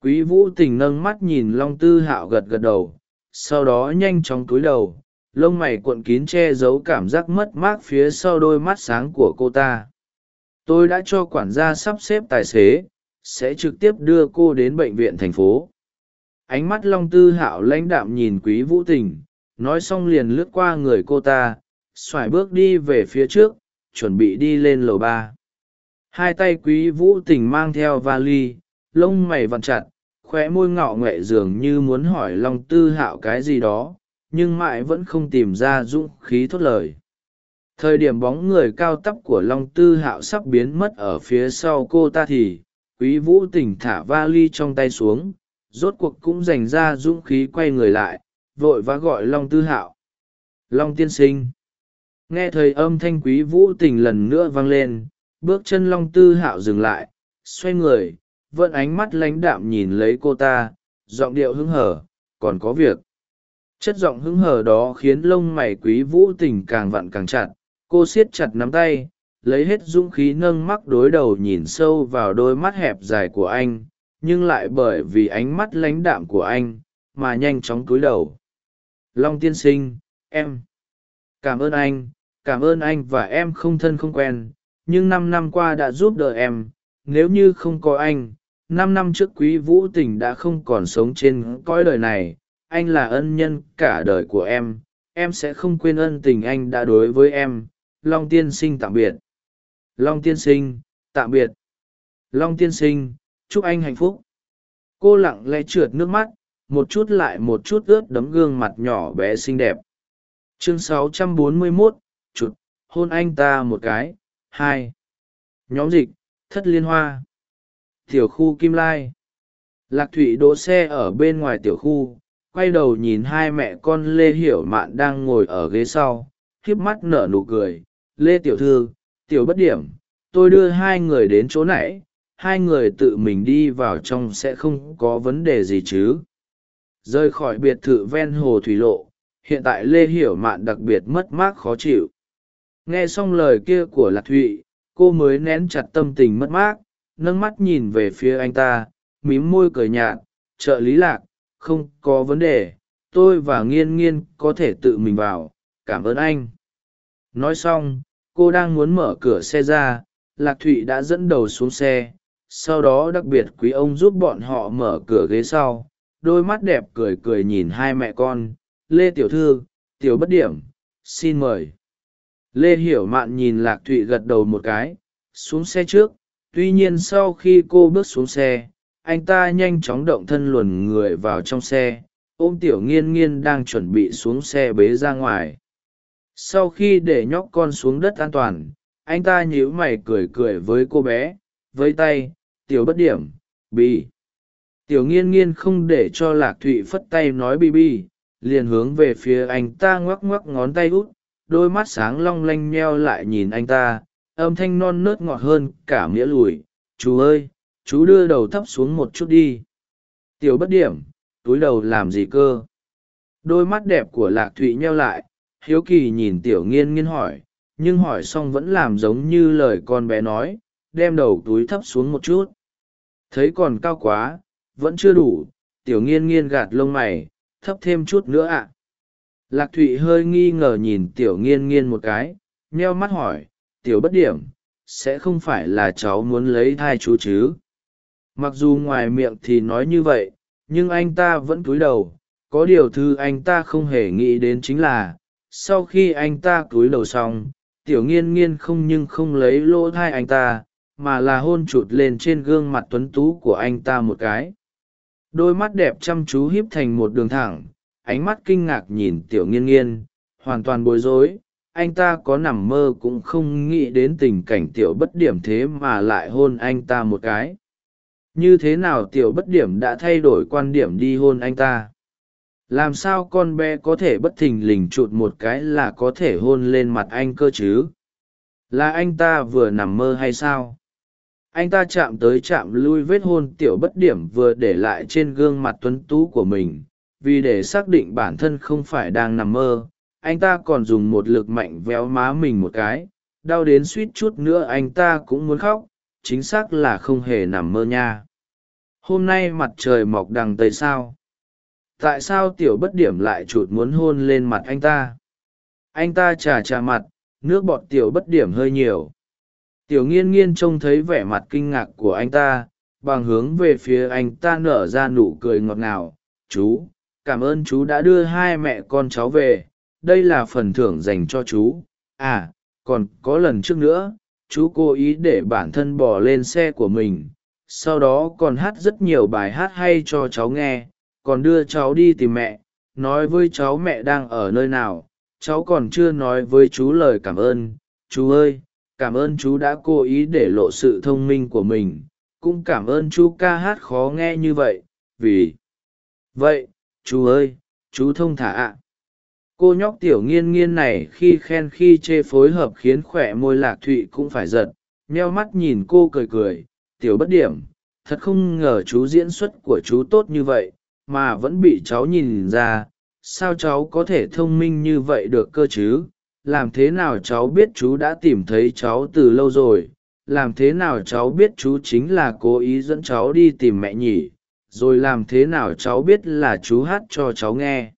Quý vũ tình nâng mắt nhìn long tư hạo gật gật đầu sau đó nhanh chóng cúi đầu, lông mày cuộn kín che giấu cảm giác mất mát phía sau đôi mắt sáng của cô ta. Tôi đã cho quản gia sắp xếp tài xế, sẽ trực tiếp đưa cô đến bệnh viện thành phố. Ánh mắt long tư hạo lãnh đạm nhìn quý vũ tình, nói xong liền lướt qua người cô ta, xoài bước đi về phía trước, chuẩn bị đi lên lầu ba. Hai tay quý vũ tình mang theo vali, lông mày vặn chặt khóe môi ngạo nghệ dường như muốn hỏi long tư hạo cái gì đó, nhưng mãi vẫn không tìm ra dũng khí thốt lời. Thời điểm bóng người cao tắp của long tư hạo sắp biến mất ở phía sau cô ta thì, quý vũ tỉnh thả va li trong tay xuống, rốt cuộc cũng dành ra dũng khí quay người lại, vội vã gọi long tư hạo. Long tiên sinh. Nghe thời âm thanh quý vũ tình lần nữa vang lên, bước chân long tư hạo dừng lại, xoay người vẫn ánh mắt lãnh đạm nhìn lấy cô ta, giọng điệu hứng hở, còn có việc. Chất giọng hứng hở đó khiến lông mày quý vũ tình càng vặn càng chặt, cô siết chặt nắm tay, lấy hết dũng khí nâng mắc đối đầu nhìn sâu vào đôi mắt hẹp dài của anh, nhưng lại bởi vì ánh mắt lãnh đạm của anh mà nhanh chóng cúi đầu. Long tiên sinh, em. Cảm ơn anh, cảm ơn anh và em không thân không quen, nhưng năm năm qua đã giúp đỡ em, nếu như không có anh năm năm trước quý vũ tình đã không còn sống trên cõi đời này anh là ân nhân cả đời của em em sẽ không quên ân tình anh đã đối với em. Long tiên sinh tạm biệt. Long tiên sinh tạm biệt. Long tiên sinh chúc anh hạnh phúc. Cô lặng lẽ trượt nước mắt một chút lại một chút ướt đấm gương mặt nhỏ bé xinh đẹp. Chương 641, chụt hôn anh ta một cái. Hai. Nhóm dịch thất liên hoa tiểu khu kim lai. Lạc thụy đỗ xe ở bên ngoài tiểu khu, quay đầu nhìn hai mẹ con lê hiểu mạn đang ngồi ở ghế sau khiếp mắt nở nụ cười. Lê tiểu thư, tiểu bất điểm, tôi đưa hai người đến chỗ nãy, hai người tự mình đi vào trong sẽ không có vấn đề gì chứ. Rời khỏi biệt thự ven hồ thủy lộ, hiện tại lê hiểu mạn đặc biệt mất mát khó chịu. Nghe xong lời kia của lạc thụy, cô mới nén chặt tâm tình mất mát nâng mắt nhìn về phía anh ta, mím môi cười nhạt, trợ lý lạc, không có vấn đề, tôi và nghiên nghiên có thể tự mình vào, cảm ơn anh. Nói xong, cô đang muốn mở cửa xe ra, lạc thụy đã dẫn đầu xuống xe, sau đó đặc biệt quý ông giúp bọn họ mở cửa ghế sau, đôi mắt đẹp cười cười nhìn hai mẹ con, lê tiểu thư, tiểu bất điểm, xin mời. Lê hiểu mạn nhìn lạc thụy gật đầu một cái, xuống xe trước tuy nhiên sau khi cô bước xuống xe, anh ta nhanh chóng động thân luồn người vào trong xe, ôm tiểu nghiên nghiên đang chuẩn bị xuống xe bế ra ngoài. Sau khi để nhóc con xuống đất an toàn, anh ta nhíu mày cười cười với cô bé, với tay, tiểu bất điểm bi tiểu nghiên nghiên không để cho lạc thụy phất tay nói bi bi liền hướng về phía anh ta ngoắc ngoắc ngón tay út, đôi mắt sáng long lanh meo lại nhìn anh ta âm thanh non nớt ngọt hơn cả nghĩa lùi. Chú ơi, chú đưa đầu thấp xuống một chút đi. Tiểu bất điểm, túi đầu làm gì cơ? Đôi mắt đẹp của lạc thụy nheo lại, hiếu kỳ nhìn tiểu nghiên nghiên hỏi, nhưng hỏi xong vẫn làm giống như lời con bé nói, đem đầu túi thấp xuống một chút. Thấy còn cao quá, vẫn chưa đủ, tiểu nghiên nghiên gạt lông mày, thấp thêm chút nữa ạ. Lạc thụy hơi nghi ngờ nhìn tiểu nghiên nghiên một cái, nheo mắt hỏi tiểu bất điểm, sẽ không phải là cháu muốn lấy thai chú chứ. Mặc dù ngoài miệng thì nói như vậy, nhưng anh ta vẫn cúi đầu. Có điều thư anh ta không hề nghĩ đến chính là, sau khi anh ta cúi đầu xong, tiểu nghiên nghiên không nhưng không lấy lỗ thai anh ta, mà là hôn chụt lên trên gương mặt tuấn tú của anh ta một cái. Đôi mắt đẹp chăm chú hiếp thành một đường thẳng, ánh mắt kinh ngạc nhìn tiểu nghiên nghiên, hoàn toàn bối rối anh ta có nằm mơ cũng không nghĩ đến tình cảnh tiểu bất điểm thế mà lại hôn anh ta một cái. Như thế nào tiểu bất điểm đã thay đổi quan điểm đi hôn anh ta? Làm sao con bé có thể bất thình lình chụt một cái là có thể hôn lên mặt anh cơ chứ? Là anh ta vừa nằm mơ hay sao? Anh ta chạm tới chạm lui vết hôn tiểu bất điểm vừa để lại trên gương mặt tuấn tú của mình, vì để xác định bản thân không phải đang nằm mơ anh ta còn dùng một lực mạnh véo má mình một cái, đau đến suýt chút nữa anh ta cũng muốn khóc, chính xác là không hề nằm mơ nha. Hôm nay mặt trời mọc đằng tây sao? Tại sao tiểu bất điểm lại chụt muốn hôn lên mặt anh ta? Anh ta chà chà mặt, nước bọt tiểu bất điểm hơi nhiều. Tiểu nghiên nghiên trông thấy vẻ mặt kinh ngạc của anh ta, bằng hướng về phía anh ta nở ra nụ cười ngọt ngào. Chú, cảm ơn chú đã đưa hai mẹ con cháu về đây là phần thưởng dành cho chú. À còn có lần trước nữa, chú cố ý để bản thân bỏ lên xe của mình. Sau đó còn hát rất nhiều bài hát hay cho cháu nghe. Còn đưa cháu đi tìm mẹ, nói với cháu mẹ đang ở nơi nào. Cháu còn chưa nói với chú lời cảm ơn. Chú ơi, cảm ơn chú đã cố ý để lộ sự thông minh của mình. Cũng cảm ơn chú ca hát khó nghe như vậy. Vì vậy, chú ơi, chú thông thả ạ cô nhóc tiểu nghiên nghiên này khi khen khi chê phối hợp khiến khỏe môi lạc thụy cũng phải giật meo mắt nhìn cô cười cười, tiểu bất điểm, thật không ngờ chú diễn xuất của chú tốt như vậy, mà vẫn bị cháu nhìn ra, sao cháu có thể thông minh như vậy được cơ chứ? Làm thế nào cháu biết chú đã tìm thấy cháu từ lâu rồi? Làm thế nào cháu biết chú chính là cố ý dẫn cháu đi tìm mẹ nhỉ? Rồi làm thế nào cháu biết là chú hát cho cháu nghe?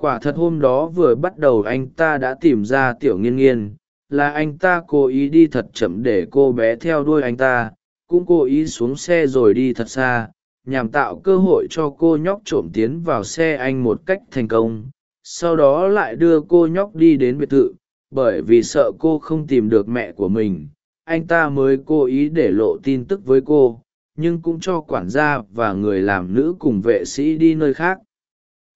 Quả thật hôm đó vừa bắt đầu anh ta đã tìm ra tiểu nghiên nghiên, là anh ta cố ý đi thật chậm để cô bé theo đuôi anh ta, cũng cố ý xuống xe rồi đi thật xa, nhằm tạo cơ hội cho cô nhóc trộm tiến vào xe anh một cách thành công, sau đó lại đưa cô nhóc đi đến biệt thự, bởi vì sợ cô không tìm được mẹ của mình, anh ta mới cố ý để lộ tin tức với cô, nhưng cũng cho quản gia và người làm nữ cùng vệ sĩ đi nơi khác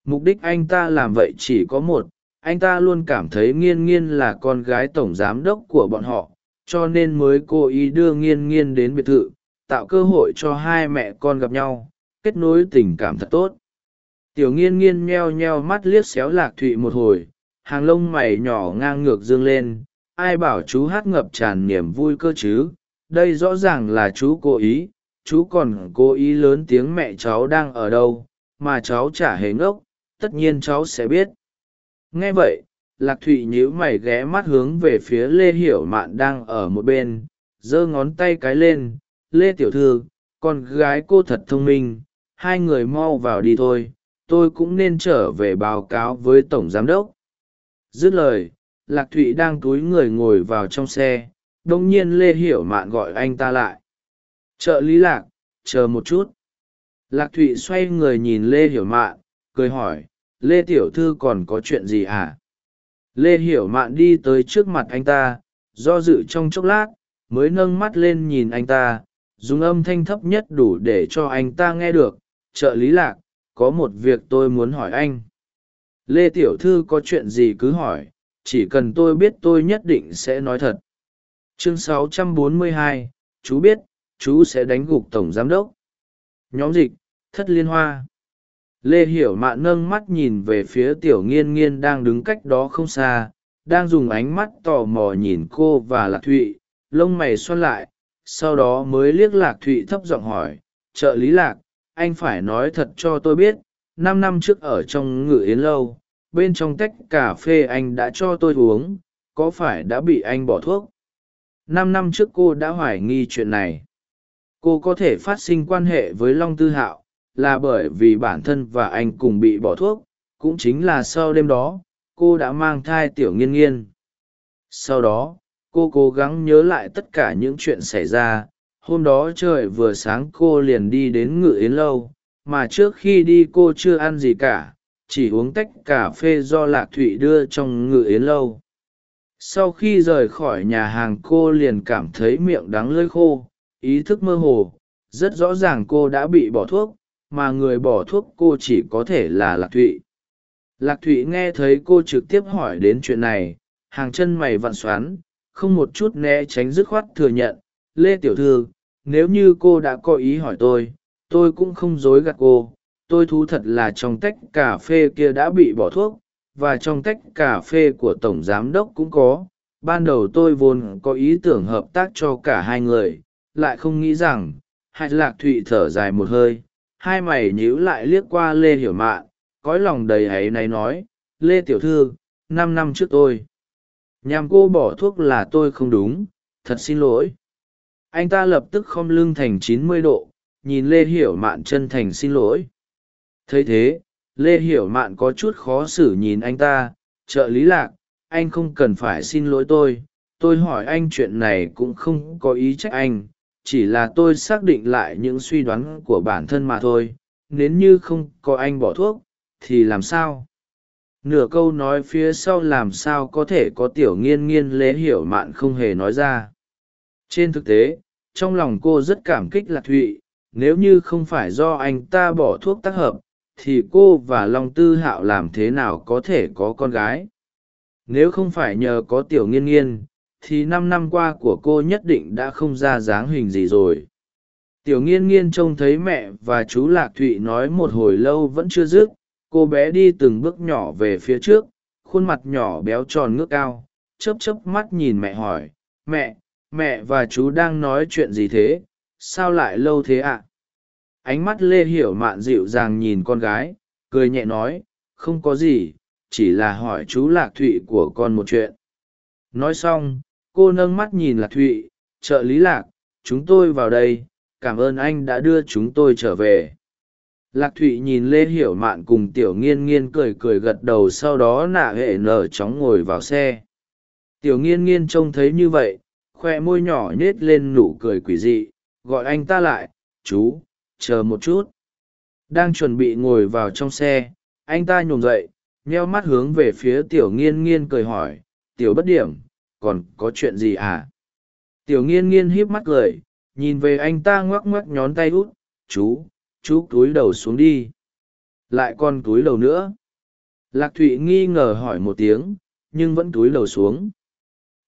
mục đích anh ta làm vậy chỉ có một, anh ta luôn cảm thấy nghiên nghiên là con gái tổng giám đốc của bọn họ, cho nên mới cố ý đưa nghiên nghiên đến biệt thự, tạo cơ hội cho hai mẹ con gặp nhau, kết nối tình cảm thật tốt. Tiểu nghiên nghiên nheo nheo mắt liếc xéo lạc thụy một hồi, hàng lông mày nhỏ ngang ngược dương lên, ai bảo chú hát ngập tràn niềm vui cơ chứ, đây rõ ràng là chú cố ý, chú còn cố ý lớn tiếng mẹ cháu đang ở đâu, mà cháu chả hề ngốc tất nhiên cháu sẽ biết. Nghe vậy, lạc thụy nhíu mày ghé mắt hướng về phía lê hiểu mạn đang ở một bên, giơ ngón tay cái lên. Lê tiểu thư, con gái cô thật thông minh, hai người mau vào đi thôi, tôi cũng nên trở về báo cáo với tổng giám đốc. Dứt lời, lạc thụy đang túi người ngồi vào trong xe đ ỗ n g nhiên lê hiểu mạn gọi anh ta lại. Trợ lý lạc, chờ một chút. Lạc thụy xoay người nhìn lê hiểu mạn, cười hỏi lê tiểu thư còn có chuyện gì à? Lê hiểu mạn đi tới trước mặt anh ta do dự trong chốc lát mới nâng mắt lên nhìn anh ta dùng âm thanh thấp nhất đủ để cho anh ta nghe được trợ lý lạc có một việc tôi muốn hỏi anh. Lê tiểu thư có chuyện gì cứ hỏi chỉ cần tôi biết tôi nhất định sẽ nói thật. Chương 642, chú biết chú sẽ đánh gục tổng giám đốc. Nhóm dịch thất liên hoa lê hiểu mạn nâng mắt nhìn về phía tiểu nghiên nghiên đang đứng cách đó không xa, đang dùng ánh mắt tò mò nhìn cô và lạc thụy, lông mày xoăn lại, sau đó mới liếc lạc thụy thấp giọng hỏi, trợ lý lạc, anh phải nói thật cho tôi biết, năm năm trước ở trong ngự yến lâu, bên trong tách cà phê anh đã cho tôi uống, có phải đã bị anh bỏ thuốc? Năm năm trước cô đã hoài nghi chuyện này. Cô có thể phát sinh quan hệ với long tư hạo là bởi vì bản thân và anh cùng bị bỏ thuốc, cũng chính là sau đêm đó, cô đã mang thai tiểu nghiên nghiên. Sau đó, cô cố gắng nhớ lại tất cả những chuyện xảy ra, hôm đó trời vừa sáng cô liền đi đến ngự yến lâu, mà trước khi đi cô chưa ăn gì cả, chỉ uống tách cà phê do lạc thụy đưa trong ngự yến lâu. Sau khi rời khỏi nhà hàng cô liền cảm thấy miệng đắng lơi khô, ý thức mơ hồ, rất rõ ràng cô đã bị bỏ thuốc mà người bỏ thuốc cô chỉ có thể là lạc thụy. Lạc thụy nghe thấy cô trực tiếp hỏi đến chuyện này, hàng chân mày vặn xoắn, không một chút né tránh dứt khoát thừa nhận, lê tiểu thư, nếu như cô đã có ý hỏi tôi tôi cũng không dối gạt cô, tôi thú thật là trong tách cà phê kia đã bị bỏ thuốc, và trong tách cà phê của tổng giám đốc cũng có, ban đầu tôi vốn có ý tưởng hợp tác cho cả hai người, lại không nghĩ rằng hạch lạc thụy thở dài một hơi hai mày nhíu lại liếc qua lê hiểu mạn, cõi lòng đầy áy náy nói, lê tiểu thư, năm năm trước tôi nhằm cô bỏ thuốc là tôi không đúng, thật xin lỗi. Anh ta lập tức khom lưng thành chín mươi độ, nhìn lê hiểu mạn chân thành xin lỗi. Thấy thế, lê hiểu mạn có chút khó xử nhìn anh ta, trợ lý lạc, anh không cần phải xin lỗi tôi tôi hỏi anh chuyện này cũng không có ý trách anh chỉ là tôi xác định lại những suy đoán của bản thân mà thôi, nếu như không có anh bỏ thuốc, thì làm sao? Nửa câu nói phía sau làm sao có thể có tiểu nghiên nghiên lễ hiểu mạn không hề nói ra. Trên thực tế, trong lòng cô rất cảm kích lạc thụy, nếu như không phải do anh ta bỏ thuốc tác hợp, thì cô và long tư hạo làm thế nào có thể có con gái? Nếu không phải nhờ có tiểu nghiên nghiên thì năm năm qua của cô nhất định đã không ra dáng hình gì rồi. Tiểu nghiên nghiên trông thấy mẹ và chú lạc thụy nói một hồi lâu vẫn chưa dứt, cô bé đi từng bước nhỏ về phía trước, khuôn mặt nhỏ béo tròn ngước cao, chớp chớp mắt nhìn mẹ hỏi, mẹ mẹ và chú đang nói chuyện gì thế? Sao lại lâu thế ạ? Ánh mắt lê hiểu mạn dịu dàng nhìn con gái, cười nhẹ nói, không có gì, chỉ là hỏi chú lạc thụy của con một chuyện. Nói xong cô nâng mắt nhìn lạc thụy, trợ lý lạc, chúng tôi vào đây, cảm ơn anh đã đưa chúng tôi trở về. Lạc thụy nhìn lê hiểu mạn cùng tiểu nghiên nghiên cười cười gật đầu sau đó nạ hệ nở chóng ngồi vào xe. Tiểu nghiên nghiên trông thấy như vậy, khoe môi nhỏ nhết lên nụ cười quỷ dị, gọi anh ta lại, chú, chờ một chút. Đang chuẩn bị ngồi vào trong xe, anh ta nhổm dậy, nheo mắt hướng về phía tiểu nghiên nghiên cười hỏi, tiểu bất điểm còn có chuyện gì à? Tiểu nghiên nghiên híp mắt cười, nhìn về anh ta ngoắc ngoắc nhón tay út, chú chú cúi đầu xuống đi. Lại còn cúi đầu nữa. Lạc thụy nghi ngờ hỏi một tiếng, nhưng vẫn cúi đầu xuống.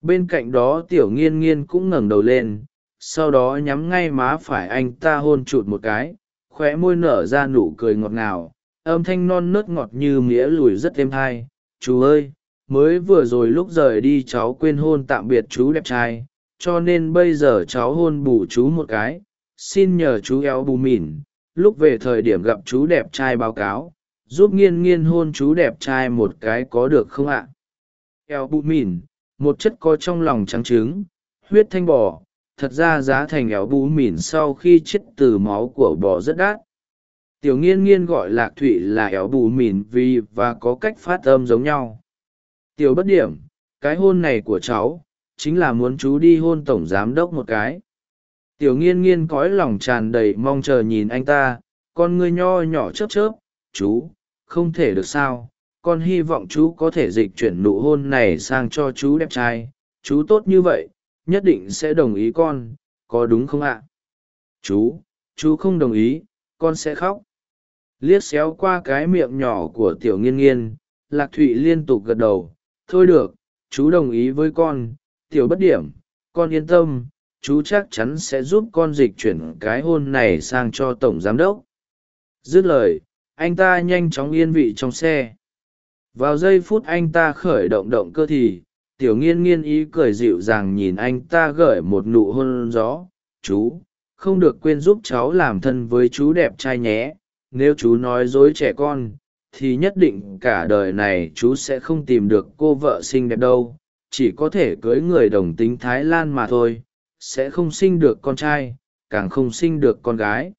Bên cạnh đó tiểu nghiên nghiên cũng ngẩng đầu lên, sau đó nhắm ngay má phải anh ta hôn chụt một cái, khóe môi nở ra nụ cười ngọt ngào, âm thanh non nớt ngọt như mía lùi rất êm thai. chú ơi mới vừa rồi lúc rời đi cháu quên hôn tạm biệt chú đẹp trai, cho nên bây giờ cháu hôn bù chú một cái, xin nhờ chú éo bù mìn. Lúc về thời điểm gặp chú đẹp trai báo cáo, giúp nghiên nghiên hôn chú đẹp trai một cái có được không ạ? Éo bù mìn, một chất có trong lòng trắng trứng, huyết thanh bò, thật ra giá thành éo bù mìn sau khi chết từ máu của bò rất đắt. Tiểu nghiên nghiên gọi lạc thụy là éo bù mìn vì và có cách phát âm giống nhau tiểu bất điểm, cái hôn này của cháu, chính là muốn chú đi hôn tổng giám đốc một cái. Tiểu nghiên nghiên cõi lòng tràn đầy mong chờ nhìn anh ta, con ngươi nho nhỏ chớp chớp, chú, không thể được sao. Con hy vọng chú có thể dịch chuyển nụ hôn này sang cho chú đẹp trai. Chú tốt như vậy, nhất định sẽ đồng ý con, có đúng không ạ? Chú chú không đồng ý, con sẽ khóc. Liếc xéo qua cái miệng nhỏ của tiểu nghiên nghiên, lạc thụy liên tục gật đầu thôi được, chú đồng ý với con, tiểu bất điểm, con yên tâm, chú chắc chắn sẽ giúp con dịch chuyển cái hôn này sang cho tổng giám đốc. Dứt lời, anh ta nhanh chóng yên vị trong xe. Vào giây phút anh ta khởi động động cơ thì, tiểu nghiên nghiên ý cười dịu dàng nhìn anh ta gởi một nụ hôn gió. Chú, không được quên giúp cháu làm thân với chú đẹp trai nhé. Nếu chú nói dối trẻ con thì nhất định cả đời này chú sẽ không tìm được cô vợ xinh đẹp đâu. Chỉ có thể cưới người đồng tính thái lan mà thôi, sẽ không sinh được con trai, càng không sinh được con gái.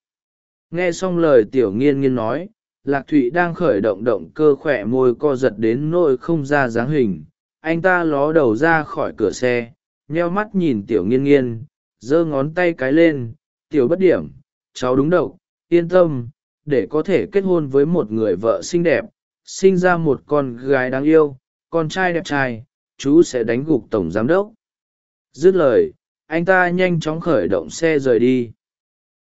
Nghe xong lời tiểu nghiên nghiên nói, lạc thụy đang khởi động động cơ khỏe môi co giật đến nỗi không ra dáng hình. Anh ta ló đầu ra khỏi cửa xe, nheo mắt nhìn tiểu nghiên nghiên, giơ ngón tay cái lên, tiểu bất điểm, cháu đúng độc, yên tâm để có thể kết hôn với một người vợ xinh đẹp sinh ra một con gái đáng yêu con trai đẹp trai chú sẽ đánh gục tổng giám đốc. Dứt lời anh ta nhanh chóng khởi động xe rời đi.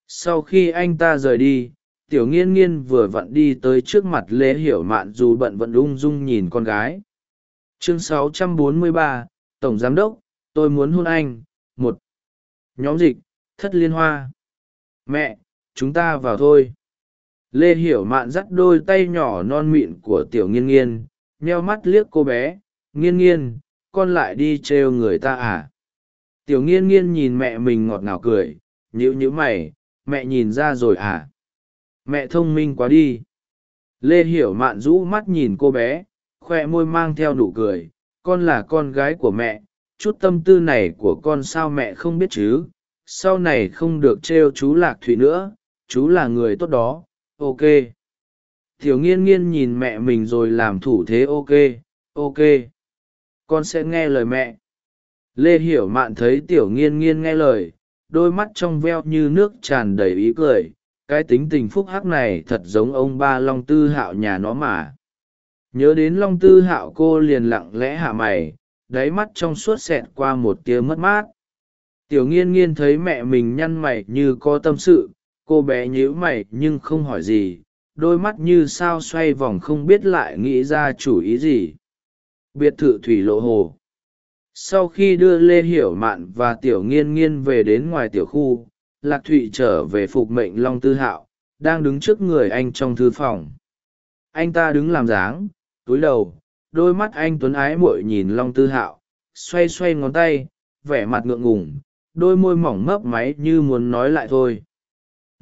Sau khi anh ta rời đi tiểu nghiên nghiên vừa vặn đi tới trước mặt lê hiểu mạn dù bận vẫn ung dung nhìn con gái. Chương 643, t n g giám đốc tôi muốn hôn anh một. Nhóm dịch thất liên hoa. Mẹ chúng ta vào thôi lê hiểu mạn dắt đôi tay nhỏ non mịn của tiểu nghiên nghiên, nheo mắt liếc cô bé. Nghiên nghiên, con lại đi trêu người ta à? Tiểu nghiên nghiên nhìn mẹ mình ngọt ngào cười nhữ nhữ mày. Mẹ nhìn ra rồi à? Mẹ thông minh quá đi. Lê hiểu mạn rũ mắt nhìn cô bé, khoe môi mang theo nụ cười. Con là con gái của mẹ, chút tâm tư này của con sao mẹ không biết chứ? Sau này không được trêu chú lạc thụy nữa, chú là người tốt đó ok. Tiểu nghiên nghiên nhìn mẹ mình rồi làm thủ thế ok ok. Con sẽ nghe lời mẹ. Lê hiểu mạn thấy tiểu nghiên nghiên nghe lời, đôi mắt trong veo như nước tràn đầy ý cười. Cái tính tình phúc hắc này thật giống ông ba long tư hạo nhà nó mà. Nhớ đến long tư hạo cô liền lặng lẽ hạ mày, đáy mắt trong suốt xẹt qua một tia mất mát. Tiểu nghiên nghiên thấy mẹ mình nhăn mày như có tâm sự cô bé nhíu mày nhưng không hỏi gì, đôi mắt như sao xoay vòng không biết lại nghĩ ra chủ ý gì. Biệt thự thủy lộ hồ. Sau khi đưa lê hiểu mạn và tiểu nghiên nghiên về đến ngoài tiểu khu, lạc thụy trở về phục mệnh long tư hạo, đang đứng trước người anh trong thư phòng. Anh ta đứng làm dáng, túi đầu, đôi mắt anh tuấn ái muội nhìn long tư hạo, xoay xoay ngón tay, vẻ mặt ngượng ngùng, đôi môi mỏng mấp máy như muốn nói lại thôi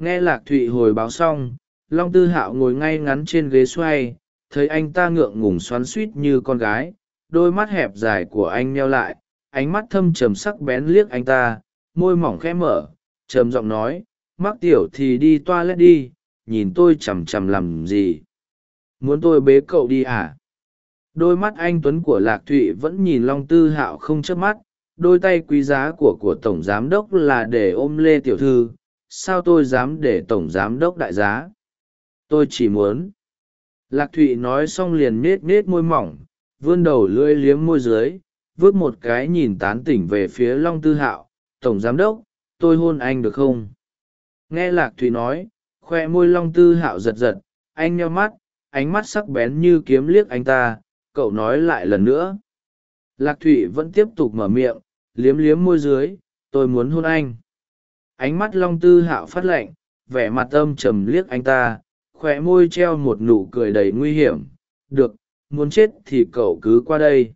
nghe lạc thụy hồi báo xong, long tư hạo ngồi ngay ngắn trên ghế xoay, thấy anh ta ngượng ngùng xoắn suýt như con gái, đôi mắt hẹp dài của anh neo lại, ánh mắt thâm trầm sắc bén liếc anh ta, môi mỏng khẽ mở, trầm giọng nói, mắc tiểu thì đi toilet đi, nhìn tôi chằm chằm làm gì? Muốn tôi bế cậu đi à? Đôi mắt anh tuấn của lạc thụy vẫn nhìn long tư hạo không chớp mắt, đôi tay quý giá của của tổng giám đốc là để ôm lê tiểu thư sao tôi dám để tổng giám đốc đại giá? Tôi chỉ muốn. Lạc thụy nói xong liền nết nết môi mỏng, vươn đầu lưỡi liếm môi dưới vớt một cái nhìn tán tỉnh về phía long tư hạo. Tổng giám đốc, tôi hôn anh được không? Nghe lạc thụy nói, khoe môi long tư hạo giật giật, anh nheo mắt, ánh mắt sắc bén như kiếm liếc anh ta, cậu nói lại lần nữa. Lạc thụy vẫn tiếp tục mở miệng, liếm liếm môi dưới, tôi muốn hôn anh ánh mắt long tư hạo phát lạnh, vẻ mặt âm trầm liếc anh ta khoe môi treo một nụ cười đầy nguy hiểm. Được, muốn chết thì cậu cứ qua đây.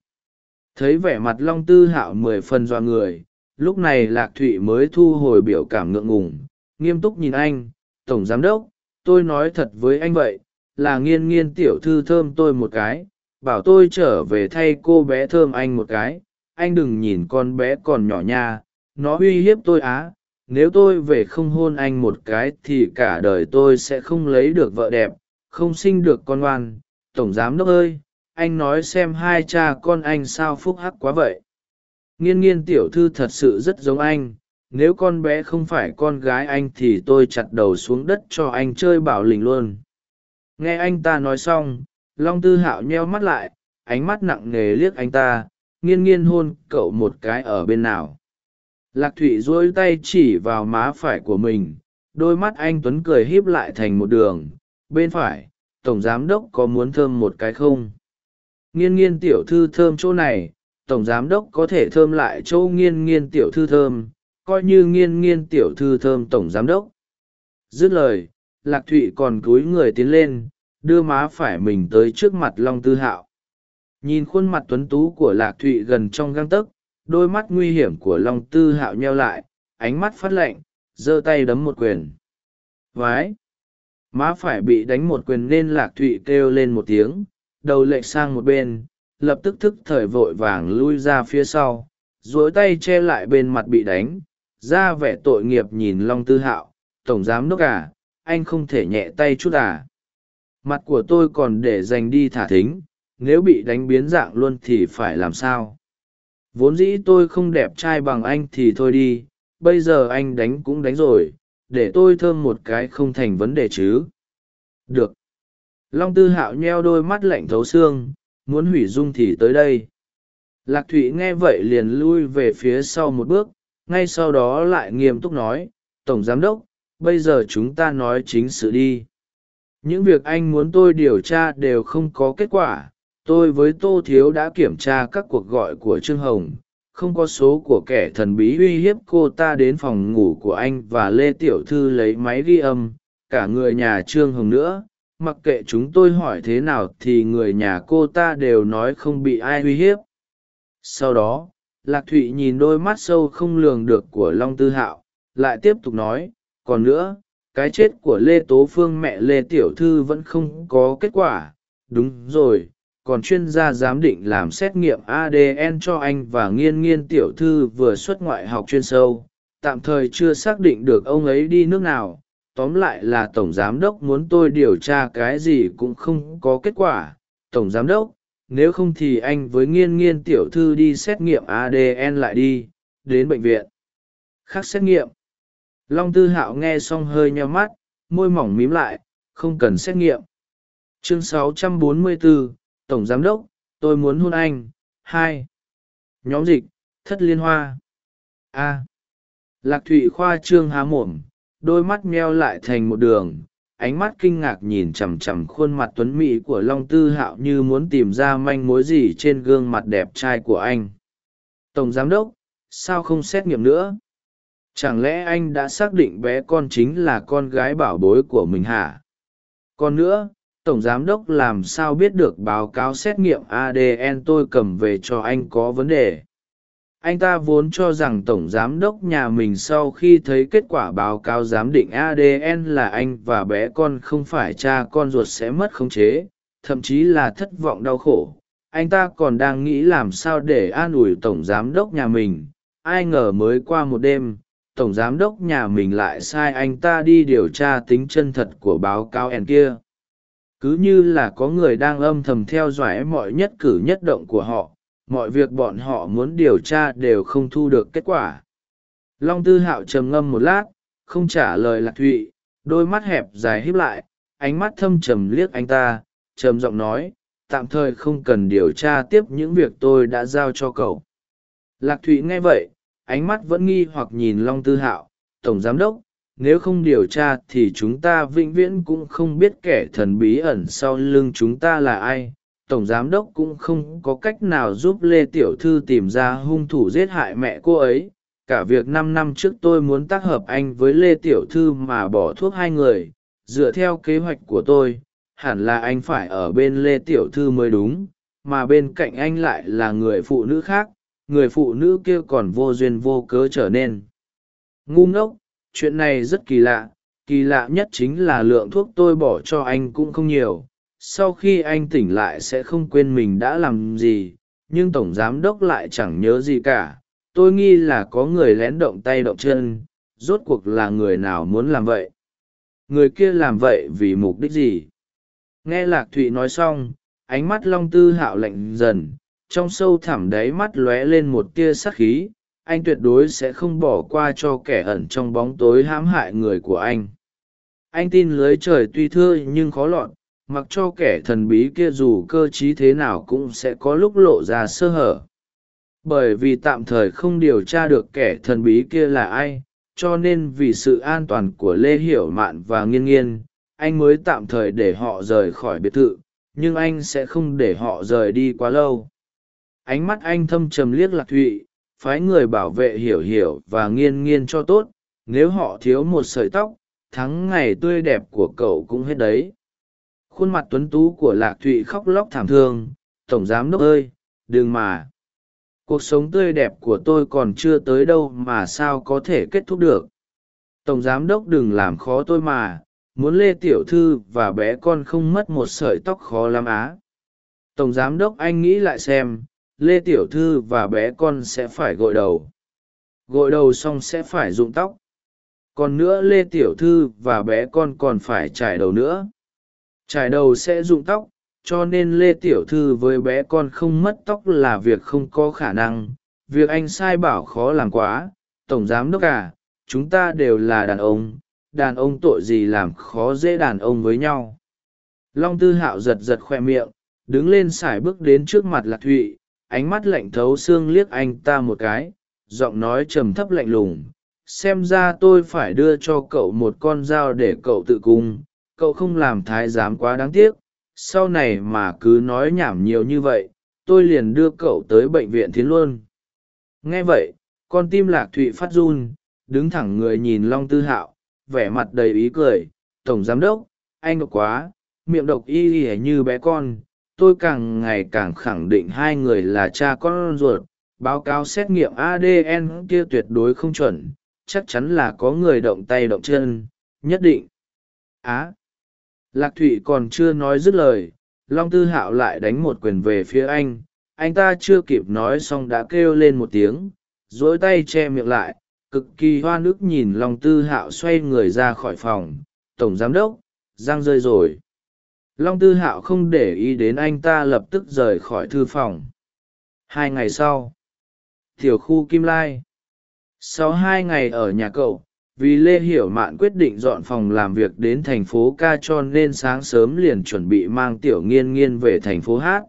Thấy vẻ mặt long tư hạo mười phần dọa người, lúc này lạc thụy mới thu hồi biểu cảm ngượng ngùng. Nghiêm túc nhìn anh, tổng giám đốc, tôi nói thật với anh vậy, là nghiên nghiên tiểu thư thơm tôi một cái, bảo tôi trở về thay cô bé thơm anh một cái. Anh đừng nhìn con bé còn nhỏ nha, nó uy hiếp tôi á nếu tôi về không hôn anh một cái thì cả đời tôi sẽ không lấy được vợ đẹp, không sinh được con oan tổng giám đốc ơi, anh nói xem hai cha con anh sao phúc hắc quá vậy. Nghiên nghiên tiểu thư thật sự rất giống anh, nếu con bé không phải con gái anh thì tôi chặt đầu xuống đất cho anh chơi bảo lình luôn. Nghe anh ta nói xong, long tư hạo nheo mắt lại, ánh mắt nặng nề liếc anh ta, nghiên nghiên hôn cậu một cái ở bên nào lạc thụy duỗi tay chỉ vào má phải của mình, đôi mắt anh tuấn cười híp lại thành một đường. Bên phải, tổng giám đốc có muốn thơm một cái không? Nghiên nghiên tiểu thư thơm chỗ này, tổng giám đốc có thể thơm lại chỗ nghiên nghiên tiểu thư thơm, coi như nghiên nghiên tiểu thư thơm tổng giám đốc. Dứt lời, lạc thụy còn cúi người tiến lên, đưa má phải mình tới trước mặt long tư hạo. Nhìn khuôn mặt tuấn tú của lạc thụy gần trong găng tấc đôi mắt nguy hiểm của long tư hạo nheo lại, ánh mắt phát lạnh, giơ tay đấm một quyền. Vái! Má phải bị đánh một quyền nên lạc thụy kêu lên một tiếng, đầu lệch sang một bên, lập tức thức thời vội vàng lui ra phía sau dối tay che lại bên mặt bị đánh, ra vẻ tội nghiệp nhìn long tư hạo, tổng giám đốc à anh không thể nhẹ tay chút à. Mặt của tôi còn để dành đi thả thính, nếu bị đánh biến dạng luôn thì phải làm sao? Vốn dĩ tôi không đẹp trai bằng anh thì thôi đi, bây giờ anh đánh cũng đánh rồi, để tôi thơm một cái không thành vấn đề chứ. Được. Long tư hạo nheo đôi mắt lạnh thấu xương, muốn hủy dung thì tới đây. Lạc thụy nghe vậy liền lui về phía sau một bước, ngay sau đó lại nghiêm túc nói, tổng giám đốc, bây giờ chúng ta nói chính sự đi. Những việc anh muốn tôi điều tra đều không có kết quả tôi với tô thiếu đã kiểm tra các cuộc gọi của trương hồng. Không có số của kẻ thần bí uy hiếp cô ta đến phòng ngủ của anh và lê tiểu thư lấy máy ghi âm. Cả người nhà trương hồng nữa. Mặc kệ chúng tôi hỏi thế nào thì người nhà cô ta đều nói không bị ai uy hiếp. Sau đó, lạc thụy nhìn đôi mắt sâu không lường được của long tư hạo, lại tiếp tục nói, còn nữa, cái chết của lê tố phương mẹ lê tiểu thư vẫn không có kết quả. Đúng rồi còn chuyên gia giám định làm xét nghiệm adn cho anh và nghiên nghiên tiểu thư vừa xuất ngoại học chuyên sâu. Tạm thời chưa xác định được ông ấy đi nước nào. Tóm lại là tổng giám đốc muốn tôi điều tra cái gì cũng không có kết quả. Tổng giám đốc nếu không thì anh với nghiên nghiên tiểu thư đi xét nghiệm adn lại đi. Đến bệnh viện. Khác xét nghiệm. Long tư hạo nghe xong hơi nheo mắt môi mỏng mím lại không cần xét nghiệm. Chương 644, tổng giám đốc, tôi muốn hôn anh. Hai. Nhóm dịch, thất liên hoa. A. Lạc thụy khoa trương há mồm, đôi mắt meo lại thành một đường, ánh mắt kinh ngạc nhìn chằm chằm khuôn mặt tuấn mỹ của long tư hạo như muốn tìm ra manh mối gì trên gương mặt đẹp trai của anh. Tổng giám đốc, sao không xét nghiệm nữa? Chẳng lẽ anh đã xác định bé con chính là con gái bảo bối của mình hả? Còn nữa tổng giám đốc làm sao biết được báo cáo xét nghiệm adn tôi cầm về cho anh có vấn đề? Anh ta vốn cho rằng tổng giám đốc nhà mình sau khi thấy kết quả báo cáo giám định adn là anh và bé con không phải cha con ruột sẽ mất khống chế, thậm chí là thất vọng đau khổ. Anh ta còn đang nghĩ làm sao để an ủi tổng giám đốc nhà mình. Ai ngờ mới qua một đêm, tổng giám đốc nhà mình lại sai anh ta đi điều tra tính chân thật của báo cáo ẻn kia cứ như là có người đang âm thầm theo dõi mọi nhất cử nhất động của họ, mọi việc bọn họ muốn điều tra đều không thu được kết quả. Long tư hạo trầm ngâm một lát, không trả lời lạc thụy, đôi mắt hẹp dài híp lại, ánh mắt thâm trầm liếc anh ta, trầm giọng nói, tạm thời không cần điều tra tiếp những việc tôi đã giao cho cậu. Lạc thụy nghe vậy, ánh mắt vẫn nghi hoặc nhìn long tư hạo, tổng giám đốc nếu không điều tra thì chúng ta vĩnh viễn cũng không biết kẻ thần bí ẩn sau lưng chúng ta là ai. Tổng giám đốc cũng không có cách nào giúp lê tiểu thư tìm ra hung thủ giết hại mẹ cô ấy. Cả việc năm năm trước tôi muốn tác hợp anh với lê tiểu thư mà bỏ thuốc hai người, dựa theo kế hoạch của tôi, hẳn là anh phải ở bên lê tiểu thư mới đúng, mà bên cạnh anh lại là người phụ nữ khác, người phụ nữ kia còn vô duyên vô cớ trở nên ngu ngốc chuyện này rất kỳ lạ kỳ lạ nhất chính là lượng thuốc tôi bỏ cho anh cũng không nhiều. Sau khi anh tỉnh lại sẽ không quên mình đã làm gì, nhưng tổng giám đốc lại chẳng nhớ gì cả. Tôi nghi là có người lén động tay động chân, rốt cuộc là người nào muốn làm vậy? Người kia làm vậy vì mục đích gì? Nghe lạc thụy nói xong, ánh mắt long tư hạo lạnh dần, trong sâu thẳm đáy mắt lóe lên một tia sắc khí anh tuyệt đối sẽ không bỏ qua cho kẻ ẩn trong bóng tối hãm hại người của anh. Anh tin lưới trời tuy thưa nhưng khó lọt, mặc cho kẻ thần bí kia dù cơ t r í thế nào cũng sẽ có lúc lộ ra sơ hở. Bởi vì tạm thời không điều tra được kẻ thần bí kia là ai, cho nên vì sự an toàn của lê hiểu mạn và nghiên nghiên, anh mới tạm thời để họ rời khỏi biệt thự, nhưng anh sẽ không để họ rời đi quá lâu. Ánh mắt anh thâm trầm liếc lạc thụy phái người bảo vệ hiểu hiểu và nghiên nghiên cho tốt, nếu họ thiếu một sợi tóc, thắng ngày tươi đẹp của cậu cũng hết đấy. Khuôn mặt tuấn tú của lạc thụy khóc lóc thảm thương, tổng giám đốc ơi, đừng mà. Cuộc sống tươi đẹp của tôi còn chưa tới đâu mà sao có thể kết thúc được? Tổng giám đốc đừng làm khó tôi mà, muốn lê tiểu thư và bé con không mất một sợi tóc khó lắm á. Tổng giám đốc anh nghĩ lại xem lê tiểu thư và bé con sẽ phải gội đầu. Gội đầu xong sẽ phải rụng tóc. Còn nữa lê tiểu thư và bé con còn phải trải đầu nữa. Trải đầu sẽ rụng tóc, cho nên lê tiểu thư với bé con không mất tóc là việc không có khả năng. Việc anh sai bảo khó làm quá. Tổng giám đốc à chúng ta đều là đàn ông. Đàn ông tội gì làm khó dễ đàn ông với nhau. Long tư hạo giật giật khoe miệng, đứng lên x ả i bước đến trước mặt lạc thụy ánh mắt lạnh thấu xương liếc anh ta một cái, giọng nói trầm thấp lạnh lùng, xem ra tôi phải đưa cho cậu một con dao để cậu tự cung, cậu không làm thái giám quá đáng tiếc, sau này mà cứ nói nhảm nhiều như vậy, tôi liền đưa cậu tới bệnh viện thiến luôn. Nghe vậy, con tim lạc thụy phát run, đứng thẳng người nhìn long tư hạo, vẻ mặt đầy ý cười, tổng giám đốc, anh độc quá, miệng độc y ỉa như bé con tôi càng ngày càng khẳng định hai người là cha con ruột, báo cáo xét nghiệm adn kia tuyệt đối không chuẩn, chắc chắn là có người động tay động chân, nhất định. Á, lạc thụy còn chưa nói dứt lời, long tư hạo lại đánh một quyền về phía anh anh ta chưa kịp nói xong đã kêu lên một tiếng, dỗi tay che miệng lại, cực kỳ hoa nước nhìn long tư hạo xoay người ra khỏi phòng, tổng giám đốc giang rơi rồi long tư hạo không để ý đến anh ta lập tức rời khỏi thư phòng. Hai ngày sau, tiểu khu kim lai. Sau hai ngày ở nhà cậu, vì lê hiểu mạn quyết định dọn phòng làm việc đến thành phố ca cho nên sáng sớm liền chuẩn bị mang tiểu nghiên nghiên về thành phố hát.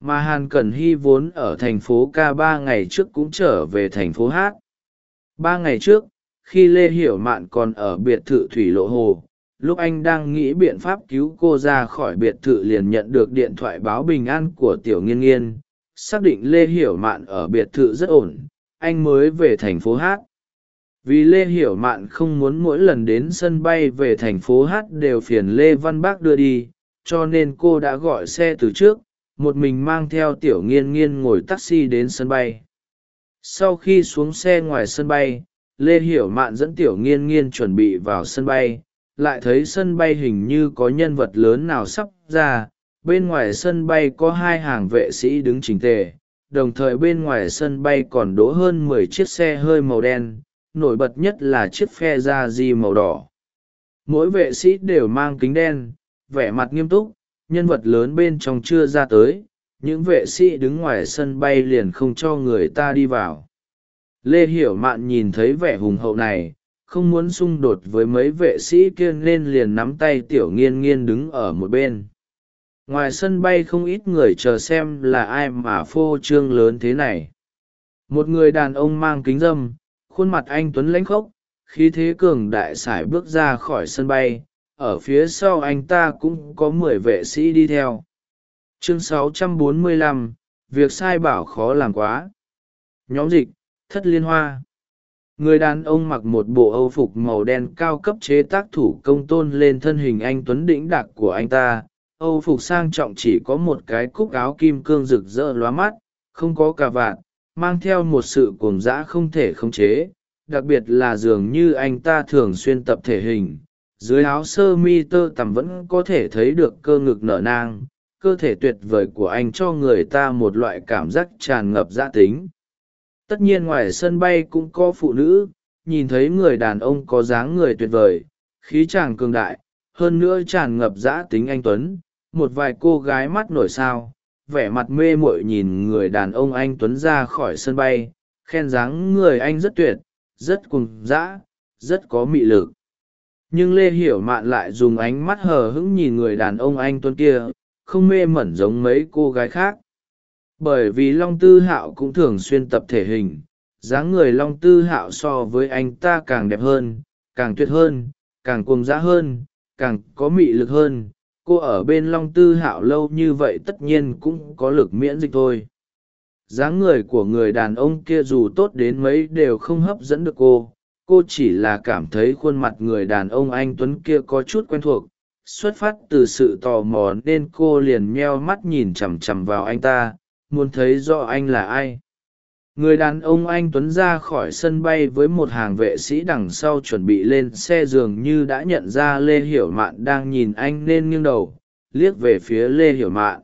Mà hàn cẩn hy vốn ở thành phố ca ba ngày trước cũng trở về thành phố hát. Ba ngày trước, khi lê hiểu mạn còn ở biệt thự thủy lộ hồ lúc anh đang nghĩ biện pháp cứu cô ra khỏi biệt thự liền nhận được điện thoại báo bình an của tiểu nghiên nghiên, xác định lê hiểu mạn ở biệt thự rất ổn, anh mới về thành phố hát vì lê hiểu mạn không muốn mỗi lần đến sân bay về thành phố hát đều phiền lê văn bác đưa đi, cho nên cô đã gọi xe từ trước, một mình mang theo tiểu nghiên nghiên ngồi taxi đến sân bay. Sau khi xuống xe ngoài sân bay, lê hiểu mạn dẫn tiểu nghiên nghiên chuẩn bị vào sân bay lại thấy sân bay hình như có nhân vật lớn nào sắp ra, bên ngoài sân bay có hai hàng vệ sĩ đứng chỉnh tề, đồng thời bên ngoài sân bay còn đỗ hơn mười chiếc xe hơi màu đen, nổi bật nhất là chiếc phe da di màu đỏ. Mỗi vệ sĩ đều mang kính đen, vẻ mặt nghiêm túc, nhân vật lớn bên trong chưa ra tới, những vệ sĩ đứng ngoài sân bay liền không cho người ta đi vào. Lê hiểu mạn nhìn thấy vẻ hùng hậu này không muốn xung đột với mấy vệ sĩ kia nên liền nắm tay tiểu nghiên nghiên đứng ở một bên. Ngoài sân bay không ít người chờ xem là ai mà phô trương lớn thế này. Một người đàn ông mang kính dâm khuôn mặt anh tuấn lãnh khốc khí thế cường đại sải bước ra khỏi sân bay. Ở phía sau anh ta cũng có mười vệ sĩ đi theo. Chương 645, việc sai bảo khó làm quá. Nhóm dịch thất liên hoa người đàn ông mặc một bộ âu phục màu đen cao cấp chế tác thủ công tôn lên thân hình anh tuấn đĩnh đạc của anh ta. Âu phục sang trọng chỉ có một cái cúc áo kim cương rực rỡ lóa mắt, không có cà vạt, mang theo một sự cuồng dã không thể khống chế. Đặc biệt là dường như anh ta thường xuyên tập thể hình, dưới áo sơ mi tơ tằm vẫn có thể thấy được cơ ngực nở nang, cơ thể tuyệt vời của anh cho người ta một loại cảm giác tràn ngập gia tính tất nhiên ngoài sân bay cũng có phụ nữ, nhìn thấy người đàn ông có dáng người tuyệt vời, khí chàng cường đại, hơn nữa tràn ngập dã tính anh tuấn, một vài cô gái mắt nổi sao, vẻ mặt mê mội nhìn người đàn ông anh tuấn ra khỏi sân bay, khen dáng người anh rất tuyệt, rất cùng dã, rất có mị lực. Nhưng lê hiểu mạn lại dùng ánh mắt hờ hững nhìn người đàn ông anh tuấn kia, không mê mẩn giống mấy cô gái khác bởi vì long tư hạo cũng thường xuyên tập thể hình, dáng người long tư hạo so với anh ta càng đẹp hơn, càng tuyệt hơn, càng cuồng dã hơn, càng có mị lực hơn. Cô ở bên long tư hạo lâu như vậy tất nhiên cũng có lực miễn dịch thôi. Dáng người của người đàn ông kia dù tốt đến mấy đều không hấp dẫn được cô. Cô chỉ là cảm thấy khuôn mặt người đàn ông anh tuấn kia có chút quen thuộc. Xuất phát từ sự tò mò nên cô liền meo mắt nhìn chằm chằm vào anh ta muốn thấy rõ anh là ai. Người đàn ông anh tuấn ra khỏi sân bay với một hàng vệ sĩ đằng sau chuẩn bị lên xe dường như đã nhận ra lê hiểu mạn đang nhìn anh nên nghiêng đầu, liếc về phía lê hiểu mạn.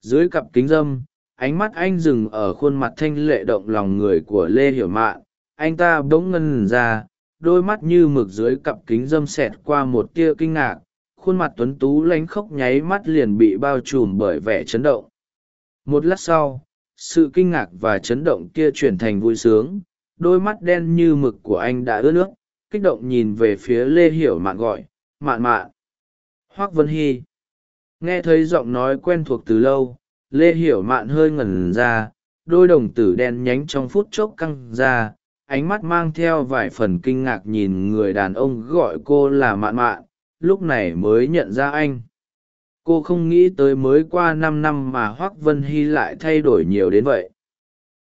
Dưới cặp kính dâm, ánh mắt anh dừng ở khuôn mặt thanh lệ động lòng người của lê hiểu mạn. Anh ta bỗng ngân ra, đôi mắt như mực dưới cặp kính dâm xẹt qua một tia kinh ngạc, khuôn mặt tuấn tú lánh khóc nháy mắt liền bị bao trùm bởi vẻ chấn động một lát sau, sự kinh ngạc và chấn động kia chuyển thành vui sướng, đôi mắt đen như mực của anh đã ướt nước, kích động nhìn về phía lê hiểu mạn gọi, mạn mạn. Hoác vân hy. Nghe thấy giọng nói quen thuộc từ lâu, lê hiểu mạn hơi ngẩn ra, đôi đồng tử đen nhánh trong phút chốc căng ra, ánh mắt mang theo vài phần kinh ngạc nhìn người đàn ông gọi cô là mạn mạn, lúc này mới nhận ra anh cô không nghĩ tới mới qua năm năm mà hoác vân hy lại thay đổi nhiều đến vậy.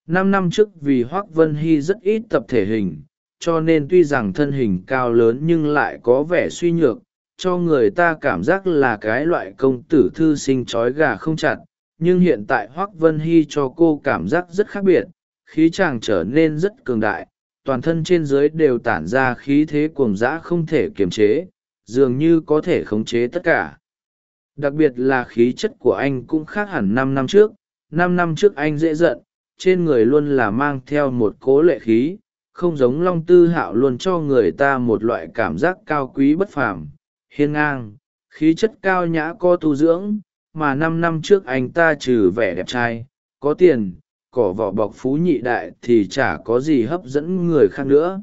Năm năm trước vì hoác vân hy rất ít tập thể hình, cho nên tuy rằng thân hình cao lớn nhưng lại có vẻ suy nhược, cho người ta cảm giác là cái loại công tử thư sinh trói gà không chặt. Nhưng hiện tại hoác vân hy cho cô cảm giác rất khác biệt, khí chàng trở nên rất cường đại, toàn thân trên dưới đều tản ra khí thế cuồng dã không thể kiềm chế, dường như có thể khống chế tất cả đặc biệt là khí chất của anh cũng khác hẳn năm năm trước. Năm năm trước anh dễ giận, trên người luôn là mang theo một cố lệ khí, không giống long tư hạo luôn cho người ta một loại cảm giác cao quý bất phàm, hiên ngang, khí chất cao nhã có tu dưỡng, mà năm năm trước anh ta trừ vẻ đẹp trai, có tiền, cỏ vỏ bọc phú nhị đại thì chả có gì hấp dẫn người khác nữa.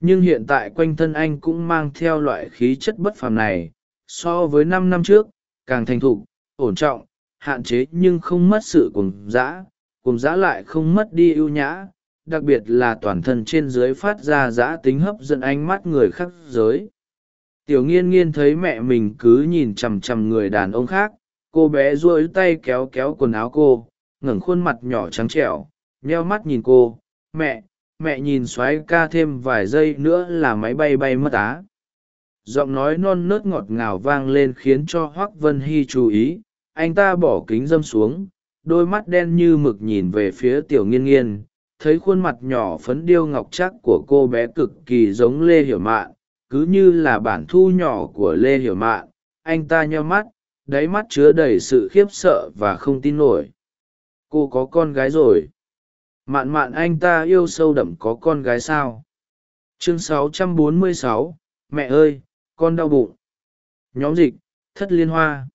Nhưng hiện tại quanh thân anh cũng mang theo loại khí chất bất phàm này, so với năm năm trước càng thành thục, ổn trọng, hạn chế nhưng không mất sự cùng dã cùng dã lại không mất đi ưu nhã, đặc biệt là toàn thân trên dưới phát ra dã tính hấp dẫn ánh mắt người khác giới. Tiểu nghiên nghiên thấy mẹ mình cứ nhìn chằm chằm người đàn ông khác, cô bé duỗi tay kéo kéo quần áo cô, ngẩng khuôn mặt nhỏ trắng trẻo, nheo mắt nhìn cô, mẹ mẹ nhìn x o á ca thêm vài giây nữa là máy bay bay mất á giọng nói non nớt ngọt ngào vang lên khiến cho hoác vân hy chú ý. Anh ta bỏ kính dâm xuống đôi mắt đen như mực nhìn về phía tiểu nghiên nghiên thấy khuôn mặt nhỏ phấn điêu ngọc chắc của cô bé cực kỳ giống lê hiểu mạn cứ như là bản thu nhỏ của lê hiểu mạn. Anh ta nheo mắt đáy mắt chứa đầy sự khiếp sợ và không tin nổi. Cô có con gái rồi. Mạn mạn anh ta yêu sâu đậm có con gái sao? Chương 646, mẹ ơi con đau bụng. Nhóm dịch, thất liên hoa.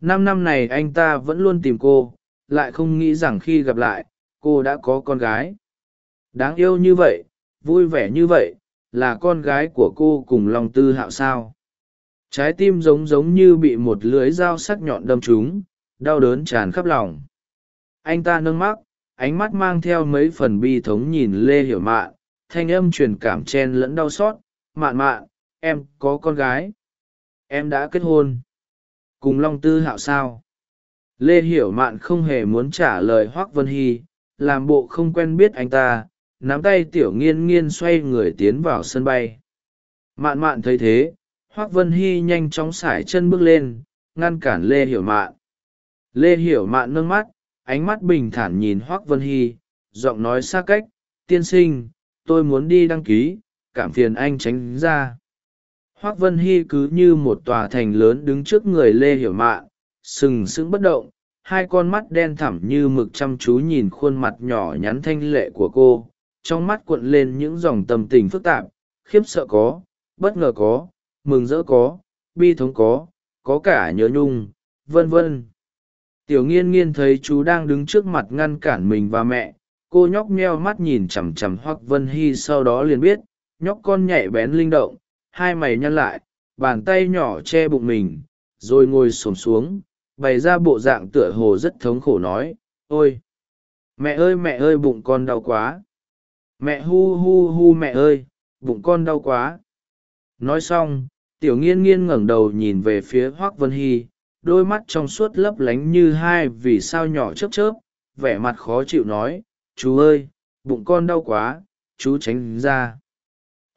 Năm năm này anh ta vẫn luôn tìm cô, lại không nghĩ rằng khi gặp lại, cô đã có con gái. Đáng yêu như vậy, vui vẻ như vậy, là con gái của cô cùng lòng tư hạo sao? Trái tim giống giống như bị một lưới dao sắc nhọn đâm trúng, đau đớn tràn khắp lòng. Anh ta nâng mắt ánh mắt mang theo mấy phần bi thống nhìn lê hiểu mạn, thanh âm truyền cảm chen lẫn đau xót, mạn mạn em có con gái. Em đã kết hôn. Cùng long tư hạo sao? Lê hiểu mạn không hề muốn trả lời hoác vân hy, làm bộ không quen biết anh ta, nắm tay tiểu nghiên nghiên xoay người tiến vào sân bay. Mạn mạn thấy thế, hoác vân hy nhanh chóng x ả i chân bước lên, ngăn cản lê hiểu mạn. Lê hiểu mạn nâng mắt, ánh mắt bình thản nhìn hoác vân hy, giọng nói xa cách, tiên sinh, tôi muốn đi đăng ký, cảm phiền anh tránh ra hoác vân hy cứ như một tòa thành lớn đứng trước người lê hiểu mạn, sừng sững bất động, hai con mắt đen thẳm như mực chăm chú nhìn khuôn mặt nhỏ nhắn thanh lệ của cô, trong mắt cuộn lên những dòng tâm tình phức tạp, khiếp sợ có, bất ngờ có, mừng rỡ có, bi thống có có cả nhớ nhung, vân vân. Tiểu nghiên nghiên thấy chú đang đứng trước mặt ngăn cản mình và mẹ, cô nhóc meo mắt nhìn chằm chằm hoắc vân hy sau đó liền biết, nhóc con nhạy bén linh động hai mày nhăn lại, bàn tay nhỏ che bụng mình, rồi ngồi xổm xuống, bày ra bộ dạng tựa hồ rất thống khổ nói, ôi, mẹ ơi mẹ ơi, bụng con đau quá. Mẹ, hu hu hu, mẹ ơi, bụng con đau quá. Nói xong, tiểu nghiên nghiên ngẩng đầu nhìn về phía hoác vân hy, đôi mắt trong suốt lấp lánh như hai vì sao nhỏ chớp chớp, vẻ mặt khó chịu nói, chú ơi, bụng con đau quá, chú tránh ra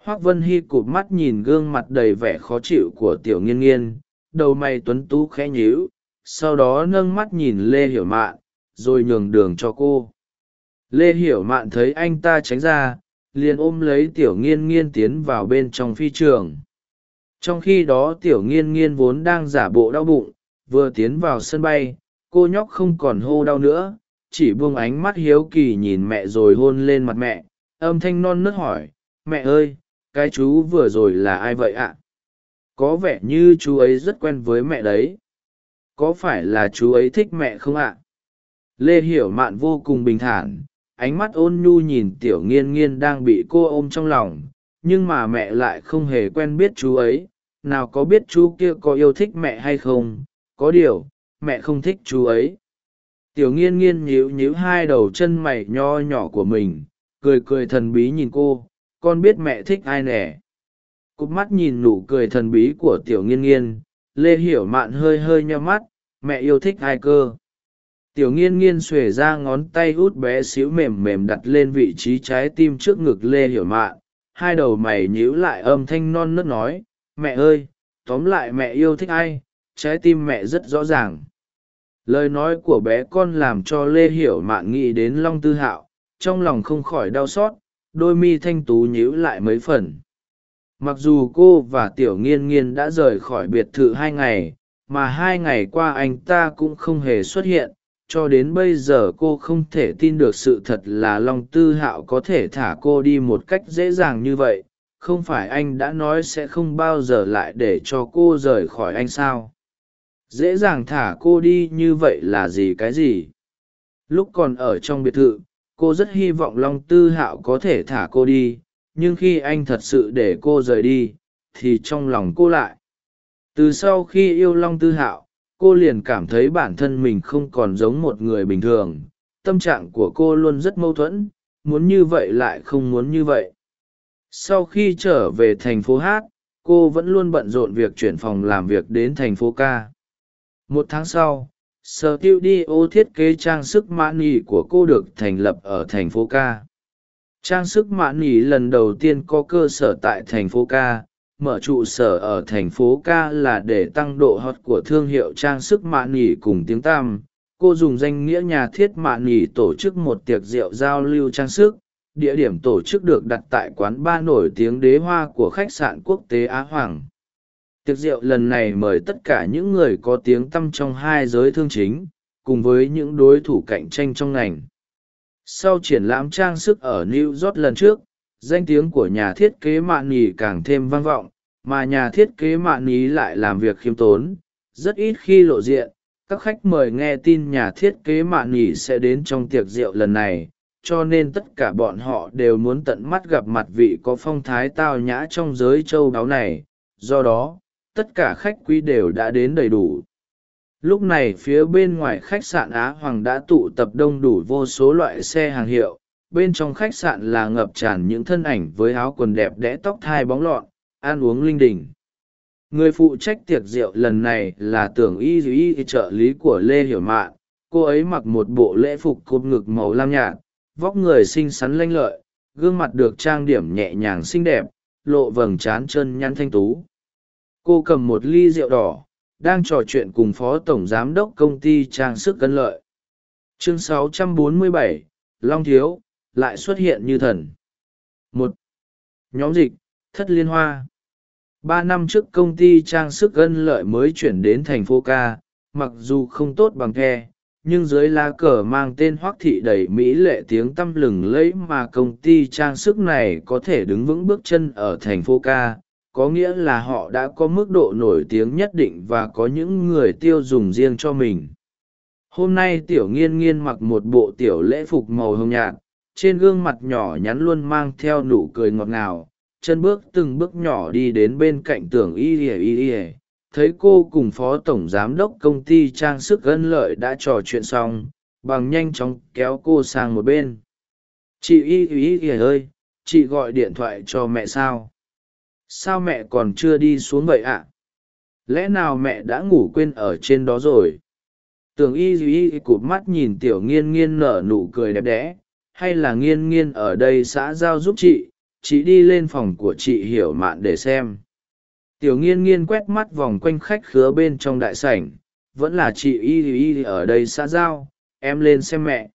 hoác vân hy cụp mắt nhìn gương mặt đầy vẻ khó chịu của tiểu nghiên nghiên, đầu mày tuấn tú khẽ nhíu, sau đó nâng mắt nhìn lê hiểu mạn, rồi nhường đường cho cô. Lê hiểu mạn thấy anh ta tránh ra, liền ôm lấy tiểu nghiên nghiên tiến vào bên trong phi trường. Trong khi đó tiểu nghiên nghiên vốn đang giả bộ đau bụng, vừa tiến vào sân bay, cô nhóc không còn hô đau nữa, chỉ buông ánh mắt hiếu kỳ nhìn mẹ rồi hôn lên mặt mẹ, âm thanh non nớt hỏi, mẹ ơi cái chú vừa rồi là ai vậy ạ? Có vẻ như chú ấy rất quen với mẹ đấy. Có phải là chú ấy thích mẹ không ạ? Lê hiểu mạn vô cùng bình thản, ánh mắt ôn nhu nhìn tiểu nghiên nghiên đang bị cô ôm trong lòng, nhưng mà mẹ lại không hề quen biết chú ấy. Nào có biết chú kia có yêu thích mẹ hay không? Có điều, mẹ không thích chú ấy. Tiểu nghiên nghiên nhíu nhíu hai đầu chân mày nho nhỏ của mình, cười cười thần bí nhìn cô con biết mẹ thích ai nè. Cụp mắt nhìn nụ cười thần bí của tiểu nghiên nghiên, lê hiểu mạn hơi hơi nho mắt, mẹ yêu thích ai cơ? Tiểu nghiên nghiên xuề ra ngón tay út bé xíu mềm mềm đặt lên vị trí trái tim trước ngực lê hiểu mạn, hai đầu mày nhíu lại âm thanh non nớt nói, mẹ ơi, tóm lại mẹ yêu thích ai? Trái tim mẹ rất rõ ràng. Lời nói của bé con làm cho lê hiểu mạn nghĩ đến long tư hạo, trong lòng không khỏi đau xót đôi mi thanh tú nhíu lại mấy phần. Mặc dù cô và tiểu nghiên nghiên đã rời khỏi biệt thự hai ngày, mà hai ngày qua anh ta cũng không hề xuất hiện, cho đến bây giờ cô không thể tin được sự thật là long tư hạo có thể thả cô đi một cách dễ dàng như vậy. Không phải anh đã nói sẽ không bao giờ lại để cho cô rời khỏi anh sao? Dễ dàng thả cô đi như vậy là gì cái gì? Lúc còn ở trong biệt thự cô rất hy vọng long tư hạo có thể thả cô đi, nhưng khi anh thật sự để cô rời đi, thì trong lòng cô lại. Từ sau khi yêu long tư hạo, cô liền cảm thấy bản thân mình không còn giống một người bình thường. Tâm trạng của cô luôn rất mâu thuẫn, muốn như vậy lại không muốn như vậy. Sau khi trở về thành phố hát, cô vẫn luôn bận rộn việc chuyển phòng làm việc đến thành phố ca một tháng sau sở tiêu đi ô thiết kế trang sức mã nỉ của cô được thành lập ở thành phố ca trang sức mã nỉ lần đầu tiên có cơ sở tại thành phố ca mở trụ sở ở thành phố ca là để tăng độ hot của thương hiệu trang sức mã nỉ cùng tiếng tam cô dùng danh nghĩa nhà thiết mã nỉ tổ chức một tiệc rượu giao lưu trang sức. Địa điểm tổ chức được đặt tại quán ba nổi tiếng đế hoa của khách sạn quốc tế á hoàng tiệc rượu lần này mời tất cả những người có tiếng tăm trong hai giới thương chính, cùng với những đối thủ cạnh tranh trong ngành. Sau triển lãm trang sức ở new york lần trước, danh tiếng của nhà thiết kế mạn nhì càng thêm vang vọng, mà nhà thiết kế mạn nhì lại làm việc khiêm tốn. Rất ít khi lộ diện, các khách mời nghe tin nhà thiết kế mạn nhì sẽ đến trong tiệc rượu lần này, cho nên tất cả bọn họ đều muốn tận mắt gặp mặt vị có phong thái tao nhã trong giới châu báu này. Do đó tất cả khách quý đều đã đến đầy đủ. Lúc này phía bên ngoài khách sạn á hoàng đã tụ tập đông đủ vô số loại xe hàng hiệu. Bên trong khách sạn là ngập tràn những thân ảnh với áo quần đẹp đẽ tóc thai bóng lọn, ăn uống linh đình. Người phụ trách tiệc rượu lần này là tưởng y y trợ lý của lê hiểu mạn. Cô ấy mặc một bộ lễ phục cột ngực màu lam nhạt, vóc người xinh xắn lanh lợi, gương mặt được trang điểm nhẹ nhàng xinh đẹp, lộ vầng trán chân nhăn thanh tú cô cầm một ly rượu đỏ đang trò chuyện cùng phó tổng giám đốc công ty trang sức cân lợi. Chương 647, long thiếu lại xuất hiện như thần. Một nhóm dịch thất liên hoa. Ba năm trước công ty trang sức ân lợi mới chuyển đến thành phố ca mặc dù không tốt bằng the nhưng dưới lá cờ mang tên hoác thị đầy mỹ lệ tiếng tăm lừng lẫy mà công ty trang sức này có thể đứng vững bước chân ở thành phố ca có nghĩa là họ đã có mức độ nổi tiếng nhất định và có những người tiêu dùng riêng cho mình. Hôm nay tiểu nghiên nghiên mặc một bộ tiểu lễ phục màu hồng nhạt, trên gương mặt nhỏ nhắn luôn mang theo nụ cười ngọt ngào, chân bước từng bước nhỏ đi đến bên cạnh tưởng y ỉa y ỉa thấy cô cùng phó tổng giám đốc công ty trang sức ân lợi đã trò chuyện xong, bằng nhanh chóng kéo cô sang một bên. Chị y y ỉa ơi, chị gọi điện thoại cho mẹ sao? Sao mẹ còn chưa đi xuống vậy ạ? Lẽ nào mẹ đã ngủ quên ở trên đó rồi? Tưởng y y cụt mắt nhìn tiểu nghiên nghiên nở nụ cười đẹp đẽ. Hay là nghiên nghiên ở đây xã giao giúp chị? Chị đi lên phòng của chị hiểu mạn để xem. Tiểu nghiên nghiên quét mắt vòng quanh khách khứa bên trong đại sảnh. Vẫn là chị y y ở đây xã giao. Em lên xem mẹ.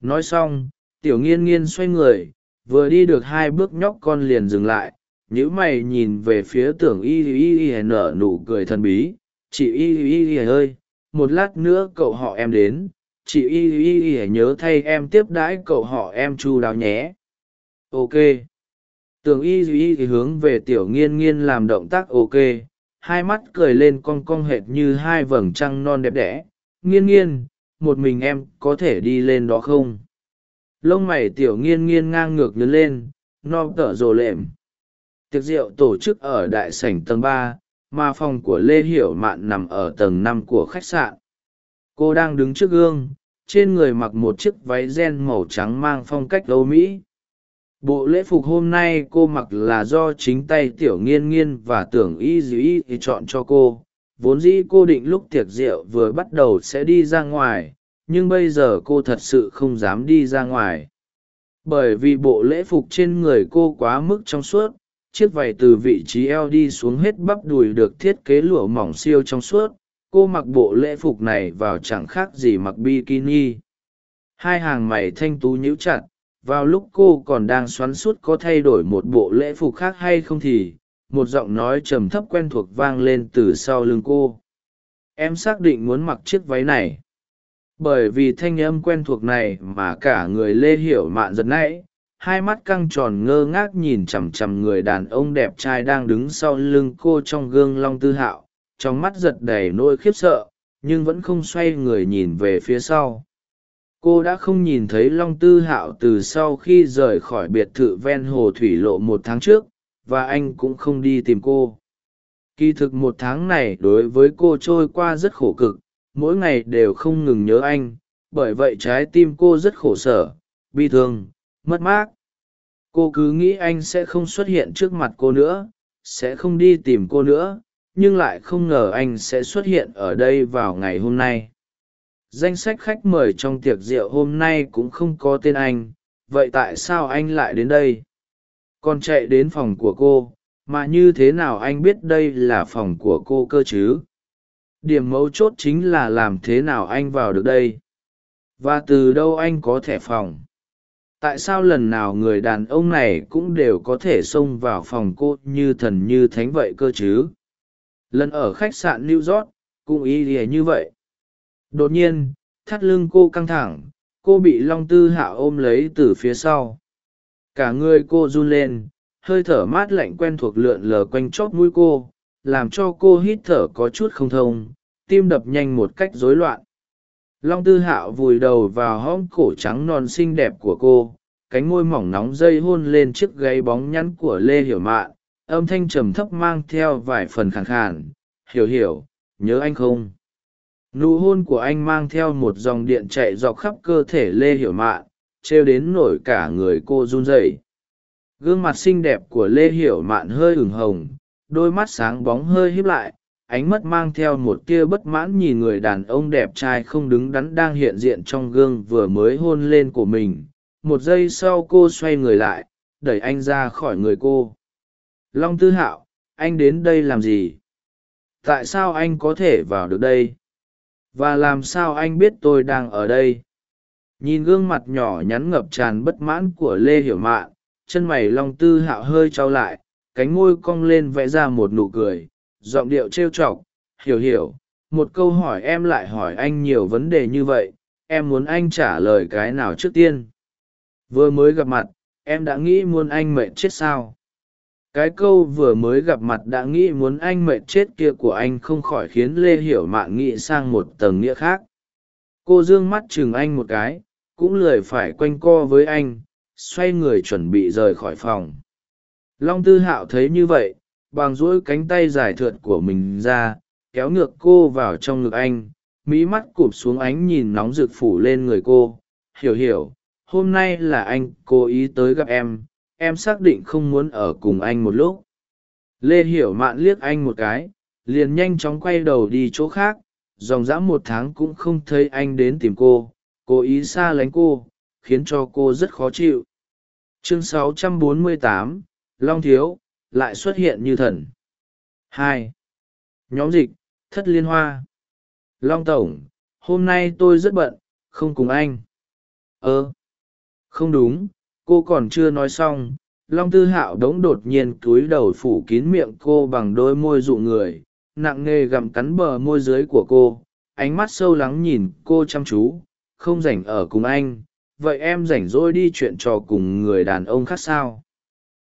Nói xong, tiểu nghiên nghiên xoay người. Vừa đi được hai bước nhóc con liền dừng lại nhữ mày nhìn về phía tưởng y y y nở nụ cười thần bí chị y y y ơi một lát nữa cậu họ em đến chị y y y nhớ thay em tiếp đãi cậu họ em chu đáo nhé ok tưởng y y y hướng về tiểu nghiên nghiên làm động tác ok hai mắt cười lên cong cong hệt như hai vầng trăng non đẹp đẽ nghiên nghiên một mình em có thể đi lên đó không lông mày tiểu nghiên nghiên ngang ngược nhớ lên no tở rồ lệm tiệc rượu tổ chức ở đại sảnh tầng ba, mà phòng của lê hiểu mạn nằm ở tầng năm của khách sạn. Cô đang đứng trước gương, trên người mặc một chiếc váy ren màu trắng mang phong cách âu mỹ. Bộ lễ phục hôm nay cô mặc là do chính tay tiểu nghiên nghiên và tưởng y dĩ y chọn cho cô. Vốn dĩ cô định lúc tiệc rượu vừa bắt đầu sẽ đi ra ngoài, nhưng bây giờ cô thật sự không dám đi ra ngoài. Bởi vì bộ lễ phục trên người cô quá mức trong suốt chiếc vầy từ vị trí eo đi xuống hết bắp đùi được thiết kế lụa mỏng siêu trong suốt. Cô mặc bộ lễ phục này vào chẳng khác gì mặc bikini. Hai hàng mày thanh tú nhíu chặt. Vào lúc cô còn đang xoắn suốt có thay đổi một bộ lễ phục khác hay không thì, một giọng nói trầm thấp quen thuộc vang lên từ sau lưng cô. Em xác định muốn mặc chiếc váy này. Bởi vì thanh âm quen thuộc này mà cả người lê hiểu mạn giật nãy hai mắt căng tròn ngơ ngác nhìn chằm chằm người đàn ông đẹp trai đang đứng sau lưng cô trong gương long tư hạo, trong mắt giật đầy nỗi khiếp sợ, nhưng vẫn không xoay người nhìn về phía sau. Cô đã không nhìn thấy long tư hạo từ sau khi rời khỏi biệt thự ven hồ thủy lộ một tháng trước, và anh cũng không đi tìm cô. Kỳ thực một tháng này đối với cô trôi qua rất khổ cực, mỗi ngày đều không ngừng nhớ anh, bởi vậy trái tim cô rất khổ sở, bi thương mất mát. Cô cứ nghĩ anh sẽ không xuất hiện trước mặt cô nữa, sẽ không đi tìm cô nữa, nhưng lại không ngờ anh sẽ xuất hiện ở đây vào ngày hôm nay. Danh sách khách mời trong tiệc rượu hôm nay cũng không có tên anh, vậy tại sao anh lại đến đây? Còn chạy đến phòng của cô, mà như thế nào anh biết đây là phòng của cô cơ chứ? Điểm mấu chốt chính là làm thế nào anh vào được đây? Và từ đâu anh có thẻ phòng? Tại sao lần nào người đàn ông này cũng đều có thể xông vào phòng cô như thần như thánh vậy cơ chứ? Lần ở khách sạn new york, cũng ý ỉa như vậy. Đột nhiên, thắt lưng cô căng thẳng, cô bị long tư hạ ôm lấy từ phía sau. Cả người cô run lên, hơi thở mát lạnh quen thuộc lượn lờ quanh chót mũi cô, làm cho cô hít thở có chút không thông, tim đập nhanh một cách rối loạn long tư hạo vùi đầu vào hõm cổ trắng non xinh đẹp của cô, cánh môi mỏng nóng dây hôn lên chiếc gáy bóng nhắn của lê hiểu mạn, âm thanh trầm thấp mang theo vài phần khẳng khàn. Hiểu hiểu, nhớ anh không? Nụ hôn của anh mang theo một dòng điện chạy dọc khắp cơ thể lê hiểu mạn, trêu đến nổi cả người cô run rẩy. Gương mặt xinh đẹp của lê hiểu mạn hơi ửng hồng, đôi mắt sáng bóng hơi híp lại ánh mắt mang theo một tia bất mãn nhìn người đàn ông đẹp trai không đứng đắn đang hiện diện trong gương vừa mới hôn lên của mình. Một giây sau cô xoay người lại, đẩy anh ra khỏi người cô. Long tư hạo, anh đến đây làm gì? Tại sao anh có thể vào được đây? Và làm sao anh biết tôi đang ở đây? Nhìn gương mặt nhỏ nhắn ngập tràn bất mãn của lê hiểu mạn, chân mày long tư hạo hơi trao lại, cánh môi cong lên vẽ ra một nụ cười giọng điệu trêu chọc, hiểu hiểu, một câu hỏi em lại hỏi anh nhiều vấn đề như vậy, em muốn anh trả lời cái nào trước tiên? Vừa mới gặp mặt, em đã nghĩ muốn anh mệt chết sao? Cái câu vừa mới gặp mặt đã nghĩ muốn anh mệt chết kia của anh không khỏi khiến lê hiểu mạn nghĩ sang một tầng nghĩa khác. Cô d ư ơ n g mắt chừng anh một cái, cũng lười phải quanh co với anh, xoay người chuẩn bị rời khỏi phòng. Long tư hạo thấy như vậy bằng duỗi cánh tay dài thượt của mình ra kéo ngược cô vào trong ngực anh mỹ mắt cụp xuống ánh nhìn nóng rực phủ lên người cô. Hiểu hiểu hôm nay là anh cố ý tới gặp em em xác định không muốn ở cùng anh một lúc. Lê hiểu mạn liếc anh một cái liền nhanh chóng quay đầu đi chỗ khác dòng dã một tháng cũng không thấy anh đến tìm cô cố ý xa lánh cô khiến cho cô rất khó chịu. Chương 648, long thiếu lại xuất hiện như thần. Hai. Nhóm dịch, thất liên hoa. Long tổng, hôm nay tôi rất bận, không cùng anh. Ơ. Không đúng, cô còn chưa nói xong, long tư hạo đống đột nhiên cúi đầu phủ kín miệng cô bằng đôi môi dụ người, nặng nề gặm cắn bờ môi dưới của cô, ánh mắt sâu lắng nhìn cô chăm chú, không rảnh ở cùng anh, vậy em rảnh rỗi đi chuyện trò cùng người đàn ông khác sao?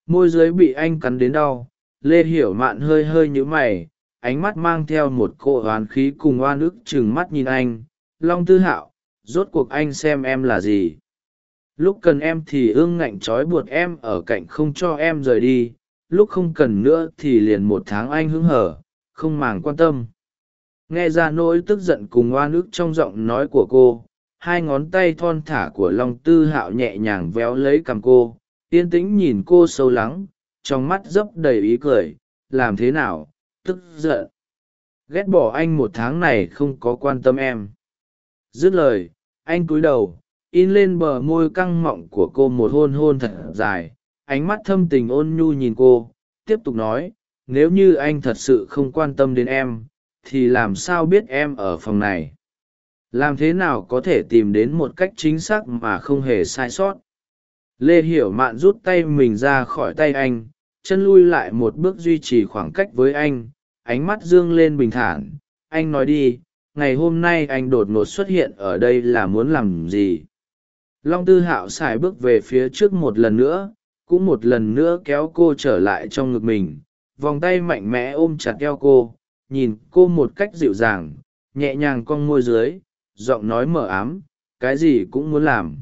Môi dưới bị anh cắn đến đau, lê hiểu mạn hơi hơi nhữ mày, ánh mắt mang theo một cỗ oán khí cùng oan ức chừng mắt nhìn anh. Long tư hạo, rốt cuộc anh xem em là gì? Lúc cần em thì ương ngạnh trói buộc em ở cạnh không cho em rời đi, lúc không cần nữa thì liền một tháng anh hứng hở, không màng quan tâm. Nghe ra nỗi tức giận cùng oan ức trong giọng nói của cô, hai ngón tay thon thả của long tư hạo nhẹ nhàng véo lấy cằm cô yên tĩnh nhìn cô sâu lắng, trong mắt dấp đầy ý cười, làm thế nào, tức giận. Ghét bỏ anh một tháng này không có quan tâm em. Dứt lời, anh cúi đầu, in lên bờ môi căng mọng của cô một hôn hôn thật dài, ánh mắt thâm tình ôn nhu nhìn cô, tiếp tục nói, nếu như anh thật sự không quan tâm đến em, thì làm sao biết em ở phòng này? Làm thế nào có thể tìm đến một cách chính xác mà không hề sai sót? Lê hiểu mạn rút tay mình ra khỏi tay anh, chân lui lại một bước duy trì khoảng cách với anh, ánh mắt dương lên bình thản. Anh nói đi, ngày hôm nay anh đột ngột xuất hiện ở đây là muốn làm gì? Long tư hạo xài bước về phía trước một lần nữa, cũng một lần nữa kéo cô trở lại trong ngực mình. Vòng tay mạnh mẽ ôm chặt eo cô, nhìn cô một cách dịu dàng, nhẹ nhàng cong môi dưới, giọng nói mờ ám, cái gì cũng muốn làm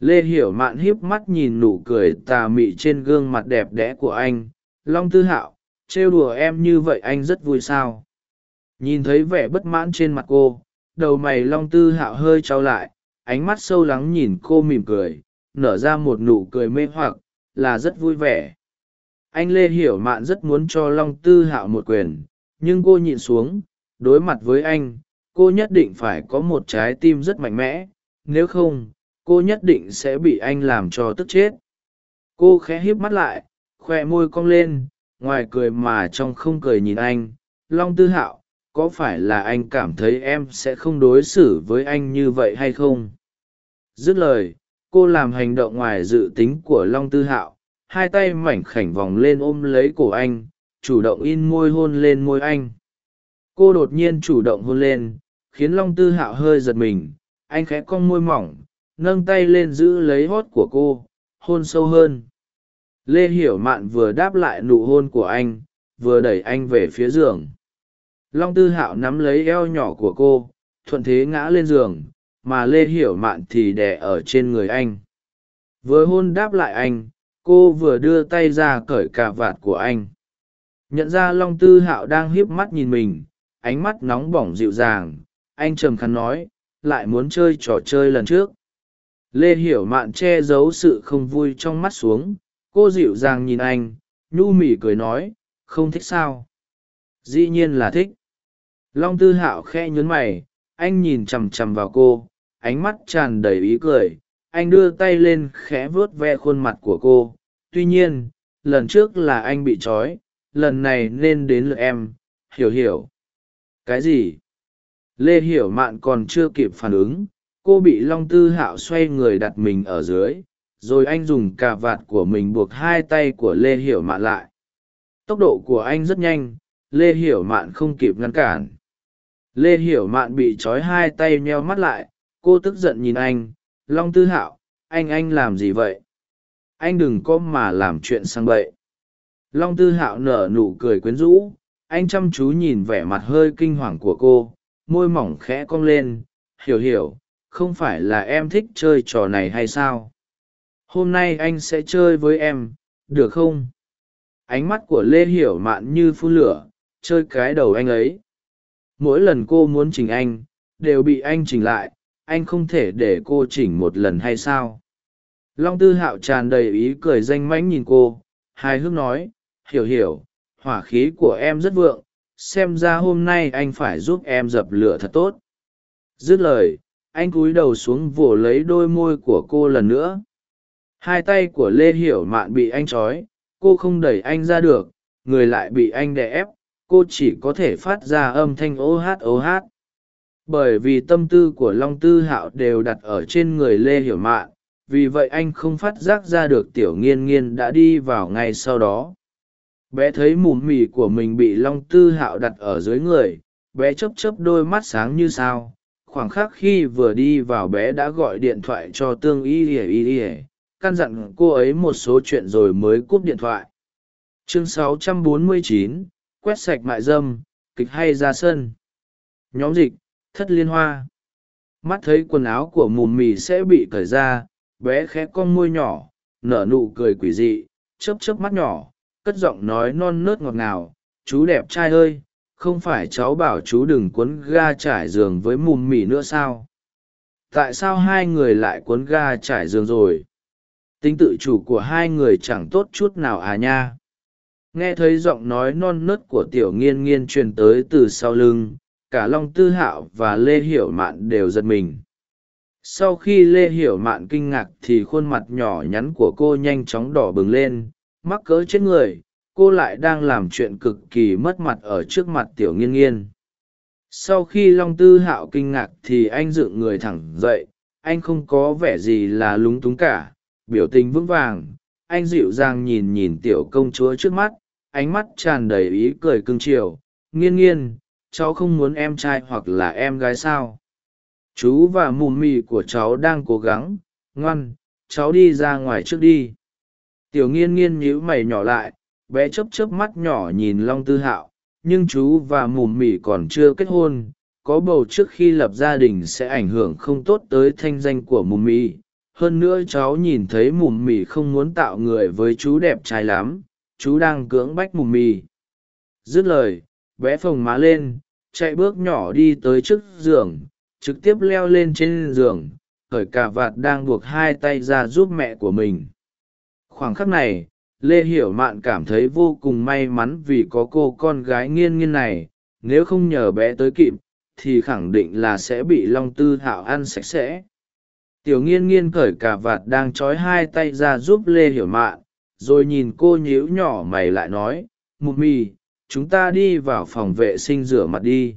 lê hiểu mạn híp mắt nhìn nụ cười tà mị trên gương mặt đẹp đẽ của anh. Long tư hạo, trêu đùa em như vậy anh rất vui sao? Nhìn thấy vẻ bất mãn trên mặt cô, đầu mày long tư hạo hơi trao lại, ánh mắt sâu lắng nhìn cô mỉm cười, nở ra một nụ cười mê hoặc, là rất vui vẻ. Anh lê hiểu mạn rất muốn cho long tư hạo một quyền, nhưng cô nhìn xuống, đối mặt với anh, cô nhất định phải có một trái tim rất mạnh mẽ, nếu không cô nhất định sẽ bị anh làm cho tức chết. Cô khẽ híp mắt lại, khoe môi cong lên, ngoài cười mà trong không cười nhìn anh. Long tư hạo, có phải là anh cảm thấy em sẽ không đối xử với anh như vậy hay không? Dứt lời, cô làm hành động ngoài dự tính của long tư hạo, hai tay mảnh khảnh vòng lên ôm lấy cổ anh, chủ động in môi hôn lên môi anh. Cô đột nhiên chủ động hôn lên, khiến long tư hạo hơi giật mình, anh khẽ cong môi mỏng nâng tay lên giữ lấy hót của cô, hôn sâu hơn. Lê hiểu mạn vừa đáp lại nụ hôn của anh, vừa đẩy anh về phía giường. Long tư hạo nắm lấy eo nhỏ của cô, thuận thế ngã lên giường, mà lê hiểu mạn thì đè ở trên người anh. Vừa hôn đáp lại anh, cô vừa đưa tay ra cởi cà vạt của anh. Nhận ra long tư hạo đang hiếp mắt nhìn mình, ánh mắt nóng bỏng dịu dàng, anh trầm khắn nói, lại muốn chơi trò chơi lần trước lê hiểu mạn che giấu sự không vui trong mắt xuống, cô dịu dàng nhìn anh, nhu mỉ cười nói, không thích sao? Dĩ nhiên là thích. Long tư hạo khe nhớn mày, anh nhìn chằm chằm vào cô, ánh mắt tràn đầy ý cười, anh đưa tay lên khẽ vuốt ve khuôn mặt của cô, tuy nhiên, lần trước là anh bị trói, lần này nên đến lượt em, hiểu hiểu. Cái gì? Lê hiểu mạn còn chưa kịp phản ứng cô bị long tư hạo xoay người đặt mình ở dưới, rồi anh dùng cà vạt của mình buộc hai tay của lê hiểu mạn lại. Tốc độ của anh rất nhanh, lê hiểu mạn không kịp ngăn cản. Lê hiểu mạn bị trói hai tay meo mắt lại, cô tức giận nhìn anh, long tư hạo, anh anh làm gì vậy? Anh đừng có mà làm chuyện sang bậy. Long tư hạo nở nụ cười quyến rũ, anh chăm chú nhìn vẻ mặt hơi kinh hoàng của cô, môi mỏng khẽ cong lên, hiểu hiểu không phải là em thích chơi trò này hay sao? Hôm nay anh sẽ chơi với em, được không? Ánh mắt của lê hiểu mạn như phun lửa, chơi cái đầu anh ấy. Mỗi lần cô muốn chỉnh anh, đều bị anh chỉnh lại, anh không thể để cô chỉnh một lần hay sao? Long tư hạo tràn đầy ý cười danh mãnh nhìn cô, hài hước nói, hiểu hiểu, hỏa khí của em rất vượng, xem ra hôm nay anh phải giúp em dập lửa thật tốt. Dứt lời anh cúi đầu xuống vồ lấy đôi môi của cô lần nữa. Hai tay của lê hiểu mạn bị anh trói, cô không đẩy anh ra được, người lại bị anh đè ép, cô chỉ có thể phát ra âm thanh ô hát ô hát. Bởi vì tâm tư của long tư hạo đều đặt ở trên người lê hiểu mạn, vì vậy anh không phát giác ra được tiểu nghiên nghiên đã đi vào ngay sau đó. Bé thấy mùm mì của mình bị long tư hạo đặt ở dưới người, bé chấp chấp đôi mắt sáng như sao khoảng khắc khi vừa đi vào bé đã gọi điện thoại cho tương y ỉa y ỉa căn dặn cô ấy một số chuyện rồi mới cúp điện thoại. Chương 649, quét sạch mại dâm kịch hay ra sân. Nhóm dịch thất liên hoa. Mắt thấy quần áo của mùm mì sẽ bị cởi ra bé khẽ con môi nhỏ nở nụ cười quỷ dị chớp chớp mắt nhỏ cất giọng nói non nớt ngọt ngào chú đẹp trai ơi không phải cháu bảo chú đừng cuốn ga trải giường với mùm mì nữa sao? Tại sao hai người lại cuốn ga trải giường rồi? Tính tự chủ của hai người chẳng tốt chút nào à nha. Nghe thấy giọng nói non nớt của tiểu nghiên nghiên truyền tới từ sau lưng, cả long tư hạo và lê hiểu mạn đều giật mình. Sau khi lê hiểu mạn kinh ngạc thì khuôn mặt nhỏ nhắn của cô nhanh chóng đỏ bừng lên, mắc cỡ chết người cô lại đang làm chuyện cực kỳ mất mặt ở trước mặt tiểu nghiên nghiên. Sau khi long tư hạo kinh ngạc thì anh dựng người thẳng dậy, anh không có vẻ gì là lúng túng cả, biểu tình vững vàng. Anh dịu dàng nhìn nhìn tiểu công chúa trước mắt, ánh mắt tràn đầy ý cười cưng chiều. Nghiên nghiên, cháu không muốn em trai hoặc là em gái sao? Chú và mù mì của cháu đang cố gắng. Ngoan, cháu đi ra ngoài trước đi. Tiểu nghiên nghiên nhíu mày nhỏ lại bé chấp chớp mắt nhỏ nhìn long tư hạo, nhưng chú và mùm Mị còn chưa kết hôn, có bầu trước khi lập gia đình sẽ ảnh hưởng không tốt tới thanh danh của mùm Mị. hơn nữa cháu nhìn thấy mùm Mị không muốn tạo người với chú đẹp trai lắm, chú đang cưỡng bách mùm Mị. dứt lời, bé phồng má lên, chạy bước nhỏ đi tới trước giường, trực tiếp leo lên trên giường, khởi cà vạt đang buộc hai tay ra giúp mẹ của mình khoảng khắc này lê hiểu mạn cảm thấy vô cùng may mắn vì có cô con gái nghiên nghiên này, nếu không nhờ bé tới kịp, thì khẳng định là sẽ bị long tư hạo ăn sạch sẽ. Tiểu nghiên nghiên cởi cà vạt đang trói hai tay ra giúp lê hiểu mạn, rồi nhìn cô nhíu nhỏ mày lại nói mụt mì, chúng ta đi vào phòng vệ sinh rửa mặt đi.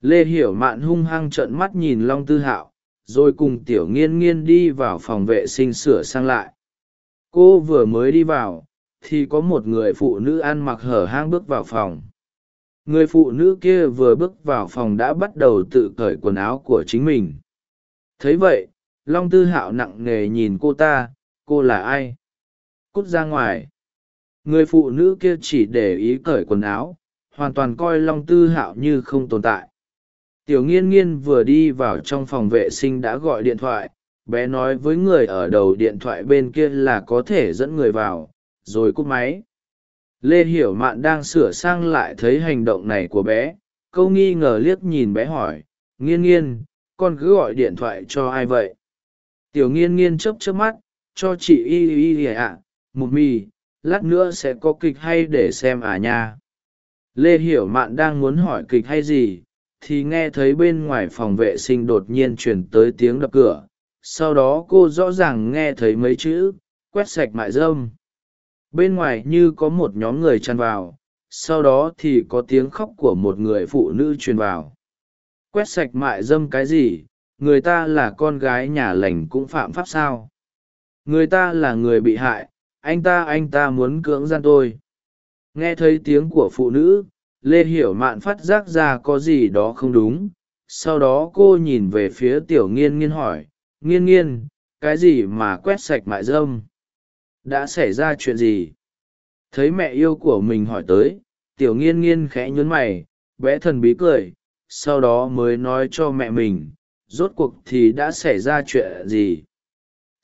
Lê hiểu mạn hung hăng trợn mắt nhìn long tư hạo, rồi cùng tiểu nghiên nghiên đi vào phòng vệ sinh sửa sang lại cô vừa mới đi vào, thì có một người phụ nữ ăn mặc hở hang bước vào phòng. Người phụ nữ kia vừa bước vào phòng đã bắt đầu tự cởi quần áo của chính mình. Thấy vậy, long tư hạo nặng nề nhìn cô ta, cô là ai? Cút ra ngoài. Người phụ nữ kia chỉ để ý cởi quần áo, hoàn toàn coi long tư hạo như không tồn tại. Tiểu nghiên nghiên vừa đi vào trong phòng vệ sinh đã gọi điện thoại bé nói với người ở đầu điện thoại bên kia là có thể dẫn người vào, rồi cúp máy. Lê hiểu mạn đang sửa sang lại thấy hành động này của bé. Câu nghi ngờ liếc nhìn bé hỏi, nghiên nghiên, con cứ gọi điện thoại cho ai vậy? Tiểu nghiên nghiên chấp chấp mắt, cho chị y y y ạ một mì, lát nữa sẽ có kịch hay để xem à nha. Lê hiểu mạn đang muốn hỏi kịch hay gì, thì nghe thấy bên ngoài phòng vệ sinh đột nhiên truyền tới tiếng đập cửa sau đó cô rõ ràng nghe thấy mấy chữ, quét sạch mại dâm. Bên ngoài như có một nhóm người chăn vào, sau đó thì có tiếng khóc của một người phụ nữ truyền vào. Quét sạch mại dâm cái gì? Người ta là con gái nhà lành cũng phạm pháp sao? Người ta là người bị hại, anh ta anh ta muốn cưỡng gian tôi. Nghe thấy tiếng của phụ nữ, lê hiểu mạn phát giác ra có gì đó không đúng. Sau đó cô nhìn về phía tiểu nghiên nghiên hỏi nghiên nghiên, cái gì mà quét sạch mại dâm? Đã xảy ra chuyện gì? Thấy mẹ yêu của mình hỏi tới, tiểu nghiên nghiên khẽ nhún mày vẽ thần bí cười, sau đó mới nói cho mẹ mình, rốt cuộc thì đã xảy ra chuyện gì?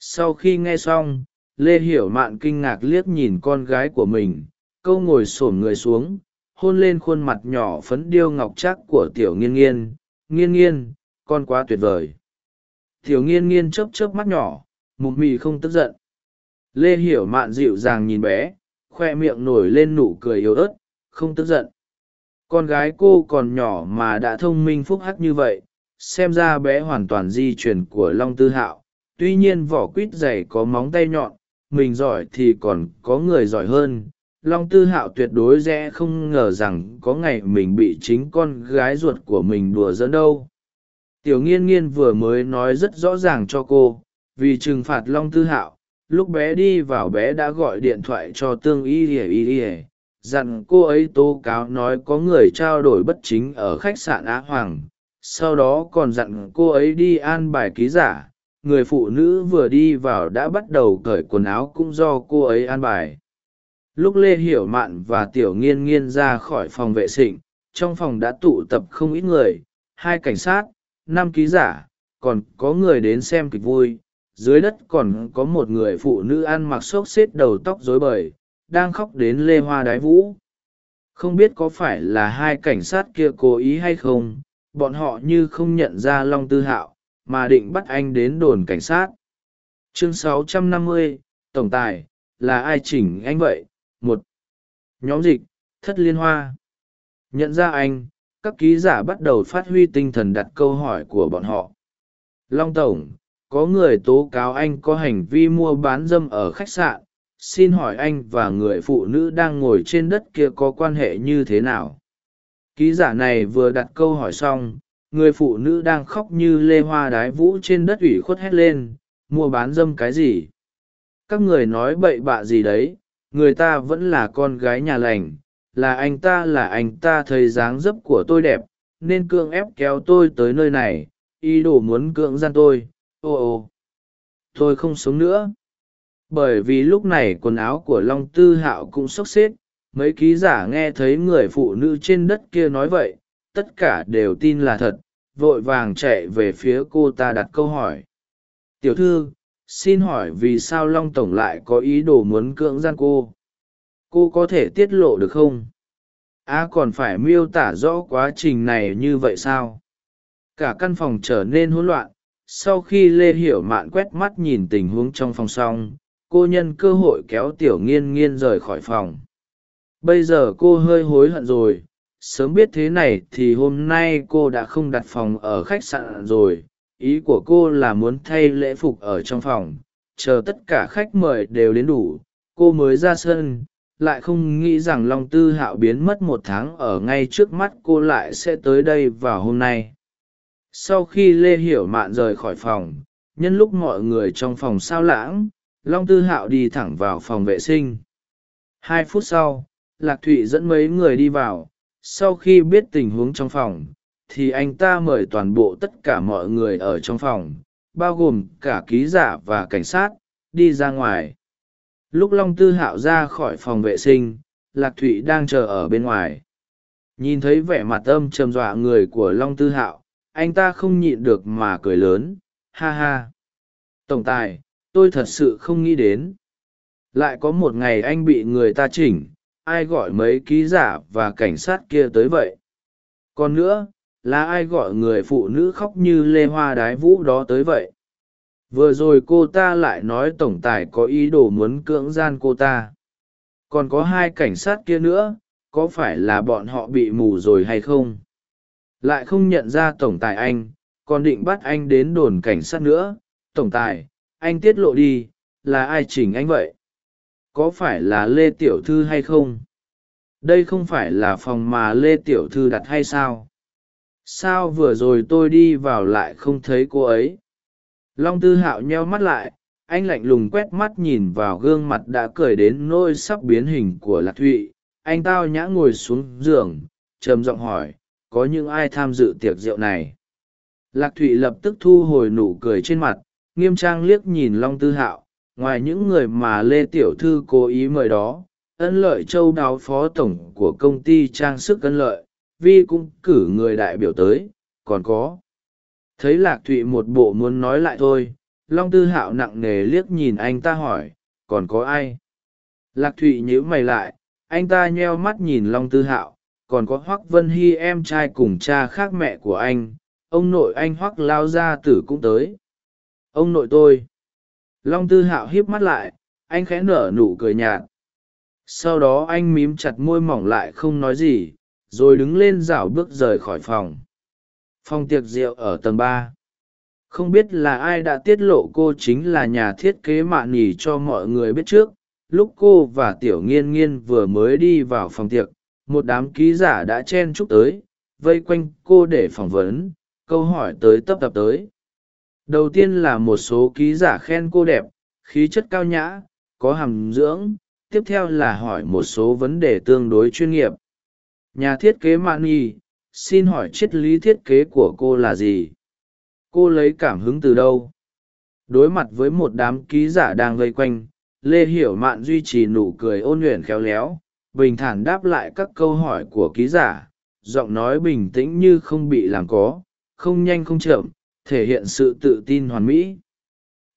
Sau khi nghe xong, lê hiểu mạn kinh ngạc liếc nhìn con gái của mình, câu ngồi s ổ m người xuống, hôn lên khuôn mặt nhỏ phấn điêu ngọc chắc của tiểu nghiên nghiên. Nghiên nghiên, con quá tuyệt vời tiểu nghiên nghiên chớp chớp mắt nhỏ mục mì không tức giận. Lê hiểu mạn dịu dàng nhìn bé, khoe miệng nổi lên nụ cười yếu ớt, không tức giận. Con gái cô còn nhỏ mà đã thông minh phúc hắc như vậy, xem ra bé hoàn toàn di chuyển của long tư hạo. Tuy nhiên vỏ quýt dày có móng tay nhọn, mình giỏi thì còn có người giỏi hơn. Long tư hạo tuyệt đối rẽ không ngờ rằng có ngày mình bị chính con gái ruột của mình đùa dẫn đâu tiểu nghiên nghiên vừa mới nói rất rõ ràng cho cô, vì trừng phạt long tư hạo, lúc bé đi vào bé đã gọi điện thoại cho tương y ỉa y ỉa dặn cô ấy tố cáo nói có người trao đổi bất chính ở khách sạn á hoàng, sau đó còn dặn cô ấy đi an bài ký giả. Người phụ nữ vừa đi vào đã bắt đầu cởi quần áo cũng do cô ấy an bài. Lúc lê hiểu mạn và tiểu nghiên nghiên ra khỏi phòng vệ sinh, trong phòng đã tụ tập không ít người, hai cảnh sát năm ký giả còn có người đến xem kịch vui. Dưới đất còn có một người phụ nữ ăn mặc xốc xếp đầu tóc rối bời đang khóc đến lê hoa đái vũ. Không biết có phải là hai cảnh sát kia cố ý hay không bọn họ như không nhận ra long tư hạo mà định bắt anh đến đồn cảnh sát. Chương 650, tổng tài là ai chỉnh anh vậy? Một nhóm dịch thất liên hoa. Nhận ra anh các ký giả bắt đầu phát huy tinh thần đặt câu hỏi của bọn họ. Long tổng, có người tố cáo anh có hành vi mua bán dâm ở khách sạn. Xin hỏi anh và người phụ nữ đang ngồi trên đất kia có quan hệ như thế nào? Ký giả này vừa đặt câu hỏi xong, người phụ nữ đang khóc như lê hoa đái vũ trên đất ủy khuất hét lên, mua bán dâm cái gì? Các người nói bậy bạ gì đấy, người ta vẫn là con gái nhà lành là anh ta, là anh ta thấy dáng dấp của tôi đẹp, nên cưỡng ép kéo tôi tới nơi này, ý đồ muốn cưỡng gian tôi. Ô ô, tôi không sống nữa. Bởi vì lúc này quần áo của long tư hạo cũng sốc xếp, mấy ký giả nghe thấy người phụ nữ trên đất kia nói vậy, tất cả đều tin là thật, vội vàng chạy về phía cô ta đặt câu hỏi. Tiểu thư, xin hỏi vì sao long tổng lại có ý đồ muốn cưỡng gian cô? Cô có thể tiết lộ được không? À còn phải miêu tả rõ quá trình này như vậy sao? Cả căn phòng trở nên hỗn loạn. Sau khi lê hiểu mạn quét mắt nhìn tình huống trong phòng xong, cô nhân cơ hội kéo tiểu nghiên nghiên rời khỏi phòng. Bây giờ cô hơi hối hận rồi. Sớm biết thế này thì hôm nay cô đã không đặt phòng ở khách sạn rồi. Ý của cô là muốn thay lễ phục ở trong phòng. Chờ tất cả khách mời đều đến đủ, cô mới ra sân lại không nghĩ rằng long tư hạo biến mất một tháng ở ngay trước mắt cô lại sẽ tới đây vào hôm nay. Sau khi lê hiểu mạn rời khỏi phòng, nhân lúc mọi người trong phòng sao lãng, long tư hạo đi thẳng vào phòng vệ sinh. Hai phút sau, lạc thụy dẫn mấy người đi vào. Sau khi biết tình huống trong phòng, thì anh ta mời toàn bộ tất cả mọi người ở trong phòng, bao gồm cả ký giả và cảnh sát, đi ra ngoài lúc long tư hạo ra khỏi phòng vệ sinh, lạc thụy đang chờ ở bên ngoài. Nhìn thấy vẻ mặt âm trầm dọa người của long tư hạo, anh ta không nhịn được mà cười lớn. Ha ha! Tổng tài, tôi thật sự không nghĩ đến. Lại có một ngày anh bị người ta chỉnh, ai gọi mấy ký giả và cảnh sát kia tới vậy? Còn nữa, là ai gọi người phụ nữ khóc như lê hoa đái vũ đó tới vậy? Vừa rồi cô ta lại nói tổng tài có ý đồ muốn cưỡng gian cô ta. Còn có hai cảnh sát kia nữa, có phải là bọn họ bị mù rồi hay không? Lại không nhận ra tổng tài anh, còn định bắt anh đến đồn cảnh sát nữa. Tổng tài, anh tiết lộ đi, là ai chỉnh anh vậy? Có phải là lê tiểu thư hay không? Đây không phải là phòng mà lê tiểu thư đặt hay sao? Sao vừa rồi tôi đi vào lại không thấy cô ấy? Long tư hạo nheo mắt lại, anh lạnh lùng quét mắt nhìn vào gương mặt đã cười đến nôi sắp biến hình của lạc thụy. Anh tao nhã ngồi xuống giường, trầm giọng hỏi, có những ai tham dự tiệc rượu này? Lạc thụy lập tức thu hồi nụ cười trên mặt, nghiêm trang liếc nhìn long tư hạo. Ngoài những người mà lê tiểu thư cố ý mời đó, ân lợi châu đáo phó tổng của công ty trang sức ân lợi, vi cũng cử người đại biểu tới, còn có thấy lạc thụy một bộ muốn nói lại thôi, long tư hạo nặng nề liếc nhìn anh ta hỏi, còn có ai? Lạc thụy nhíu mày lại, anh ta nheo mắt nhìn long tư hạo, còn có hoác vân hy em trai cùng cha khác mẹ của anh, ông nội anh hoác lao gia tử cũng tới. Ông nội tôi. Long tư hạo híp mắt lại, anh khẽ nở nụ cười nhạt. Sau đó anh mím chặt môi mỏng lại không nói gì, rồi đứng lên rảo bước rời khỏi phòng phòng tiệc rượu ở tầng ba. Không biết là ai đã tiết lộ cô chính là nhà thiết kế mạ nỉ cho mọi người biết trước. Lúc cô và tiểu nghiên nghiên vừa mới đi vào phòng tiệc, một đám ký giả đã chen chúc tới, vây quanh cô để phỏng vấn, câu hỏi tới tấp tập tới. Đầu tiên là một số ký giả khen cô đẹp, khí chất cao nhã, có hàm dưỡng, tiếp theo là hỏi một số vấn đề tương đối chuyên nghiệp. Nhà thiết kế mani xin hỏi triết lý thiết kế của cô là gì? Cô lấy cảm hứng từ đâu? Đối mặt với một đám ký giả đang vây quanh, lê hiểu mạn duy trì nụ cười ôn luyện khéo léo, bình thản đáp lại các câu hỏi của ký giả, giọng nói bình tĩnh như không bị làm có, không nhanh không chậm, thể hiện sự tự tin hoàn mỹ.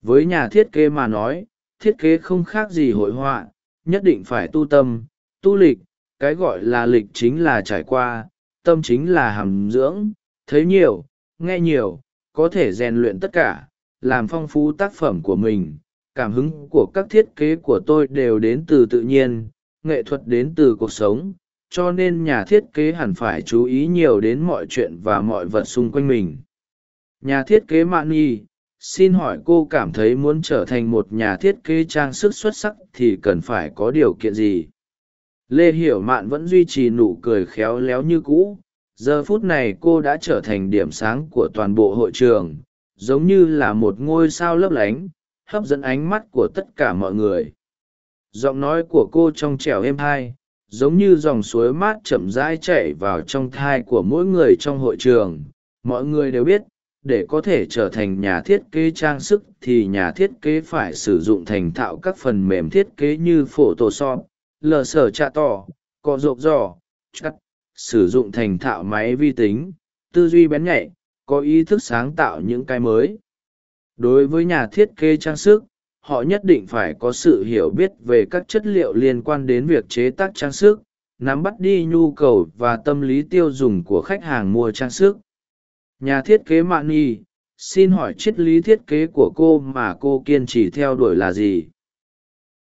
Với nhà thiết kế mà nói, thiết kế không khác gì hội họa, nhất định phải tu tâm, tu lịch, cái gọi là lịch chính là trải qua tâm chính là hàm dưỡng, thấy nhiều, nghe nhiều, có thể rèn luyện tất cả, làm phong phú tác phẩm của mình. Cảm hứng của các thiết kế của tôi đều đến từ tự nhiên, nghệ thuật đến từ cuộc sống, cho nên nhà thiết kế hẳn phải chú ý nhiều đến mọi chuyện và mọi vật xung quanh mình. Nhà thiết kế mạn nhi, xin hỏi cô cảm thấy muốn trở thành một nhà thiết kế trang sức xuất sắc thì cần phải có điều kiện gì? Lê hiểu mạn vẫn duy trì nụ cười khéo léo như cũ. Giờ phút này cô đã trở thành điểm sáng của toàn bộ hội trường, giống như là một ngôi sao lấp lánh, hấp dẫn ánh mắt của tất cả mọi người. Giọng nói của cô trong trẻo êm hai, giống như dòng suối mát chậm rãi chảy vào trong thai của mỗi người trong hội trường. Mọi người đều biết, để có thể trở thành nhà thiết kế trang sức thì nhà thiết kế phải sử dụng thành thạo các phần mềm thiết kế như photoshop lờ sở trạ tỏ có rộp rò, chắc sử dụng thành thạo máy vi tính tư duy bén nhạy có ý thức sáng tạo những cái mới. Đối với nhà thiết kế trang sức họ nhất định phải có sự hiểu biết về các chất liệu liên quan đến việc chế tác trang sức nắm bắt đi nhu cầu và tâm lý tiêu dùng của khách hàng mua trang sức. Nhà thiết kế mạn nhi xin hỏi triết lý thiết kế của cô mà cô kiên trì theo đuổi là gì?